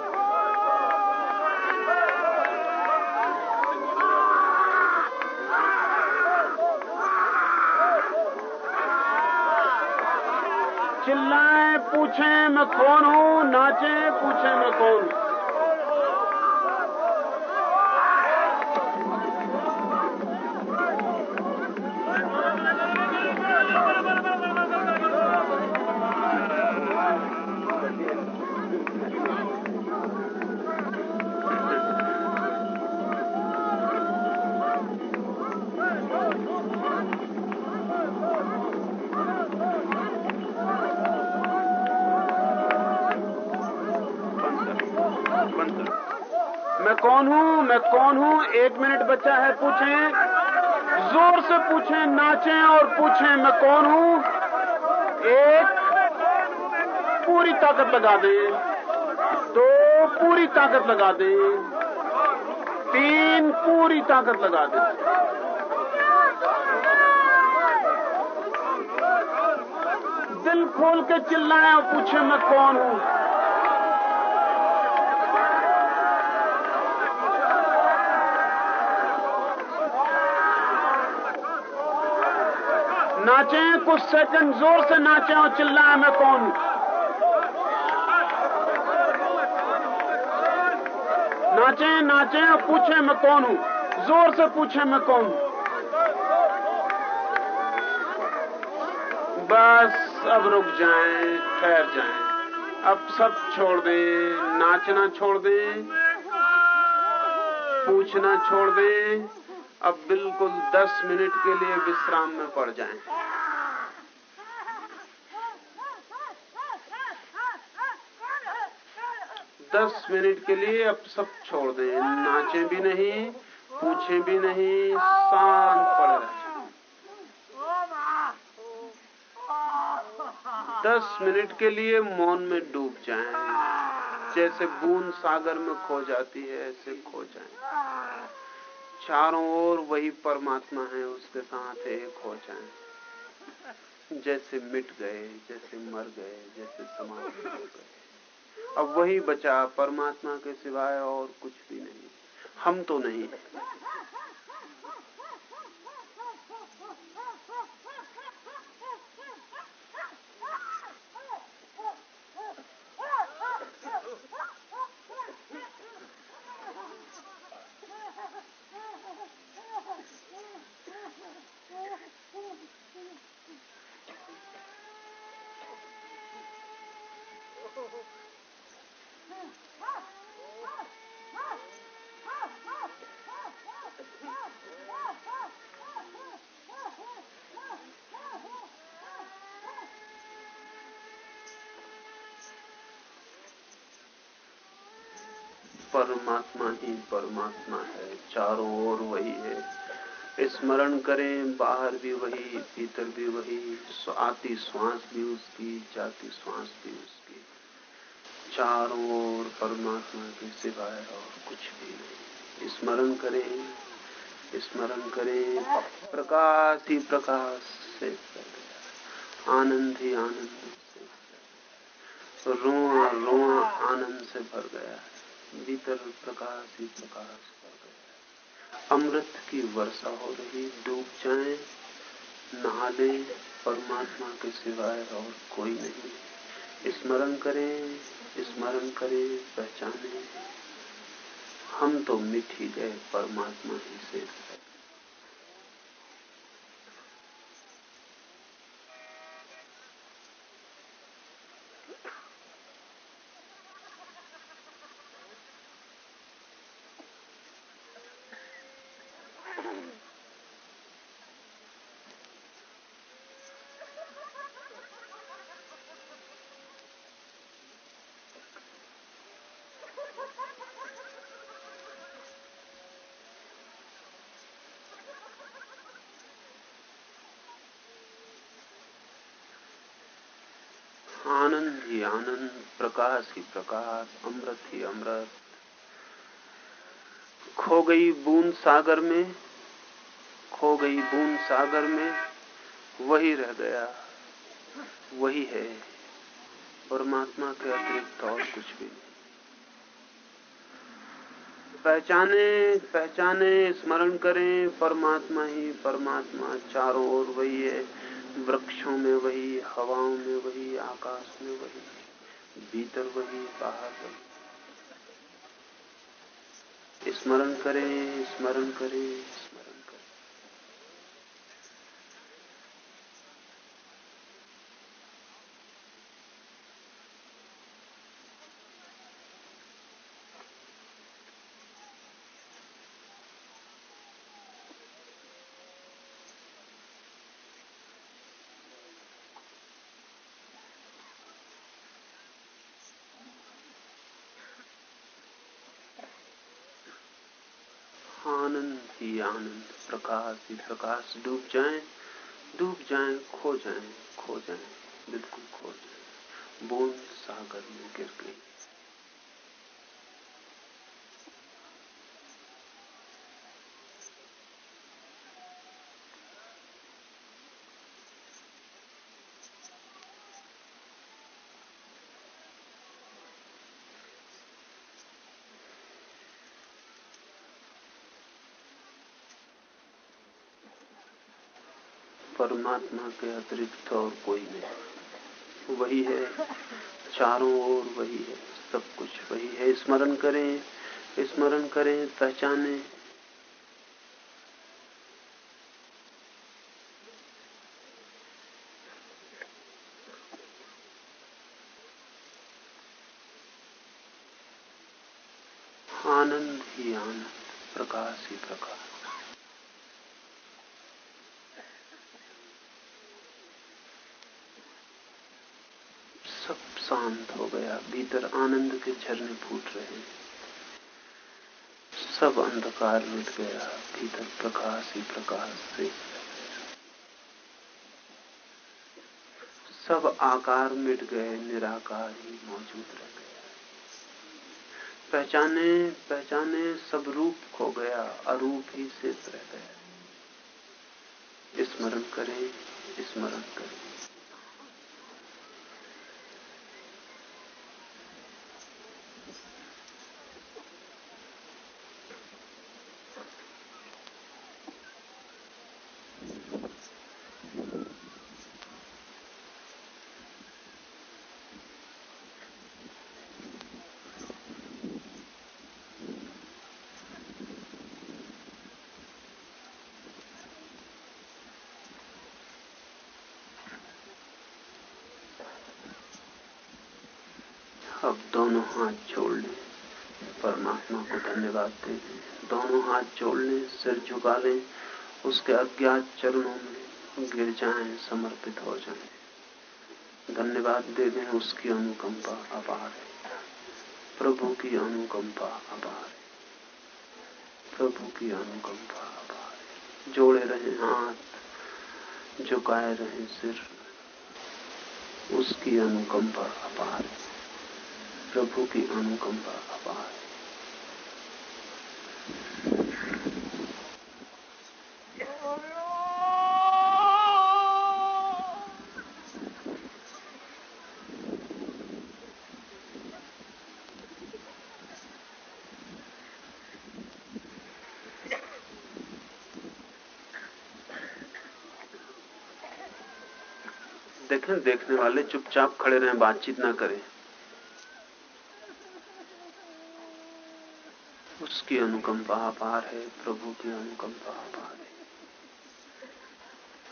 चिल्लाएँ, पूछें, मैं कौन हूँ? नाचे, पूछें, मैं कौन हूँ? पूछें, नाचें और पूछें, मैं कौन हूँ? एक पूरी ताकत लगा दें। दो पूरी ताकत लगा दें। तीन पूरी ताकत लगा दें। दिल खोल के चिल्लाएँ और पूछे, मैं कौन हूँ? नाचें, कुछ सेकंड ज़ोर से नाचे और चिल्लाए, मैं कौन? नाचे, नाचें और पूछे, मैं कौन हूँ? ज़ोर से पूछे, मैं कौन हूँ? बस, अब रुक जाएँ, ठहर जाएँ। अब सब छोड़ दें, नाचना छोड़ दें, पूछना छोड़ दें। अब बिल्कुल दस मिनट के लिए विश्राम में पड़ जाएँ। दस मिनट के लिए अब सब छोड़ दें। नाचे भी नहीं, पूछे भी नहीं शांत पड़े रहे दस मिनट के लिए मौन में डूब जाएँ। जैसे बूंद सागर में खो जाती है, ऐसे खो जाएँ। चारों ओर वही परमात्मा है, उसके साथ एक हो जाएँ। जैसे मिट गए, जैसे मर गए, जैसे समाप्त हो गए। अब वही बचा परमात्मा के सिवाय और कुछ भी नहीं। हम तो नहीं। परमात्मा ही परमात्मा है। चारों ओर वही है। स्मरण करें, बाहर भी वही, भीतर भी वही आती श्वास भी उसकी, जाती श्वास भी उसकी। चारों ओर परमात्मा के सिवाय और कुछ भी नहीं। स्मरण करें स्मरण करें, प्रकाश ही प्रकाश से आनंद ही आनंद से रोआ रोआ आनंद से भर गया भीतर प्रकाश ही प्रकाश हो गया। अमृत की वर्षा हो रही, डूब जाए नहा ले परमात्मा के सिवाय और कोई नहीं। स्मरण करें स्मरण करें, पहचाने। हम तो मिठी गए, परमात्मा ही से। आनंद ही आनंद प्रकाश ही प्रकाश, अमृत ही अमृत। खो गई बूंद सागर में, खो गई बूंद सागर में, वही रह गया, वही है, परमात्मा के अतिरिक्त और कुछ भी नहीं। पहचाने पहचाने, स्मरण करें, परमात्मा ही परमात्मा, चारों ओर वही है। वृक्षों में वही, हवाओं में वही, आकाश में वही, भीतर वही, बाहर वही। स्मरण करें स्मरण करें आनंद ही आनंद, प्रकाश ही प्रकाश। डूब जाए डूब जाए, खो जाए खो जाए, बिल्कुल खो जाए। बूंद सागर में गिर गई। परमात्मा के अतिरिक्त और कोई नहीं। वही है, चारों ओर वही है, सब कुछ वही है। स्मरण करें स्मरण करें, पहचाने। आनंद ही आनंद, प्रकाश ही प्रकाश सब शांत हो गया भीतर आनंद के झरने फूट रहे हैं। सब अंधकार मिट गया, भीतर प्रकाश ही प्रकाश से। सब आकार मिट गए, निराकार ही मौजूद रह गया पहचाने पहचाने सब रूप खो गया, अरूप ही शेष रह गया। स्मरण करें स्मरण करें अब दोनों हाथ जोड़ लें। परमात्मा को धन्यवाद दें। दोनों हाथ जोड़ लें, सिर झुका लें, उसके अज्ञात चरणों में गिर जाएँ, समर्पित हो जाएँ। धन्यवाद दे दें, उसकी अनुकंपा अपार है। प्रभु की अनुकंपा अपार है। प्रभु की अनुकंपा अपार है। जोड़े रहे हाथ, झुकाए रहे सिर, उसकी अनुकंपा अपार है। प्रभु की अनुकंपा अपार। देखने देखने वाले चुपचाप खड़े रहें बातचीत ना करें। उसकी अनुकंपा अपार है, प्रभु की अनुकंपा अपार है।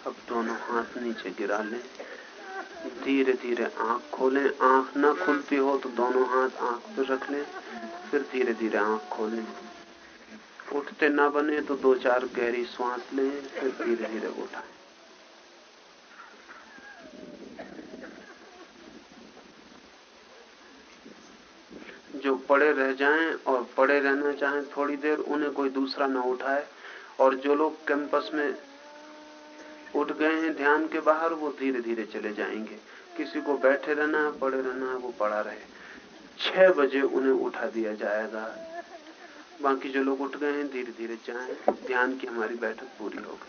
अब दोनों हाथ नीचे गिरा लें धीरे धीरे आँख खोलें। आँख ना खुलती हो तो दोनों हाथ आँख पर रख लें, फिर धीरे धीरे आँख खोलें। उठते ना बने तो दो चार गहरी सांस लें, फिर धीरे धीरे उठाएँ जो पड़े रह जाएँ और पड़े रहना चाहें थोड़ी देर, उन्हें कोई दूसरा ना उठाए। और जो लोग कैंपस में उठ गए हैं, ध्यान के बाहर, वो धीरे धीरे चले जाएँगे। किसी को बैठे रहना है पड़े रहना है वो पड़ा रहे। छह बजे उन्हें उठा दिया जाएगा। बाकी जो लोग उठ गए हैं धीरे धीरे जाएँ। ध्यान की हमारी बैठक पूरी होगी